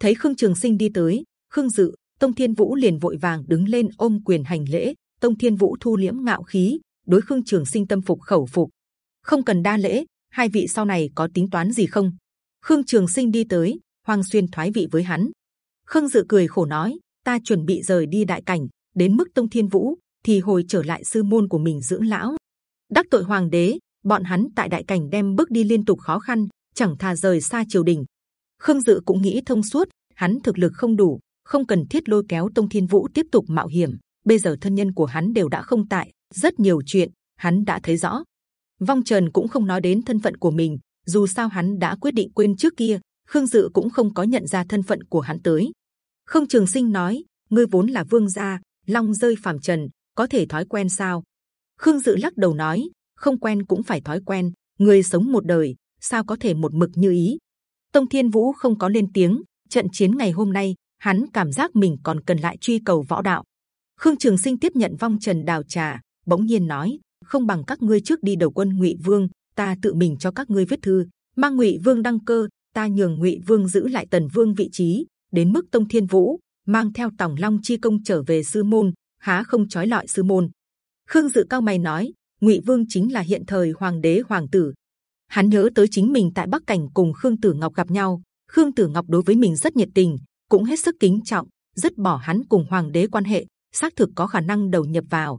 Thấy Khương Trường Sinh đi tới, Khương Dự, Tông Thiên Vũ liền vội vàng đứng lên ôm quyền hành lễ. Tông Thiên Vũ thu liễm ngạo khí, đối Khương Trường Sinh tâm phục khẩu phục, không cần đa lễ. Hai vị sau này có tính toán gì không? Khương Trường Sinh đi tới, Hoàng Xuyên thoái vị với hắn. Khương Dự cười khổ nói: Ta chuẩn bị rời đi đại cảnh, đến mức Tông Thiên Vũ thì hồi trở lại sư môn của mình dưỡng lão. Đắc tội Hoàng đế, bọn hắn tại đại cảnh đem bước đi liên tục khó khăn, chẳng thà rời xa triều đình. Khương Dự cũng nghĩ thông suốt, hắn thực lực không đủ, không cần thiết lôi kéo Tông Thiên Vũ tiếp tục mạo hiểm. Bây giờ thân nhân của hắn đều đã không tại, rất nhiều chuyện hắn đã thấy rõ. Vong Trần cũng không nói đến thân phận của mình, dù sao hắn đã quyết định quên trước kia. Khương Dự cũng không có nhận ra thân phận của hắn tới. Không Trường Sinh nói, ngươi vốn là vương gia, long rơi phàm trần, có thể thói quen sao? Khương Dự lắc đầu nói, không quen cũng phải thói quen. Người sống một đời, sao có thể một mực như ý? Tông Thiên Vũ không có lên tiếng. Trận chiến ngày hôm nay, hắn cảm giác mình còn cần lại truy cầu võ đạo. Khương Trường Sinh tiếp nhận vong trần đào trà, bỗng nhiên nói: không bằng các ngươi trước đi đầu quân Ngụy Vương, ta tự mình cho các ngươi viết thư, mang Ngụy Vương đăng cơ, ta nhường Ngụy Vương giữ lại Tần Vương vị trí, đến mức Tông Thiên Vũ mang theo Tòng Long chi công trở về sư môn, há không chói lọi sư môn. Khương Dự cao mày nói: Ngụy Vương chính là hiện thời hoàng đế hoàng tử. Hắn nhớ tới chính mình tại Bắc Cảnh cùng Khương Tử Ngọc gặp nhau. Khương Tử Ngọc đối với mình rất nhiệt tình, cũng hết sức kính trọng, rất bỏ hắn cùng hoàng đế quan hệ, xác thực có khả năng đầu nhập vào.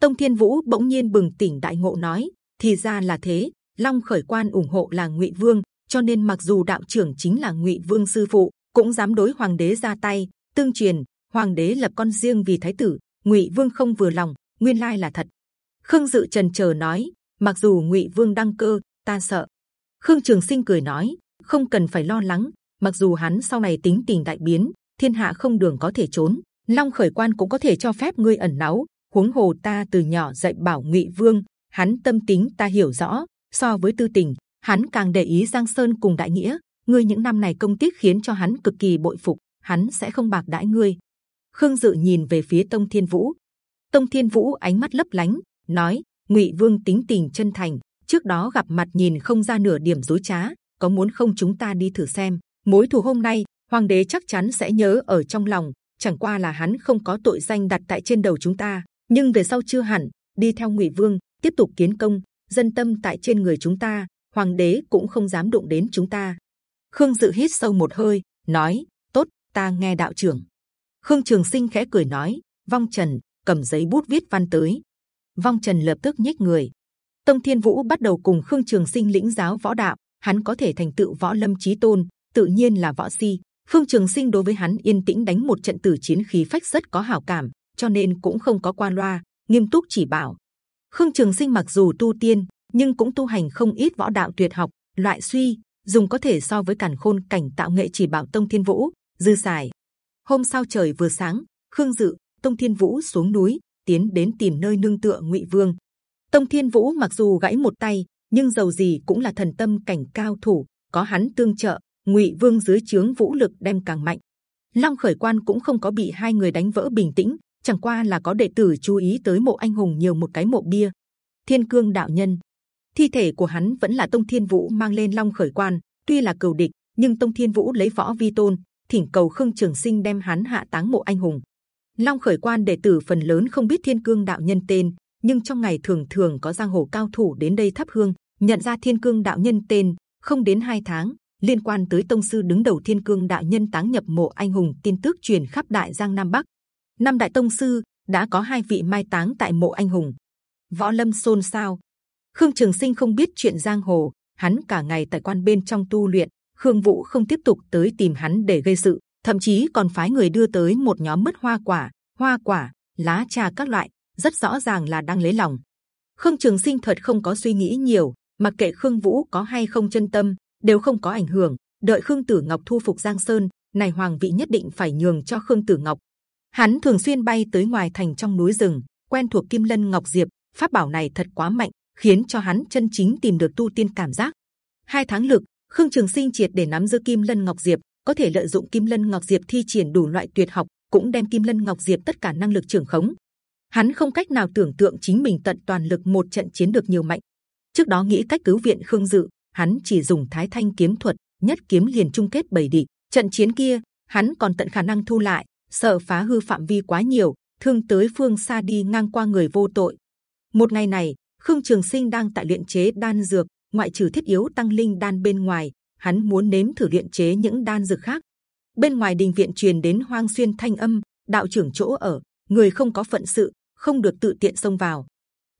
Tông Thiên Vũ bỗng nhiên bừng tỉnh đại ngộ nói: thì ra là thế, Long khởi quan ủng hộ là Ngụy Vương, cho nên mặc dù đạo trưởng chính là Ngụy Vương sư phụ, cũng dám đối hoàng đế ra tay. Tương truyền, hoàng đế lập con riêng vì thái tử, Ngụy Vương không vừa lòng, nguyên lai là thật. Khương Dự trần chờ nói, mặc dù Ngụy Vương đăng cơ, ta sợ. Khương Trường Sinh cười nói, không cần phải lo lắng, mặc dù hắn sau này tính tình đại biến, thiên hạ không đường có thể trốn, Long khởi quan cũng có thể cho phép ngươi ẩn náu. Huống hồ ta từ nhỏ dạy bảo Ngụy Vương, hắn tâm tính ta hiểu rõ. So với tư tình, hắn càng để ý Giang Sơn cùng đại nghĩa. Ngươi những năm này công tích khiến cho hắn cực kỳ bội phục, hắn sẽ không bạc đãi ngươi. Khương Dự nhìn về phía Tông Thiên Vũ, Tông Thiên Vũ ánh mắt lấp lánh, nói: Ngụy Vương tính tình chân thành, trước đó gặp mặt nhìn không ra nửa điểm dối trá, có muốn không chúng ta đi thử xem? Mối thù hôm nay, Hoàng đế chắc chắn sẽ nhớ ở trong lòng. Chẳng qua là hắn không có tội danh đặt tại trên đầu chúng ta, nhưng về sau chưa hẳn đi theo Ngụy Vương tiếp tục kiến công, dân tâm tại trên người chúng ta, Hoàng đế cũng không dám đụng đến chúng ta. Khương Dự hít sâu một hơi, nói: tốt, ta nghe đạo trưởng. Khương Trường Sinh khẽ cười nói: Vong Trần, cầm giấy bút viết văn tới. Vong Trần lập tức nhích người. Tông Thiên Vũ bắt đầu cùng Khương Trường Sinh lĩnh giáo võ đạo. Hắn có thể thành tựu võ lâm chí tôn, tự nhiên là võ si. Khương Trường Sinh đối với hắn yên tĩnh đánh một trận tử chiến khí phách rất có hảo cảm, cho nên cũng không có quan loa, nghiêm túc chỉ bảo. Khương Trường Sinh mặc dù tu tiên, nhưng cũng tu hành không ít võ đạo tuyệt học, loại suy dùng có thể so với càn khôn cảnh tạo nghệ chỉ bảo Tông Thiên Vũ dư xài. Hôm sau trời vừa sáng, Khương Dự, Tông Thiên Vũ xuống núi tiến đến tìm nơi nương tựa Ngụy Vương. Tông Thiên Vũ mặc dù gãy một tay, nhưng giàu gì cũng là thần tâm cảnh cao thủ, có hắn tương trợ, Ngụy Vương dưới trướng vũ lực đem càng mạnh. Long Khởi Quan cũng không có bị hai người đánh vỡ bình tĩnh, chẳng qua là có đệ tử chú ý tới mộ anh hùng nhiều một cái mộ bia. Thiên Cương đạo nhân, thi thể của hắn vẫn là Tông Thiên Vũ mang lên Long Khởi Quan, tuy là cừu địch, nhưng Tông Thiên Vũ lấy võ vi tôn, thỉnh cầu Khương Trường Sinh đem hắn hạ táng mộ anh hùng. Long khởi quan đệ tử phần lớn không biết Thiên Cương đạo nhân tên, nhưng trong ngày thường thường có giang hồ cao thủ đến đây thắp hương, nhận ra Thiên Cương đạo nhân tên. Không đến hai tháng, liên quan tới tông sư đứng đầu Thiên Cương đạo nhân táng nhập mộ anh hùng tin tức truyền khắp Đại Giang Nam Bắc. Năm đại tông sư đã có hai vị mai táng tại mộ anh hùng. Võ lâm xôn xao. Khương Trường Sinh không biết chuyện giang hồ, hắn cả ngày tại quan bên trong tu luyện. Khương Vũ không tiếp tục tới tìm hắn để gây sự, thậm chí còn phái người đưa tới một nhóm mất hoa quả, hoa quả, lá trà các loại, rất rõ ràng là đang lấy lòng. Khương Trường Sinh thật không có suy nghĩ nhiều, mặc kệ Khương Vũ có hay không chân tâm, đều không có ảnh hưởng. Đợi Khương Tử Ngọc thu phục Giang Sơn, này hoàng vị nhất định phải nhường cho Khương Tử Ngọc. Hắn thường xuyên bay tới ngoài thành trong núi rừng, quen thuộc Kim Lân Ngọc Diệp, pháp bảo này thật quá mạnh, khiến cho hắn chân chính tìm được tu tiên cảm giác. Hai tháng lực, Khương Trường Sinh triệt để nắm giữ Kim Lân Ngọc Diệp, có thể lợi dụng Kim Lân Ngọc Diệp thi triển đủ loại tuyệt học, cũng đem Kim Lân Ngọc Diệp tất cả năng lực trưởng khống. Hắn không cách nào tưởng tượng chính mình tận toàn lực một trận chiến được nhiều mạnh. Trước đó nghĩ cách cứu viện Khương Dự, hắn chỉ dùng Thái Thanh kiếm thuật, nhất kiếm liền chung kết bảy địch. Trận chiến kia, hắn còn tận khả năng thu lại, sợ phá hư phạm vi quá nhiều, thương tới phương xa đi ngang qua người vô tội. Một ngày này, Khương Trường Sinh đang tại luyện chế đan dược, ngoại trừ thiết yếu tăng linh đan bên ngoài, hắn muốn nếm thử luyện chế những đan dược khác. Bên ngoài đình viện truyền đến hoang xuyên thanh âm, đạo trưởng chỗ ở, người không có phận sự, không được tự tiện xông vào.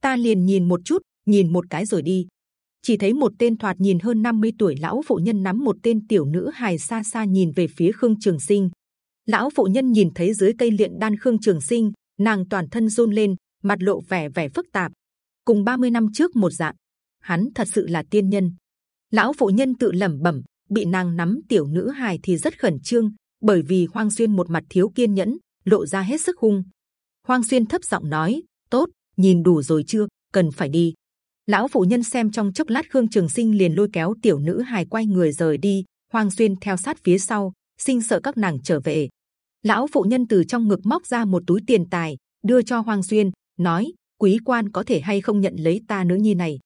Ta liền nhìn một chút, nhìn một cái rồi đi. Chỉ thấy một tên thoạt nhìn hơn 50 tuổi lão phụ nhân nắm một tên tiểu nữ hài xa xa nhìn về phía Khương Trường Sinh. Lão phụ nhân nhìn thấy dưới cây luyện đan Khương Trường Sinh, nàng toàn thân run lên, mặt lộ vẻ vẻ phức tạp. Cùng 30 năm trước một dạng, hắn thật sự là tiên nhân lão phụ nhân tự lẩm bẩm, bị nàng nắm tiểu nữ hài thì rất khẩn trương, bởi vì hoang xuyên một mặt thiếu kiên nhẫn, lộ ra hết sức hung. Hoang xuyên thấp giọng nói, tốt, nhìn đủ rồi chưa, cần phải đi. Lão phụ nhân xem trong chốc lát khương trường sinh liền lôi kéo tiểu nữ hài quay người rời đi. Hoang xuyên theo sát phía sau, sinh sợ các nàng trở về. Lão phụ nhân từ trong ngực móc ra một túi tiền tài, đưa cho hoang xuyên, nói, quý quan có thể hay không nhận lấy ta nữ nhi này?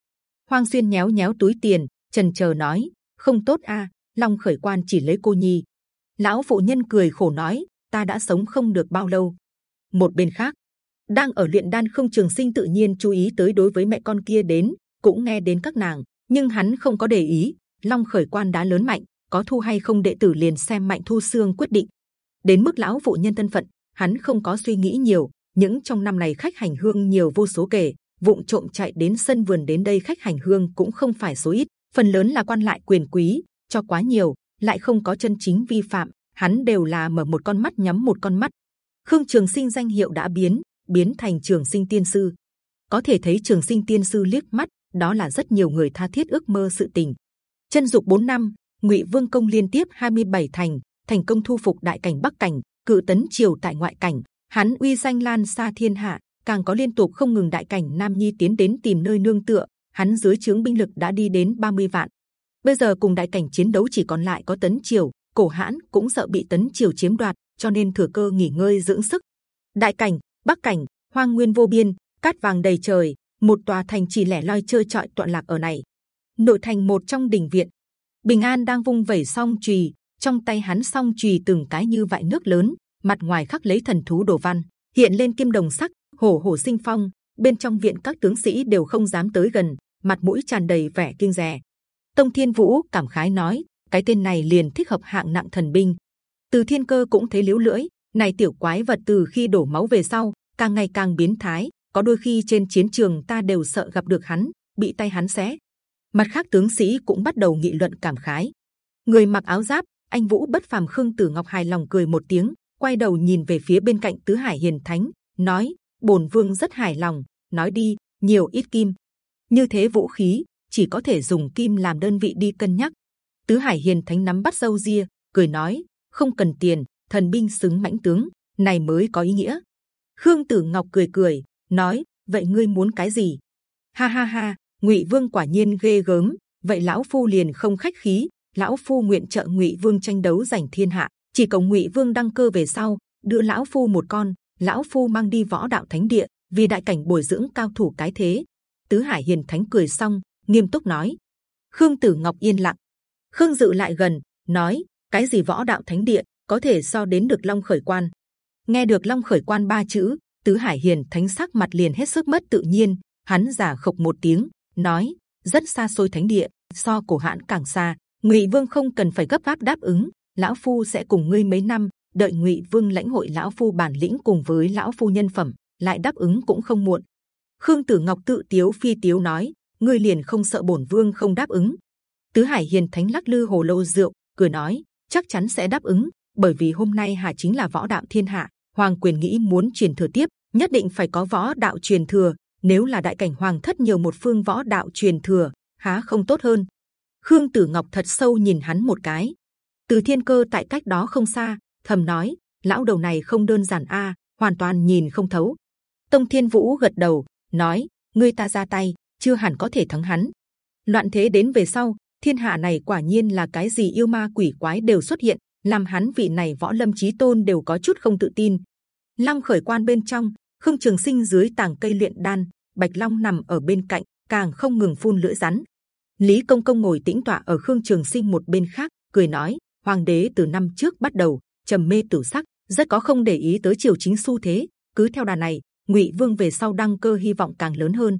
Hoang xuyên nhéo nhéo túi tiền trần chờ nói, không tốt a, long khởi quan chỉ lấy cô nhi. Lão phụ nhân cười khổ nói, ta đã sống không được bao lâu. Một bên khác, đang ở luyện đan không trường sinh tự nhiên chú ý tới đối với mẹ con kia đến, cũng nghe đến các nàng, nhưng hắn không có để ý. Long khởi quan đã lớn mạnh, có thu hay không đệ tử liền xem mạnh thu xương quyết định. Đến mức lão phụ nhân thân phận, hắn không có suy nghĩ nhiều, những trong năm này khách hành hương nhiều vô số kể, vụng trộm chạy đến sân vườn đến đây khách hành hương cũng không phải số ít phần lớn là quan lại quyền quý, cho quá nhiều, lại không có chân chính vi phạm, hắn đều là mở một con mắt nhắm một con mắt. Khương trường sinh danh hiệu đã biến biến thành trường sinh tiên sư. Có thể thấy trường sinh tiên sư liếc mắt, đó là rất nhiều người tha thiết ước mơ sự tình. Chân dục 4 năm, ngụy vương công liên tiếp 27 thành thành công thu phục đại cảnh bắc cảnh, cự tấn triều tại ngoại cảnh. Hắn uy danh lan xa thiên hạ, càng có liên tục không ngừng đại cảnh nam nhi tiến đến tìm nơi nương tựa hắn dưới trướng binh lực đã đi đến 30 vạn. Bây giờ cùng đại cảnh chiến đấu chỉ còn lại có tấn triều, cổ hãn cũng sợ bị tấn triều chiếm đoạt, cho nên thừa cơ nghỉ ngơi dưỡng sức. Đại cảnh, bắc cảnh, hoang nguyên vô biên, cát vàng đầy trời, một tòa thành chỉ lẻ loi chơi trọi tọa lạc ở này. Nội thành một trong đình viện. Bình an đang vung vẩy song chùy, trong tay hắn song chùy từng cái như vại nước lớn, mặt ngoài khắc lấy thần thú đồ văn, hiện lên kim đồng sắc, hổ hổ sinh phong, bên trong viện các tướng sĩ đều không dám tới gần mặt mũi tràn đầy vẻ kinh rẻ, tông thiên vũ cảm khái nói cái tên này liền thích hợp hạng nặng thần binh. Từ thiên cơ cũng thấy liếu lưỡi này tiểu quái vật từ khi đổ máu về sau càng ngày càng biến thái có đôi khi trên chiến trường ta đều sợ gặp được hắn bị tay hắn xé. Mặt khác tướng sĩ cũng bắt đầu nghị luận cảm khái. Người mặc áo giáp anh vũ bất phàm khương tử ngọc hài lòng cười một tiếng quay đầu nhìn về phía bên cạnh tứ hải hiền thánh nói bổn vương rất hài lòng nói đi nhiều ít kim như thế vũ khí, chỉ có thể dùng kim làm đơn vị đi cân nhắc. Tứ hải hiền thánh nắm bắt dâu ria, cười nói, không cần tiền, thần binh xứng mãnh tướng, này mới có ý nghĩa. Khương tử ngọc cười cười, nói, vậy ngươi muốn cái gì? Ha ha ha, ngụy vương quả nhiên ghê gớm, vậy lão phu liền không khách khí, lão phu nguyện trợ ngụy vương tranh đấu giành thiên hạ, chỉ cầu ngụy vương đăng cơ về sau, đưa lão phu một con, lão phu mang đi võ đạo thánh địa, vì đại cảnh bồi dưỡng cao thủ cái thế tứ hải hiền thánh cười xong, nghiêm túc nói. Khương tử ngọc yên lặng. Khương dự lại gần, nói, cái gì võ đạo thánh địa, có thể so đến được long khởi quan? Nghe được long khởi quan ba chữ, tứ hải hiền thánh sắc mặt liền hết sức mất tự nhiên, hắn giả khục một tiếng, nói, rất xa xôi thánh địa, so cổ hãn càng xa, ngụy vương không cần phải gấp gáp đáp ứng, lão phu sẽ cùng ngươi mấy năm, đợi ngụy vương lãnh hội lão phu bản lĩnh cùng với lão phu nhân phẩm, lại đáp ứng cũng không muộn khương tử ngọc tự tiếu phi tiếu nói, ngươi liền không sợ bổn vương không đáp ứng? Tứ hải hiền thánh lắc lư hồ lô rượu, cười nói, chắc chắn sẽ đáp ứng, bởi vì hôm nay hà chính là võ đạo thiên hạ, hoàng quyền nghĩ muốn truyền thừa tiếp, nhất định phải có võ đạo truyền thừa, nếu là đại cảnh hoàng thất nhiều một phương võ đạo truyền thừa, há không tốt hơn? Khương tử ngọc thật sâu nhìn hắn một cái. Từ thiên cơ tại cách đó không xa, thầm nói, lão đầu này không đơn giản a, hoàn toàn nhìn không thấu. Tông thiên vũ gật đầu nói, ngươi ta ra tay, chưa hẳn có thể thắng hắn. Loạn thế đến về sau, thiên hạ này quả nhiên là cái gì yêu ma quỷ quái đều xuất hiện, làm hắn vị này võ lâm chí tôn đều có chút không tự tin. Long khởi quan bên trong, khương trường sinh dưới tàng cây luyện đan, bạch long nằm ở bên cạnh, càng không ngừng phun lưỡi rắn. Lý công công ngồi tĩnh tọa ở khương trường sinh một bên khác, cười nói, hoàng đế từ năm trước bắt đầu, trầm mê tử sắc, rất có không để ý tới triều chính xu thế, cứ theo đà này ngụy vương về sau đăng cơ hy vọng càng lớn hơn.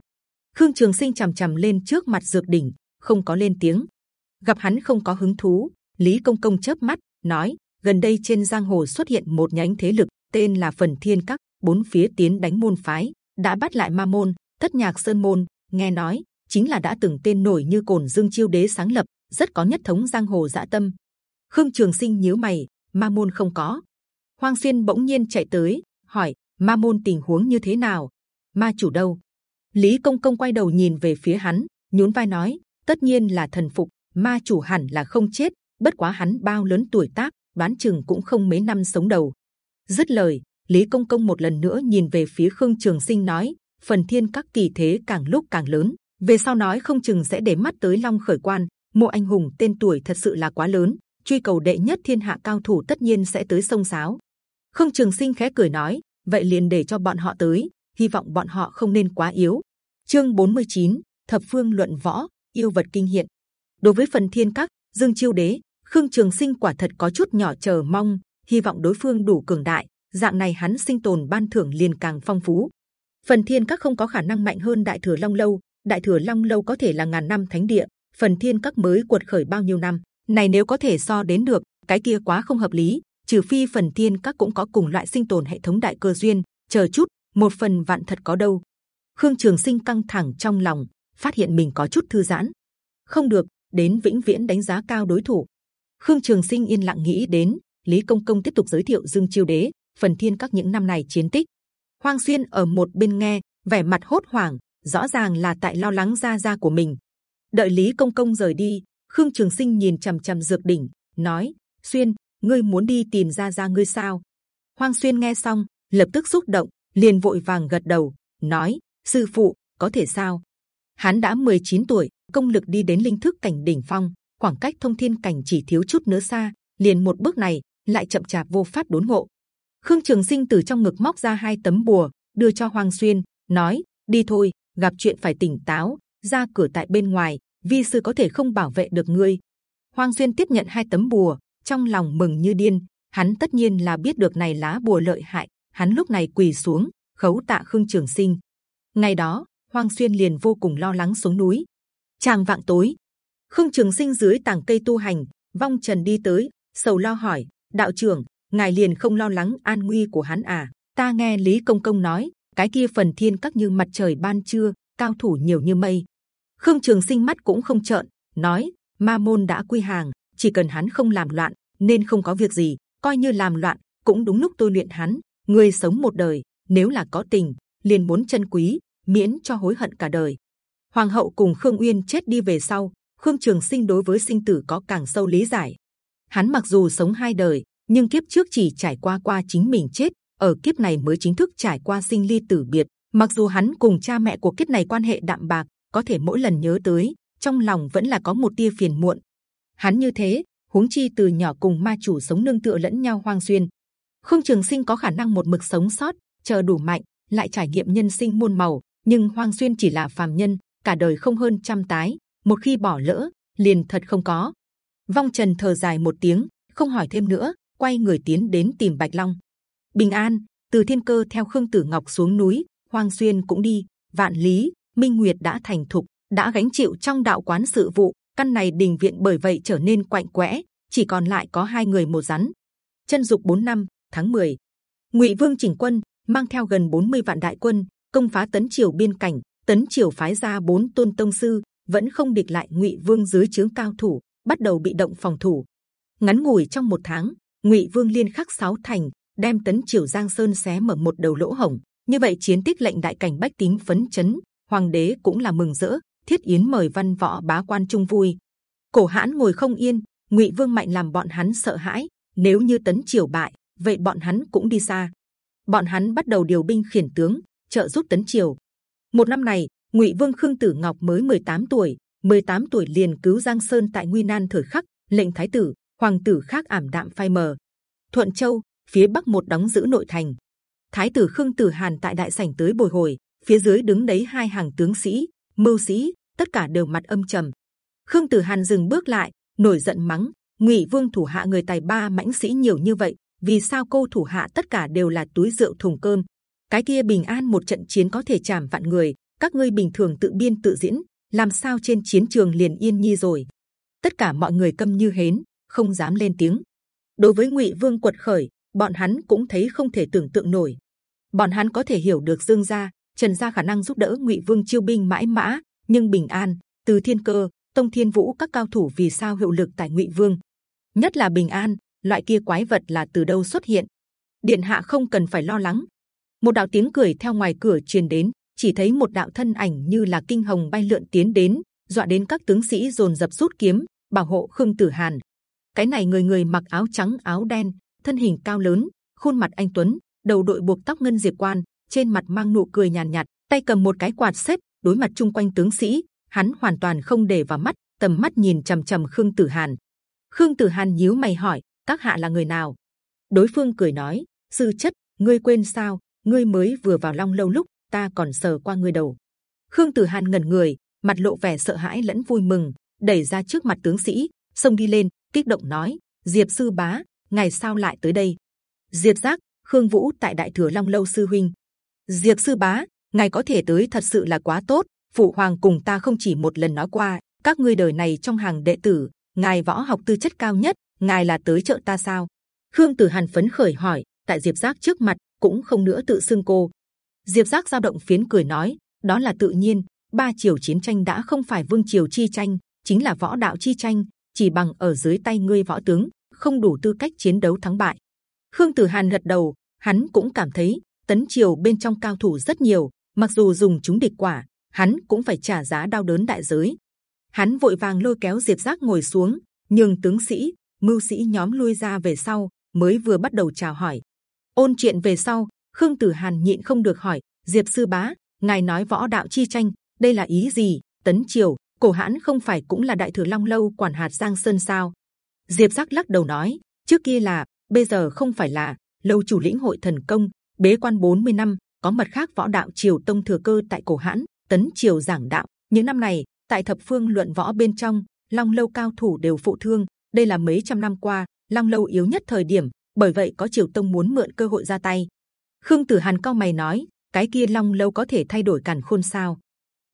Khương trường sinh c h ầ m c h ầ m lên trước mặt dược đỉnh, không có lên tiếng. Gặp hắn không có hứng thú, lý công công chớp mắt, nói, gần đây trên giang hồ xuất hiện một nhánh thế lực, tên là phần thiên các, bốn phía tiến đánh môn phái, đã bắt lại ma môn, thất nhạc sơn môn, nghe nói, chính là đã từng tên nổi như cồn dương chiêu đế sáng lập, rất có nhất thống giang hồ dạ tâm. Khương trường sinh nhíu mày, ma môn không có. Hoang xuyên bỗng nhiên chạy tới, hỏi ma môn tình huống như thế nào? Ma chủ đâu? Lý công công quay đầu nhìn về phía hắn, nhún vai nói, tất nhiên là thần phục, ma chủ hẳn là không chết, bất quá hắn bao lớn tuổi tác, đoán chừng cũng không mấy năm sống đầu. Dứt lời, lý công công một lần nữa nhìn về phía khương trường sinh nói, phần thiên các kỳ thế càng lúc càng lớn, về sau nói không chừng sẽ để mắt tới long khởi quan, mộ anh hùng tên tuổi thật sự là quá lớn, truy cầu đệ nhất thiên hạ cao thủ tất nhiên sẽ tới sông sáo. Khương trường sinh khẽ cười nói vậy liền để cho bọn họ tới hy vọng bọn họ không nên quá yếu. Chương 49, thập phương luận võ yêu vật kinh hiện. Đối với phần thiên các dương chiêu đế khương trường sinh quả thật có chút nhỏ chờ mong hy vọng đối phương đủ cường đại dạng này hắn sinh tồn ban thưởng liền càng phong phú. Phần thiên các không có khả năng mạnh hơn đại thừa long lâu đại thừa long lâu có thể là ngàn năm thánh địa phần thiên các mới cuột khởi bao nhiêu năm này nếu có thể so đến được cái kia quá không hợp lý trừ phi phần thiên các cũng có cùng loại sinh tồn hệ thống đại cơ duyên chờ chút một phần vạn thật có đâu. Khương Trường Sinh căng thẳng trong lòng, phát hiện mình có chút thư giãn. Không được, đến vĩnh viễn đánh giá cao đối thủ. Khương Trường Sinh yên lặng nghĩ đến Lý Công Công tiếp tục giới thiệu Dương Chiêu Đế, phần thiên các những năm này chiến tích. Hoang Xuyên ở một bên nghe, vẻ mặt hốt hoảng, rõ ràng là tại lo lắng gia gia của mình. Đợi Lý Công Công rời đi, Khương Trường Sinh nhìn c h ầ m c h ầ m dược đỉnh, nói: Xuyên, ngươi muốn đi tìm gia gia ngươi sao? Hoang Xuyên nghe xong, lập tức xúc động, liền vội vàng gật đầu, nói: Sư phụ, có thể sao? Hắn đã 19 tuổi, công lực đi đến linh thức cảnh đỉnh phong, khoảng cách thông thiên cảnh chỉ thiếu chút nữa xa, liền một bước này lại chậm chạp vô pháp đốn ngộ. Khương Trường Sinh từ trong ngực móc ra hai tấm bùa, đưa cho Hoàng Xuyên, nói: đi thôi, gặp chuyện phải tỉnh táo, ra cửa tại bên ngoài, vi sư có thể không bảo vệ được ngươi. Hoàng Xuyên tiếp nhận hai tấm bùa, trong lòng mừng như điên. Hắn tất nhiên là biết được này lá bùa lợi hại. Hắn lúc này quỳ xuống, khấu tạ Khương Trường Sinh. Ngày đó, hoang Xuyên liền vô cùng lo lắng xuống núi. Tràng vạng tối, Khương Trường Sinh dưới tảng cây tu hành, vong trần đi tới, sầu lo hỏi: đạo trưởng, ngài liền không lo lắng an nguy của hắn à? Ta nghe Lý Công Công nói, cái kia phần thiên các như mặt trời ban trưa, cao thủ nhiều như mây. Khương Trường Sinh mắt cũng không trợn, nói: Ma môn đã quy hàng, chỉ cần hắn không làm loạn, nên không có việc gì. Coi như làm loạn, cũng đúng lúc tôi luyện hắn. Người sống một đời, nếu là có tình, liền muốn chân quý, miễn cho hối hận cả đời. Hoàng hậu cùng Khương Uyên chết đi về sau, Khương Trường Sinh đối với sinh tử có càng sâu lý giải. Hắn mặc dù sống hai đời, nhưng kiếp trước chỉ trải qua qua chính mình chết, ở kiếp này mới chính thức trải qua sinh ly tử biệt. Mặc dù hắn cùng cha mẹ của kiếp này quan hệ đạm bạc, có thể mỗi lần nhớ tới, trong lòng vẫn là có một tia phiền muộn. Hắn như thế, huống chi từ nhỏ cùng ma chủ sống nương tựa lẫn nhau hoang xuyên. Khương Trường Sinh có khả năng một mực sống sót, chờ đủ mạnh, lại trải nghiệm nhân sinh muôn màu. Nhưng hoang xuyên chỉ là phàm nhân, cả đời không hơn trăm tái, một khi bỏ lỡ, liền thật không có. Vong Trần thở dài một tiếng, không hỏi thêm nữa, quay người tiến đến tìm Bạch Long. Bình an, từ Thiên Cơ theo Khương Tử Ngọc xuống núi, Hoang Xuyên cũng đi. Vạn Lý, Minh Nguyệt đã thành thục, đã gánh chịu trong đạo quán sự vụ. Căn này đình viện bởi vậy trở nên quạnh quẽ, chỉ còn lại có hai người một rắn. Chân dục 4 năm tháng 10, Ngụy Vương chỉnh quân mang theo gần 40 vạn đại quân công phá Tấn Triều biên cảnh. Tấn Triều phái ra bốn tôn tông sư vẫn không địch lại Ngụy Vương dưới trướng cao thủ, bắt đầu bị động phòng thủ. Ngắn ngủi trong một tháng, Ngụy Vương liên khắc sáu thành, đem tấn triều Giang Sơn xé mở một đầu lỗ hổng. Như vậy chiến tích lệnh đại cảnh bách tính phấn chấn, hoàng đế cũng là mừng rỡ. Thiết yến mời văn võ bá quan chung vui. Cổ hãn ngồi không yên, Ngụy Vương mạnh làm bọn hắn sợ hãi. Nếu như tấn triều bại, vậy bọn hắn cũng đi xa. Bọn hắn bắt đầu điều binh khiển tướng, trợ giúp tấn triều. Một năm này, Ngụy Vương Khương Tử Ngọc mới 18 tuổi, 18 tuổi liền cứu Giang Sơn tại nguy nan thời khắc, lệnh thái tử, hoàng tử khác ảm đạm phai mờ. Thuận Châu, phía bắc một đóng giữ nội thành. Thái tử Khương Tử Hàn tại đại sảnh tới bồi hồi, phía dưới đứng đấy hai hàng tướng sĩ, mưu sĩ, tất cả đều mặt âm trầm. Khương Tử Hàn dừng bước lại, nổi giận mắng: Ngụy Vương thủ hạ người tài ba mãnh sĩ nhiều như vậy, vì sao cô thủ hạ tất cả đều là túi rượu thùng cơm? Cái kia bình an một trận chiến có thể chạm vạn người, các ngươi bình thường tự biên tự diễn, làm sao trên chiến trường liền yên nhi rồi? Tất cả mọi người câm như hến, không dám lên tiếng. Đối với Ngụy Vương quật khởi, bọn hắn cũng thấy không thể tưởng tượng nổi. Bọn hắn có thể hiểu được Dương gia, Trần gia khả năng giúp đỡ Ngụy Vương chiêu binh mãi mã, nhưng Bình An, từ Thiên Cơ, Tông Thiên Vũ các cao thủ vì sao hiệu lực tại Ngụy Vương? Nhất là Bình An, loại kia quái vật là từ đâu xuất hiện? Điện hạ không cần phải lo lắng. Một đạo tiếng cười theo ngoài cửa truyền đến, chỉ thấy một đạo thân ảnh như là kinh hồng bay lượn tiến đến, dọa đến các tướng sĩ dồn dập rút kiếm bảo hộ Khương Tử Hàn. Cái này người người mặc áo trắng áo đen, thân hình cao lớn, khuôn mặt anh tuấn, đầu đội buộc tóc ngân diệp quan, trên mặt mang nụ cười nhàn nhạt, nhạt, tay cầm một cái quạt xếp, đối mặt chung quanh tướng sĩ, hắn hoàn toàn không để vào mắt, tầm mắt nhìn trầm trầm Khương Tử Hàn. Khương Tử Hàn nhíu mày hỏi, các hạ là người nào? Đối phương cười nói, sư chất, ngươi quên sao? Ngươi mới vừa vào Long lâu lúc ta còn sờ qua ngươi đầu. Khương Tử Hàn ngẩn người, mặt lộ vẻ sợ hãi lẫn vui mừng, đẩy ra trước mặt tướng sĩ, xông đi lên, kích động nói: Diệp sư bá, ngày sao lại tới đây? Diệp giác, Khương Vũ tại Đại Thừa Long lâu sư huynh. Diệp sư bá, ngài có thể tới thật sự là quá tốt. Phụ hoàng cùng ta không chỉ một lần nói qua, các ngươi đời này trong hàng đệ tử, ngài võ học tư chất cao nhất, ngài là tới trợ ta sao? Khương Tử Hàn phấn khởi hỏi, tại Diệp giác trước mặt cũng không nữa tự xưng cô. Diệp Giác dao động phiến cười nói, đó là tự nhiên. Ba triều chiến tranh đã không phải vương triều chi tranh, chính là võ đạo chi tranh. Chỉ bằng ở dưới tay ngươi võ tướng, không đủ tư cách chiến đấu thắng bại. Khương Tử Hàn gật đầu, hắn cũng cảm thấy tấn triều bên trong cao thủ rất nhiều, mặc dù dùng chúng địch quả, hắn cũng phải trả giá đau đớn đại giới. Hắn vội vàng lôi kéo Diệp Giác ngồi xuống, nhường tướng sĩ, mưu sĩ nhóm lui ra về sau, mới vừa bắt đầu chào hỏi. Ôn chuyện về sau, Khương Tử Hàn nhịn không được hỏi Diệp sư bá, ngài nói võ đạo chi tranh, đây là ý gì? Tấn triều, cổ hãn không phải cũng là đại thừa long lâu quản hạt giang sơn sao? Diệp Giác lắc đầu nói, trước kia là, bây giờ không phải là lâu chủ lĩnh hội thần công, bế quan 40 năm, có mật khác võ đạo triều tông thừa cơ tại cổ hãn, tấn triều giảng đạo. Những năm này, tại thập phương luận võ bên trong, long lâu cao thủ đều phụ thương. Đây là mấy trăm năm qua, long lâu yếu nhất thời điểm, bởi vậy có triều tông muốn mượn cơ hội ra tay. Khương Tử Hàn cao mày nói, cái kia long lâu có thể thay đổi càn khôn sao?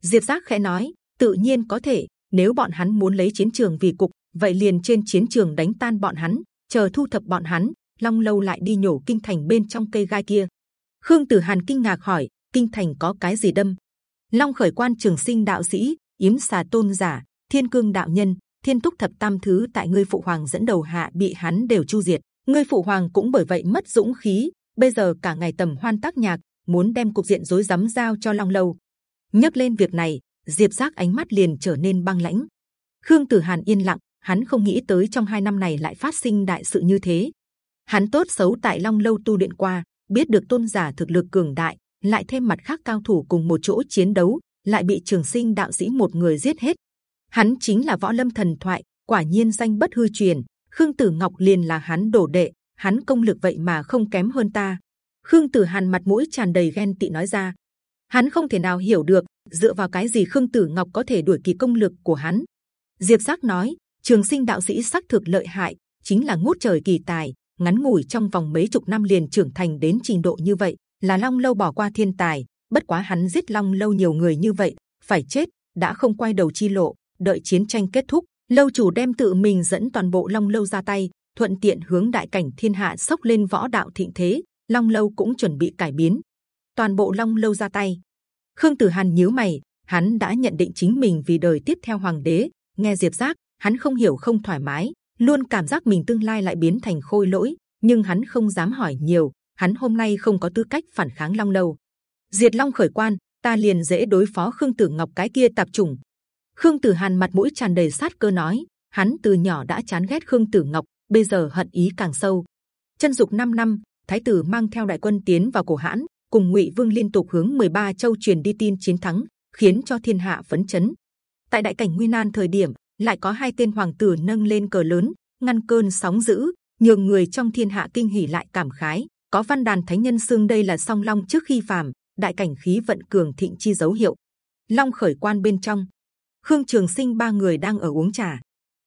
Diệp Giác khẽ nói, tự nhiên có thể. Nếu bọn hắn muốn lấy chiến trường vì cục, vậy liền trên chiến trường đánh tan bọn hắn, chờ thu thập bọn hắn, long lâu lại đi nhổ kinh thành bên trong cây gai kia. Khương Tử Hàn kinh ngạc hỏi, kinh thành có cái gì đâm? Long khởi quan trường sinh đạo sĩ, yếm xà tôn giả, thiên cương đạo nhân, thiên túc thập tam thứ tại ngươi phụ hoàng dẫn đầu hạ bị hắn đều chu diệt. Ngươi phụ hoàng cũng bởi vậy mất dũng khí. Bây giờ cả ngày tầm hoan tác nhạc, muốn đem cục diện rối rắm giao cho Long lâu. Nhắc lên việc này, Diệp Giác ánh mắt liền trở nên băng lãnh. Khương Tử Hàn yên lặng, hắn không nghĩ tới trong hai năm này lại phát sinh đại sự như thế. Hắn tốt xấu tại Long lâu tu luyện qua, biết được tôn giả thực lực cường đại, lại thêm mặt khác cao thủ cùng một chỗ chiến đấu, lại bị trường sinh đạo sĩ một người giết hết. Hắn chính là võ lâm thần thoại, quả nhiên danh bất hư truyền. Khương Tử Ngọc liền là hắn đổ đệ, hắn công lực vậy mà không kém hơn ta. Khương Tử Hàn mặt mũi tràn đầy ghen tị nói ra, hắn không thể nào hiểu được dựa vào cái gì Khương Tử Ngọc có thể đuổi kịp công lực của hắn. Diệp Giác nói, Trường Sinh đạo sĩ sắc thực lợi hại, chính là ngút trời kỳ tài, ngắn ngủi trong vòng mấy chục năm liền trưởng thành đến trình độ như vậy, là Long Lâu bỏ qua thiên tài. Bất quá hắn giết Long Lâu nhiều người như vậy, phải chết đã không quay đầu chi lộ. Đợi chiến tranh kết thúc, Lâu chủ đem tự mình dẫn toàn bộ Long Lâu ra tay, thuận tiện hướng đại cảnh thiên hạ sốc lên võ đạo thịnh thế. Long Lâu cũng chuẩn bị cải biến, toàn bộ Long Lâu ra tay. Khương Tử Hàn nhíu mày, hắn đã nhận định chính mình vì đời tiếp theo hoàng đế. Nghe Diệp Giác, hắn không hiểu không thoải mái, luôn cảm giác mình tương lai lại biến thành khôi lỗi, nhưng hắn không dám hỏi nhiều. Hắn hôm nay không có tư cách phản kháng Long Lâu. Diệt Long khởi quan, ta liền dễ đối phó Khương Tử Ngọc cái kia tạp chủng. Khương Tử Hàn mặt mũi tràn đầy sát cơ nói, hắn từ nhỏ đã chán ghét Khương Tử Ngọc, bây giờ hận ý càng sâu. Chân dục 5 năm, Thái tử mang theo đại quân tiến vào cổ hãn, cùng Ngụy Vương liên tục hướng 13 châu truyền đi tin chiến thắng, khiến cho thiên hạ phấn chấn. Tại đại cảnh nguy nan thời điểm, lại có hai tên hoàng tử nâng lên cờ lớn, ngăn cơn sóng dữ, nhường người trong thiên hạ kinh hỉ lại cảm khái. Có văn đàn thánh nhân xương đây là song long trước khi phàm, đại cảnh khí vận cường thịnh chi dấu hiệu. Long khởi quan bên trong, Khương Trường Sinh ba người đang ở uống trà.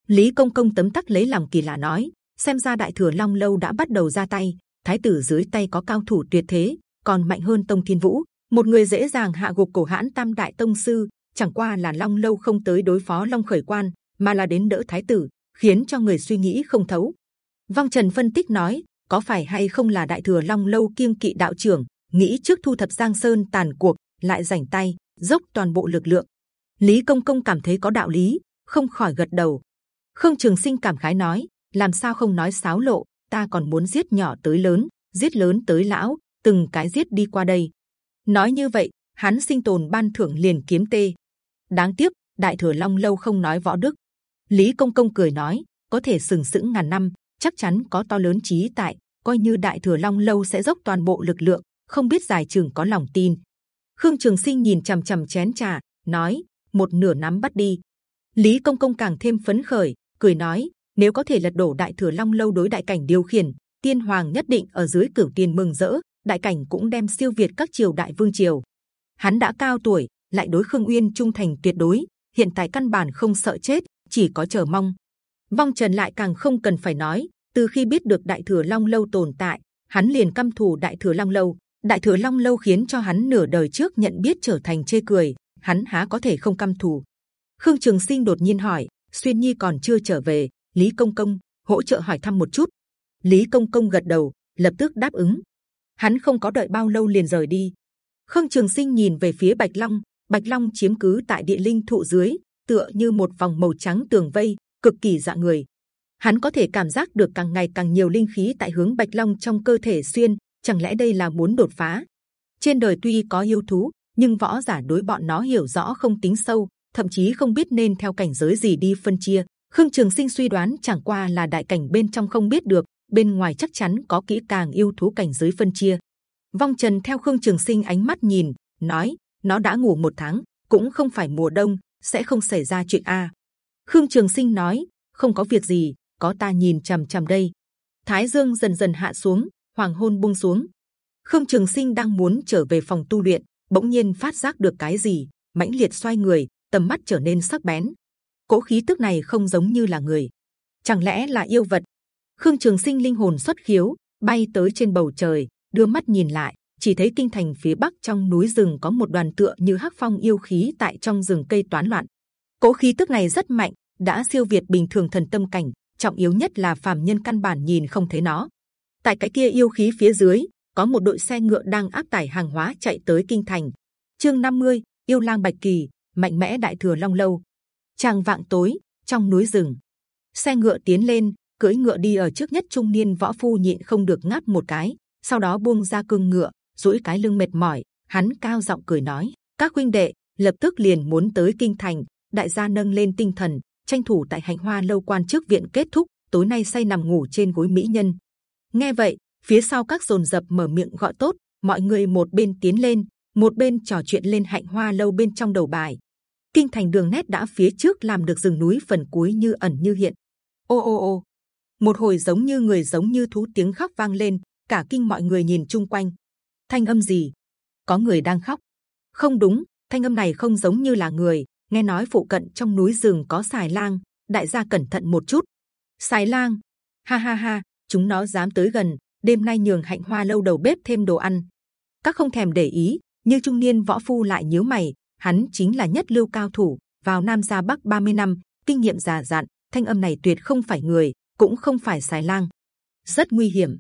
Lý Công Công tấm tắc lấy làm kỳ lạ nói, xem ra đại thừa Long lâu đã bắt đầu ra tay. Thái tử dưới tay có cao thủ tuyệt thế, còn mạnh hơn Tông Thiên Vũ, một người dễ dàng hạ gục cổ hãn Tam Đại Tông sư. Chẳng qua là Long lâu không tới đối phó Long khởi quan, mà là đến đỡ Thái tử, khiến cho người suy nghĩ không thấu. Vong Trần phân tích nói, có phải hay không là Đại thừa Long lâu kiêng kỵ đạo trưởng, nghĩ trước thu thập Giang Sơn tàn cuộc, lại rảnh tay, dốc toàn bộ lực lượng. Lý Công Công cảm thấy có đạo lý, không khỏi gật đầu. Khương Trường Sinh cảm khái nói, làm sao không nói sáo lộ, ta còn muốn giết nhỏ tới lớn, giết lớn tới lão, từng cái giết đi qua đây. Nói như vậy, hắn sinh tồn ban thưởng liền kiếm tê. Đáng tiếc, Đại thừa Long lâu không nói võ đức. Lý Công Công cười nói, có thể sừng sững ngàn năm, chắc chắn có to lớn trí tại. Coi như Đại thừa Long lâu sẽ dốc toàn bộ lực lượng, không biết giải trường có lòng tin. Khương Trường Sinh nhìn c h ầ m c h ầ m chén trà, nói một nửa nắm bắt đi. Lý Công Công càng thêm phấn khởi, cười nói nếu có thể lật đổ Đại thừa Long lâu đối đại cảnh điều khiển, Tiên Hoàng nhất định ở dưới cửu tiền mừng rỡ, đại cảnh cũng đem siêu việt các triều đại vương triều. Hắn đã cao tuổi, lại đối Khương Uyên trung thành tuyệt đối, hiện tại căn bản không sợ chết, chỉ có chờ mong. Vong Trần lại càng không cần phải nói, từ khi biết được Đại thừa Long lâu tồn tại, hắn liền căm thù Đại thừa Long lâu, Đại thừa Long lâu khiến cho hắn nửa đời trước nhận biết trở thành chê cười, hắn há có thể không căm thù? Khương Trường Sinh đột nhiên hỏi, Xuyên Nhi còn chưa trở về, Lý Công Công hỗ trợ hỏi thăm một chút. Lý Công Công gật đầu, lập tức đáp ứng. Hắn không có đợi bao lâu liền rời đi. Khương Trường Sinh nhìn về phía Bạch Long, Bạch Long chiếm cứ tại địa linh thụ dưới, tựa như một vòng màu trắng tường vây, cực kỳ dọa người. Hắn có thể cảm giác được càng ngày càng nhiều linh khí tại hướng Bạch Long trong cơ thể xuyên, chẳng lẽ đây là muốn đột phá? Trên đời tuy có yêu thú, nhưng võ giả đối bọn nó hiểu rõ không tính sâu, thậm chí không biết nên theo cảnh giới gì đi phân chia. Khương Trường Sinh suy đoán chẳng qua là đại cảnh bên trong không biết được, bên ngoài chắc chắn có kỹ càng yêu thú cảnh giới phân chia. Vong Trần theo Khương Trường Sinh ánh mắt nhìn, nói: nó đã ngủ một tháng, cũng không phải mùa đông, sẽ không xảy ra chuyện a. Khương Trường Sinh nói: không có việc gì, có ta nhìn c h ầ m c h ầ m đây. Thái Dương dần dần hạ xuống, hoàng hôn buông xuống. Khương Trường Sinh đang muốn trở về phòng tu luyện, bỗng nhiên phát giác được cái gì, mãnh liệt xoay người, tầm mắt trở nên sắc bén. Cỗ khí tức này không giống như là người, chẳng lẽ là yêu vật? Khương Trường Sinh linh hồn xuất khiếu, bay tới trên bầu trời, đưa mắt nhìn lại, chỉ thấy kinh thành phía bắc trong núi rừng có một đoàn tựa như hắc phong yêu khí tại trong rừng cây toán loạn. Cố khí tức này rất mạnh, đã siêu việt bình thường thần tâm cảnh, trọng yếu nhất là phàm nhân căn bản nhìn không thấy nó. Tại cái kia yêu khí phía dưới có một đội xe ngựa đang áp tải hàng hóa chạy tới kinh thành. Chương 50, yêu lang bạch kỳ, mạnh mẽ đại thừa long lâu. Tràng vạng tối trong núi rừng, xe ngựa tiến lên, cưỡi ngựa đi ở trước nhất trung niên võ phu nhịn không được ngáp một cái, sau đó buông ra cương ngựa, duỗi cái lưng mệt mỏi, hắn cao giọng cười nói: các huynh đệ lập tức liền muốn tới kinh thành, đại gia nâng lên tinh thần, tranh thủ tại hạnh hoa lâu quan trước viện kết thúc tối nay say nằm ngủ trên gối mỹ nhân. Nghe vậy phía sau các dồn dập mở miệng gọi tốt mọi người một bên tiến lên một bên trò chuyện lên hạnh hoa lâu bên trong đầu bài. Kinh thành đường nét đã phía trước làm được rừng núi phần cuối như ẩn như hiện. Ô ô ô. Một hồi giống như người giống như thú tiếng khóc vang lên cả kinh mọi người nhìn chung quanh thanh âm gì? Có người đang khóc. Không đúng, thanh âm này không giống như là người. Nghe nói phụ cận trong núi rừng có xài lang. Đại gia cẩn thận một chút. Xài lang. Ha ha ha, chúng nó dám tới gần. Đêm nay nhường hạnh hoa lâu đầu bếp thêm đồ ăn. Các không thèm để ý, như trung niên võ phu lại nhớ mày. Hắn chính là nhất lưu cao thủ, vào nam gia bắc 30 năm, kinh nghiệm già dặn. Thanh âm này tuyệt không phải người, cũng không phải xài lang. Rất nguy hiểm.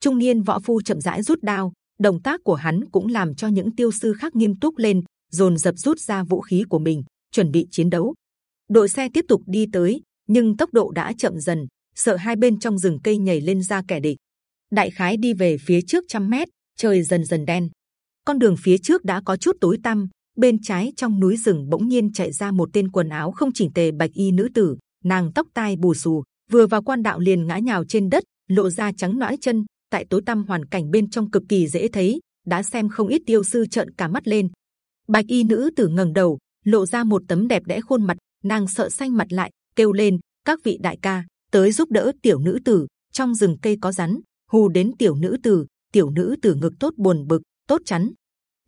Trung niên võ phu chậm rãi rút đao động tác của hắn cũng làm cho những tiêu sư khác nghiêm túc lên dồn dập rút ra vũ khí của mình chuẩn bị chiến đấu. Đội xe tiếp tục đi tới, nhưng tốc độ đã chậm dần, sợ hai bên trong rừng cây nhảy lên ra kẻ địch. Đại khái đi về phía trước trăm mét, trời dần dần đen. Con đường phía trước đã có chút tối tăm. Bên trái trong núi rừng bỗng nhiên chạy ra một tên quần áo không chỉnh tề bạch y nữ tử, nàng tóc tai bù xù, vừa vào quan đạo liền ngã nhào trên đất, lộ ra trắng nõi chân. Tại tối tăm hoàn cảnh bên trong cực kỳ dễ thấy, đã xem không ít tiêu sư trợn cả mắt lên. Bạch y nữ tử ngẩng đầu, lộ ra một tấm đẹp đẽ khuôn mặt nàng sợ xanh mặt lại kêu lên các vị đại ca tới giúp đỡ tiểu nữ tử trong rừng cây có rắn hù đến tiểu nữ tử tiểu nữ tử ngực tốt buồn bực tốt chắn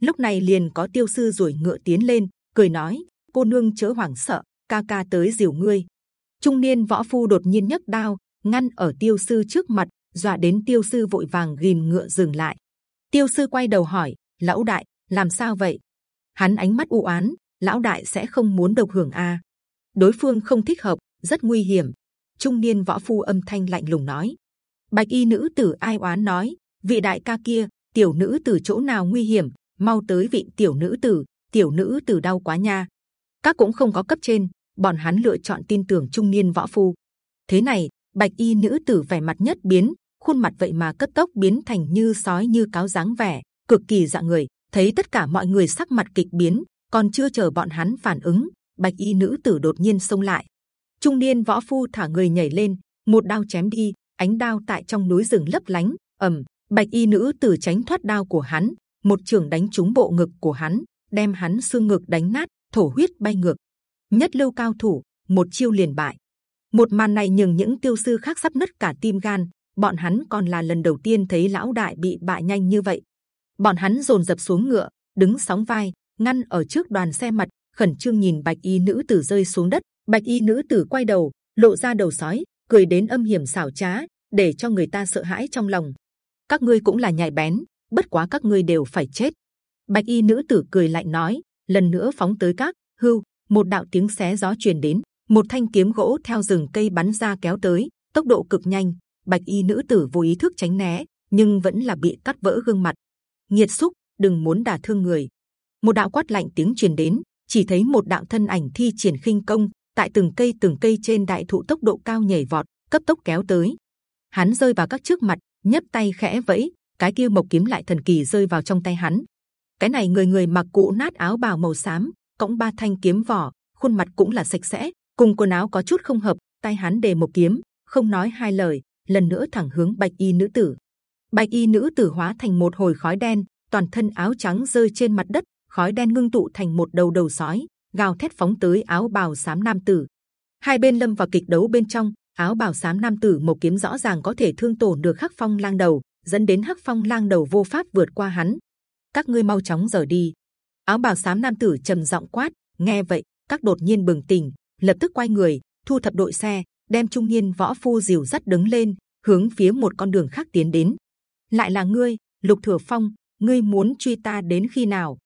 lúc này liền có tiêu sư rồi ngựa tiến lên cười nói cô nương chớ hoảng sợ ca ca tới diều ngươi trung niên võ phu đột nhiên nhấc đao ngăn ở tiêu sư trước mặt dọa đến tiêu sư vội vàng ghim ngựa dừng lại. Tiêu sư quay đầu hỏi, lão đại, làm sao vậy? Hắn ánh mắt u ám lão đại sẽ không muốn độc hưởng a. Đối phương không thích hợp, rất nguy hiểm. Trung niên võ phu âm thanh lạnh lùng nói. Bạch y nữ tử ai oán nói, vị đại ca kia, tiểu nữ tử chỗ nào nguy hiểm, mau tới vị tiểu nữ tử, tiểu nữ tử đau quá nha. Các cũng không có cấp trên, bọn hắn lựa chọn tin tưởng trung niên võ phu. Thế này, bạch y nữ tử vẻ mặt nhất biến khuôn mặt vậy mà cấp tốc biến thành như sói như cáo dáng vẻ, cực kỳ dạng người. Thấy tất cả mọi người sắc mặt kịch biến, còn chưa chờ bọn hắn phản ứng, bạch y nữ tử đột nhiên xông lại. Trung niên võ phu thả người nhảy lên, một đao chém đi, ánh đao tại trong núi rừng lấp lánh, ầm, bạch y nữ tử tránh thoát đao của hắn, một trường đánh trúng bộ ngực của hắn, đem hắn xương ngực đánh nát, thổ huyết bay ngược. Nhất lưu cao thủ, một chiêu liền bại. Một màn này nhường những tiêu sư khác sắp nứt cả tim gan bọn hắn còn là lần đầu tiên thấy lão đại bị bại nhanh như vậy. Bọn hắn dồn dập xuống ngựa, đứng sóng vai, ngăn ở trước đoàn xe mặt, khẩn trương nhìn bạch y nữ tử rơi xuống đất. Bạch y nữ tử quay đầu, lộ ra đầu sói, cười đến âm hiểm xảo trá, để cho người ta sợ hãi trong lòng. Các ngươi cũng là nhạy bén, bất quá các ngươi đều phải chết. Bạch y nữ tử cười lạnh nói, lần nữa phóng tới các hưu. Một đạo tiếng xé gió truyền đến, một thanh kiếm gỗ theo rừng cây bắn ra kéo tới, tốc độ cực nhanh bạch y nữ tử vô ý thức tránh né nhưng vẫn là bị cắt vỡ gương mặt nghiệt xúc đừng muốn đả thương người. Một đạo quát lạnh tiếng truyền đến, chỉ thấy một đạo thân ảnh thi triển khinh công tại từng cây từng cây trên đại thụ tốc độ cao nhảy vọt, cấp tốc kéo tới. Hắn rơi vào các trước mặt, nhấp tay khẽ vẫy, cái kia mộc kiếm lại thần kỳ rơi vào trong tay hắn. Cái này người người mặc cụ nát áo bào màu xám, cõng ba thanh kiếm vỏ, khuôn mặt cũng là sạch sẽ, cùng quần áo có chút không hợp. Tay hắn đề một kiếm, không nói hai lời, lần nữa thẳng hướng bạch y nữ tử. Bạch y nữ tử hóa thành một hồi khói đen, toàn thân áo trắng rơi trên mặt đất, khói đen ngưng tụ thành một đầu đầu sói, gào thét phóng tới áo bào sám nam tử. Hai bên lâm vào kịch đấu bên trong, áo bào sám nam tử một kiếm rõ ràng có thể thương tổn được hắc phong lang đầu, dẫn đến hắc phong lang đầu vô pháp vượt qua hắn. Các ngươi mau chóng rời đi. Áo bào sám nam tử trầm giọng quát. Nghe vậy, các đột nhiên bừng tỉnh, lập tức quay người, thu thập đội xe, đem trung niên võ phu dìu dắt đứng lên, hướng phía một con đường khác tiến đến. Lại là ngươi, lục thừa phong, ngươi muốn truy ta đến khi nào?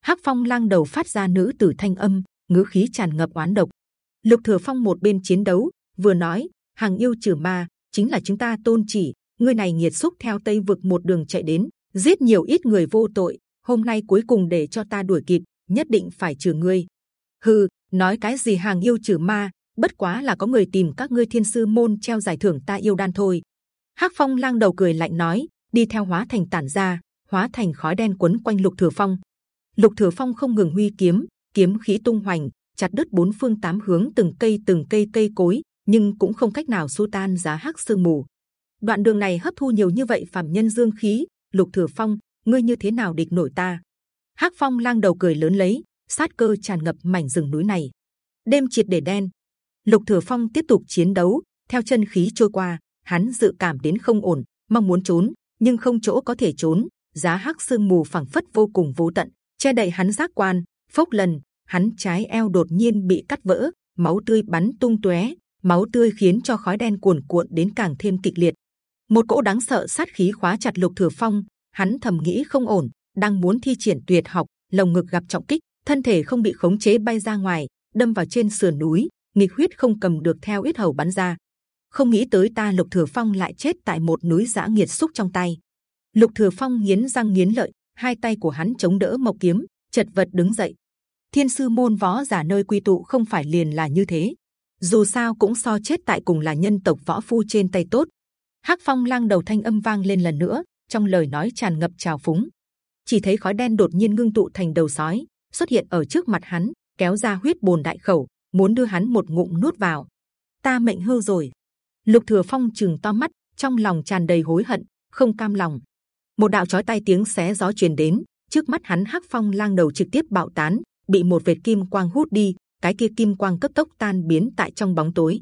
Hắc phong lang đầu phát ra nữ tử thanh âm, ngữ khí tràn ngập oán độc. Lục thừa phong một bên chiến đấu, vừa nói, hàng yêu trừ ma chính là chúng ta tôn chỉ. Ngươi này nhiệt xúc theo tây vực một đường chạy đến, giết nhiều ít người vô tội. Hôm nay cuối cùng để cho ta đuổi kịp, nhất định phải trừ ngươi. Hừ, nói cái gì hàng yêu trừ ma? Bất quá là có người tìm các ngươi thiên sư môn treo giải thưởng ta yêu đan thôi. Hắc phong lang đầu cười lạnh nói, đi theo hóa thành tản ra, hóa thành khói đen quấn quanh lục thừa phong. Lục Thừa Phong không ngừng huy kiếm, kiếm khí tung hoành, chặt đứt bốn phương tám hướng từng cây từng cây cây cối, nhưng cũng không cách nào xua tan giá hắc sương mù. Đoạn đường này hấp thu nhiều như vậy phàm nhân dương khí, Lục Thừa Phong, ngươi như thế nào địch nổi ta? Hắc Phong lang đầu cười lớn lấy, sát cơ tràn ngập mảnh rừng núi này. Đêm triệt để đen, Lục Thừa Phong tiếp tục chiến đấu, theo chân khí trôi qua, hắn dự cảm đến không ổn, mong muốn trốn, nhưng không chỗ có thể trốn. Giá hắc sương mù phẳng phất vô cùng vô tận, che đậy hắn giác quan. Phốc lần, hắn trái eo đột nhiên bị cắt vỡ, máu tươi bắn tung tóe, máu tươi khiến cho khói đen cuồn cuộn đến càng thêm kịch liệt. Một cỗ đáng sợ sát khí khóa chặt lục thừa phong, hắn thầm nghĩ không ổn, đang muốn thi triển tuyệt học, lồng ngực gặp trọng kích, thân thể không bị khống chế bay ra ngoài, đâm vào trên sườn núi, nghịch huyết không cầm được theo ít hầu bắn ra. Không nghĩ tới ta lục thừa phong lại chết tại một núi dã nghiệt xúc trong tay. Lục thừa phong nghiến răng nghiến lợi, hai tay của hắn chống đỡ mộc kiếm, chật vật đứng dậy. Thiên sư môn võ giả nơi quy tụ không phải liền là như thế. Dù sao cũng so chết tại cùng là nhân tộc võ phu trên tay tốt. Hắc phong lang đầu thanh âm vang lên lần nữa, trong lời nói tràn ngập trào phúng. Chỉ thấy khói đen đột nhiên ngưng tụ thành đầu sói xuất hiện ở trước mặt hắn, kéo ra huyết bồn đại khẩu, muốn đưa hắn một ngụm nuốt vào. Ta mệnh hư rồi. Lục Thừa Phong chừng to mắt, trong lòng tràn đầy hối hận, không cam lòng. Một đạo chói tai tiếng xé gió truyền đến trước mắt hắn hắc phong lang đầu trực tiếp bạo tán bị một vệt kim quang hút đi cái kia kim quang cấp tốc tan biến tại trong bóng tối.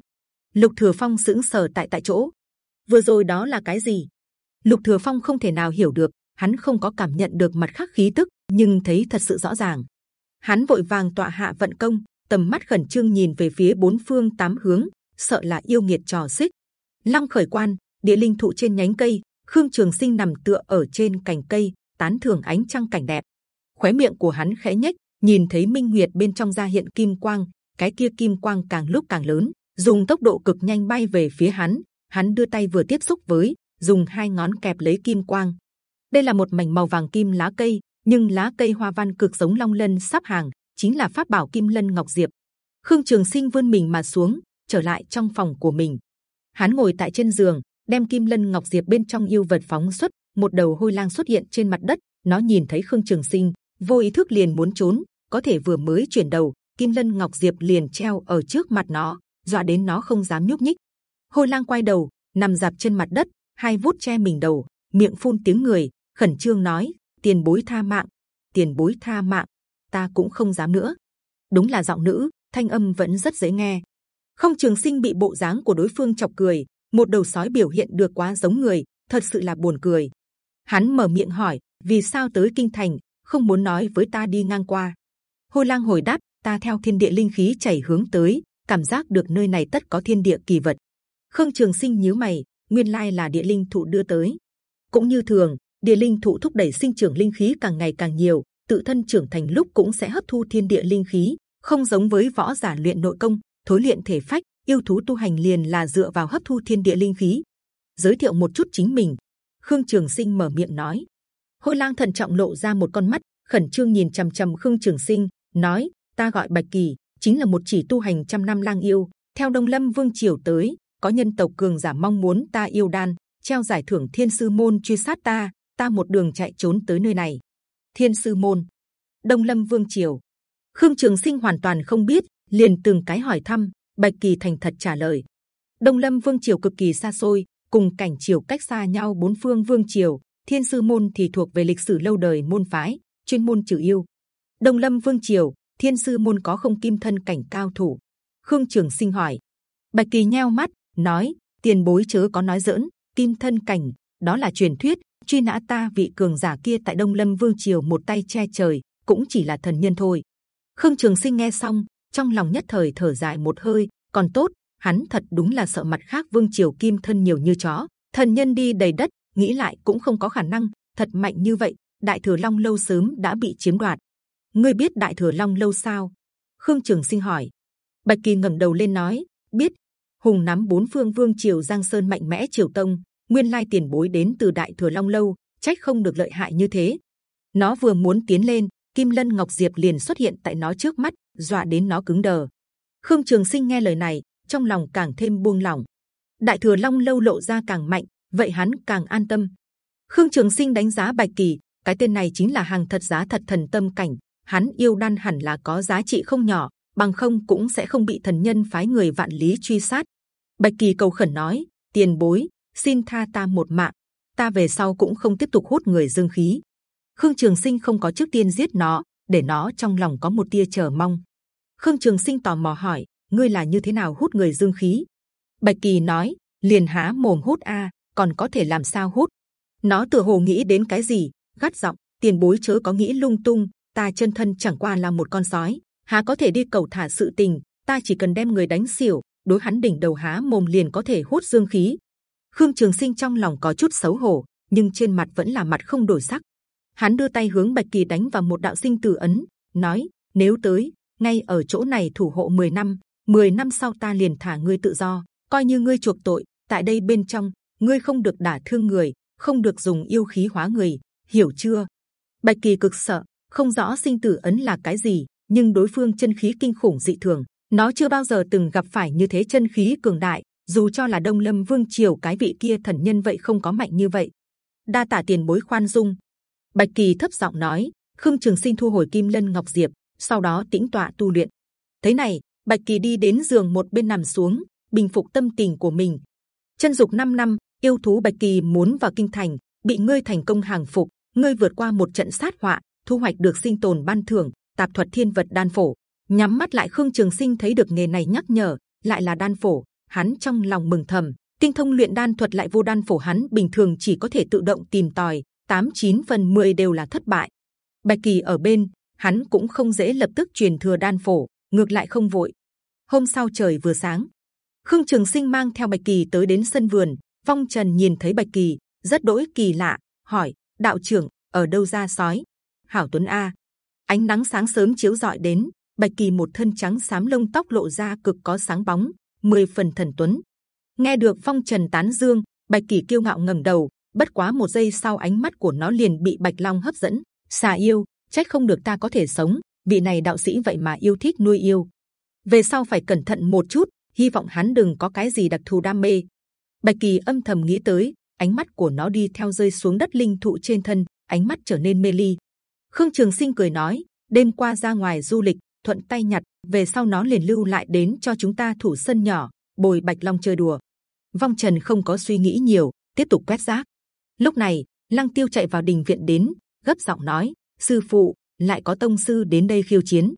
Lục thừa phong sững sờ tại tại chỗ. Vừa rồi đó là cái gì? Lục thừa phong không thể nào hiểu được hắn không có cảm nhận được mặt khắc khí tức nhưng thấy thật sự rõ ràng. Hắn vội vàng tọa hạ vận công tầm mắt khẩn trương nhìn về phía bốn phương tám hướng sợ là yêu nghiệt trò xích long khởi quan địa linh thụ trên nhánh cây Khương Trường Sinh nằm tựa ở trên cành cây, tán thưởng ánh trăng cảnh đẹp. Khóe miệng của hắn khẽ nhếch, nhìn thấy Minh Nguyệt bên trong ra hiện kim quang, cái kia kim quang càng lúc càng lớn, dùng tốc độ cực nhanh bay về phía hắn. Hắn đưa tay vừa tiếp xúc với, dùng hai ngón kẹp lấy kim quang. Đây là một mảnh màu vàng kim lá cây, nhưng lá cây hoa văn cực giống long lân sắp hàng, chính là pháp bảo kim lân ngọc diệp. Khương Trường Sinh vươn mình mà xuống, trở lại trong phòng của mình. Hắn ngồi tại trên giường, đem kim lân ngọc diệp bên trong yêu vật phóng xuất một đầu hôi lang xuất hiện trên mặt đất nó nhìn thấy khương trường sinh vô ý thức liền muốn trốn có thể vừa mới chuyển đầu kim lân ngọc diệp liền treo ở trước mặt nó dọa đến nó không dám nhúc nhích hôi lang quay đầu nằm dạp trên mặt đất hai vuốt che mình đầu miệng phun tiếng người khẩn trương nói tiền bối tha mạng tiền bối tha mạng ta cũng không dám nữa đúng là giọng nữ thanh âm vẫn rất dễ nghe không trường sinh bị bộ dáng của đối phương chọc cười một đầu sói biểu hiện được quá giống người, thật sự là buồn cười. Hắn mở miệng hỏi, vì sao tới kinh thành, không muốn nói với ta đi ngang qua? Hôi lang hồi đáp, ta theo thiên địa linh khí chảy hướng tới, cảm giác được nơi này tất có thiên địa kỳ vật. Khương Trường Sinh nhíu mày, nguyên lai là địa linh thụ đưa tới. Cũng như thường, địa linh thụ thúc đẩy sinh trưởng linh khí càng ngày càng nhiều, tự thân trưởng thành lúc cũng sẽ hấp thu thiên địa linh khí, không giống với võ giả luyện nội công, thối luyện thể phách, yêu thú tu hành liền là dựa vào hấp thu thiên địa linh khí. Giới thiệu một chút chính mình, Khương Trường Sinh mở miệng nói: Hôi lang thận trọng lộ ra một con mắt, khẩn trương nhìn c h ầ m c h ầ m Khương Trường Sinh, nói: Ta gọi Bạch Kỳ, chính là một chỉ tu hành trăm năm lang yêu. Theo Đông Lâm Vương triều tới, có nhân tộc cường giả mong muốn ta yêu đan, treo giải thưởng Thiên Sư môn truy sát ta, ta một đường chạy trốn tới nơi này. Thiên Sư môn, Đông Lâm Vương triều. Khương Trường Sinh hoàn toàn không biết, liền từng cái hỏi thăm. Bạch Kỳ thành thật trả lời. Đông Lâm Vương triều cực kỳ xa xôi, cùng cảnh triều cách xa nhau bốn phương vương triều, Thiên sư môn thì thuộc về lịch sử lâu đời môn phái, chuyên môn trừ yêu. Đông Lâm Vương triều, Thiên sư môn có không kim thân cảnh cao thủ. Khương Trường Sinh hỏi. Bạch Kỳ nheo mắt, nói: Tiền bối chớ có nói dỡn, kim thân cảnh, đó là truyền thuyết. Truy nã ta vị cường giả kia tại Đông Lâm Vương triều một tay che trời, cũng chỉ là thần nhân thôi. Khương Trường Sinh nghe xong, trong lòng nhất thời thở dài một hơi. Còn tốt, hắn thật đúng là sợ mặt khác Vương triều kim thân nhiều như chó, thần nhân đi đầy đất, nghĩ lại cũng không có khả năng thật mạnh như vậy đại thừa long lâu sớm đã bị chiếm đoạt ngươi biết đại thừa long lâu sao khương trường sinh hỏi bạch kỳ ngẩng đầu lên nói biết hùng nắm bốn phương vương triều giang sơn mạnh mẽ triều tông nguyên lai tiền bối đến từ đại thừa long lâu trách không được lợi hại như thế nó vừa muốn tiến lên kim lân ngọc diệp liền xuất hiện tại nó trước mắt dọa đến nó cứng đờ khương trường sinh nghe lời này trong lòng càng thêm buông lỏng đại thừa long lâu lộ ra càng mạnh vậy hắn càng an tâm. Khương Trường Sinh đánh giá Bạch Kỳ, cái tên này chính là hàng thật giá thật thần tâm cảnh. Hắn yêu đan hẳn là có giá trị không nhỏ, bằng không cũng sẽ không bị thần nhân phái người vạn lý truy sát. Bạch Kỳ cầu khẩn nói: Tiền bối, xin tha ta một mạng, ta về sau cũng không tiếp tục hút người dương khí. Khương Trường Sinh không có trước tiên giết nó, để nó trong lòng có một tia chờ mong. Khương Trường Sinh tò mò hỏi: ngươi là như thế nào hút người dương khí? Bạch Kỳ nói: liền há mồm hút a, còn có thể làm sao hút? Nó tựa hồ nghĩ đến cái gì, gắt giọng: tiền bối chớ có nghĩ lung tung. Ta chân thân chẳng qua là một con sói, há có thể đi cầu thả sự tình? Ta chỉ cần đem người đánh xỉu, đối hắn đỉnh đầu há mồm liền có thể hút dương khí. Khương Trường Sinh trong lòng có chút xấu hổ, nhưng trên mặt vẫn là mặt không đổi sắc. Hắn đưa tay hướng Bạch Kỳ đánh vào một đạo sinh tử ấn, nói: nếu tới, ngay ở chỗ này thủ hộ 10 năm, 10 năm sau ta liền thả ngươi tự do, coi như ngươi chuộc tội. Tại đây bên trong, ngươi không được đả thương người, không được dùng yêu khí hóa người, hiểu chưa? Bạch kỳ cực sợ, không rõ sinh tử ấn là cái gì, nhưng đối phương chân khí kinh khủng dị thường, nó chưa bao giờ từng gặp phải như thế chân khí cường đại. Dù cho là Đông Lâm Vương triều cái vị kia thần nhân vậy không có mạnh như vậy. Đa tả tiền bối khoan dung. Bạch kỳ thấp giọng nói. Khương Trường Sinh thu hồi Kim Lân Ngọc Diệp, sau đó tĩnh tọa tu luyện. Thế này, Bạch Kỳ đi đến giường một bên nằm xuống, bình phục tâm tình của mình. Chân dục 5 năm, yêu thú bạch kỳ muốn vào kinh thành bị ngươi thành công hàng phục ngươi vượt qua một trận sát họa thu hoạch được sinh tồn ban thưởng tạp thuật thiên vật đan phổ nhắm mắt lại khương trường sinh thấy được nghề này nhắc nhở lại là đan phổ hắn trong lòng mừng thầm tinh thông luyện đan thuật lại vô đan phổ hắn bình thường chỉ có thể tự động tìm tòi tám chín phần 10 đều là thất bại bạch kỳ ở bên hắn cũng không dễ lập tức truyền thừa đan phổ ngược lại không vội hôm sau trời vừa sáng khương trường sinh mang theo bạch kỳ tới đến sân vườn Phong Trần nhìn thấy Bạch Kỳ rất đỗi kỳ lạ, hỏi: Đạo trưởng ở đâu ra sói? Hảo Tuấn a. Ánh nắng sáng sớm chiếu rọi đến, Bạch Kỳ một thân trắng xám lông tóc lộ ra cực có sáng bóng, mười phần thần tuấn. Nghe được Phong Trần tán dương, Bạch Kỳ kiêu ngạo ngẩng đầu. Bất quá một giây sau ánh mắt của nó liền bị Bạch Long hấp dẫn. Xà yêu, trách không được ta có thể sống. Vị này đạo sĩ vậy mà yêu thích nuôi yêu. Về sau phải cẩn thận một chút, hy vọng hắn đừng có cái gì đặc thù đam mê. Bạch Kỳ âm thầm nghĩ tới, ánh mắt của nó đi theo rơi xuống đất linh thụ trên thân, ánh mắt trở nên mê ly. Khương Trường Sinh cười nói, đêm qua ra ngoài du lịch, thuận tay nhặt, về sau nó liền lưu lại đến cho chúng ta thủ sân nhỏ, bồi Bạch Long chơi đùa. Vong Trần không có suy nghĩ nhiều, tiếp tục quét rác. Lúc này, Lăng Tiêu chạy vào đình viện đến, gấp giọng nói: sư phụ lại có tông sư đến đây khiêu chiến.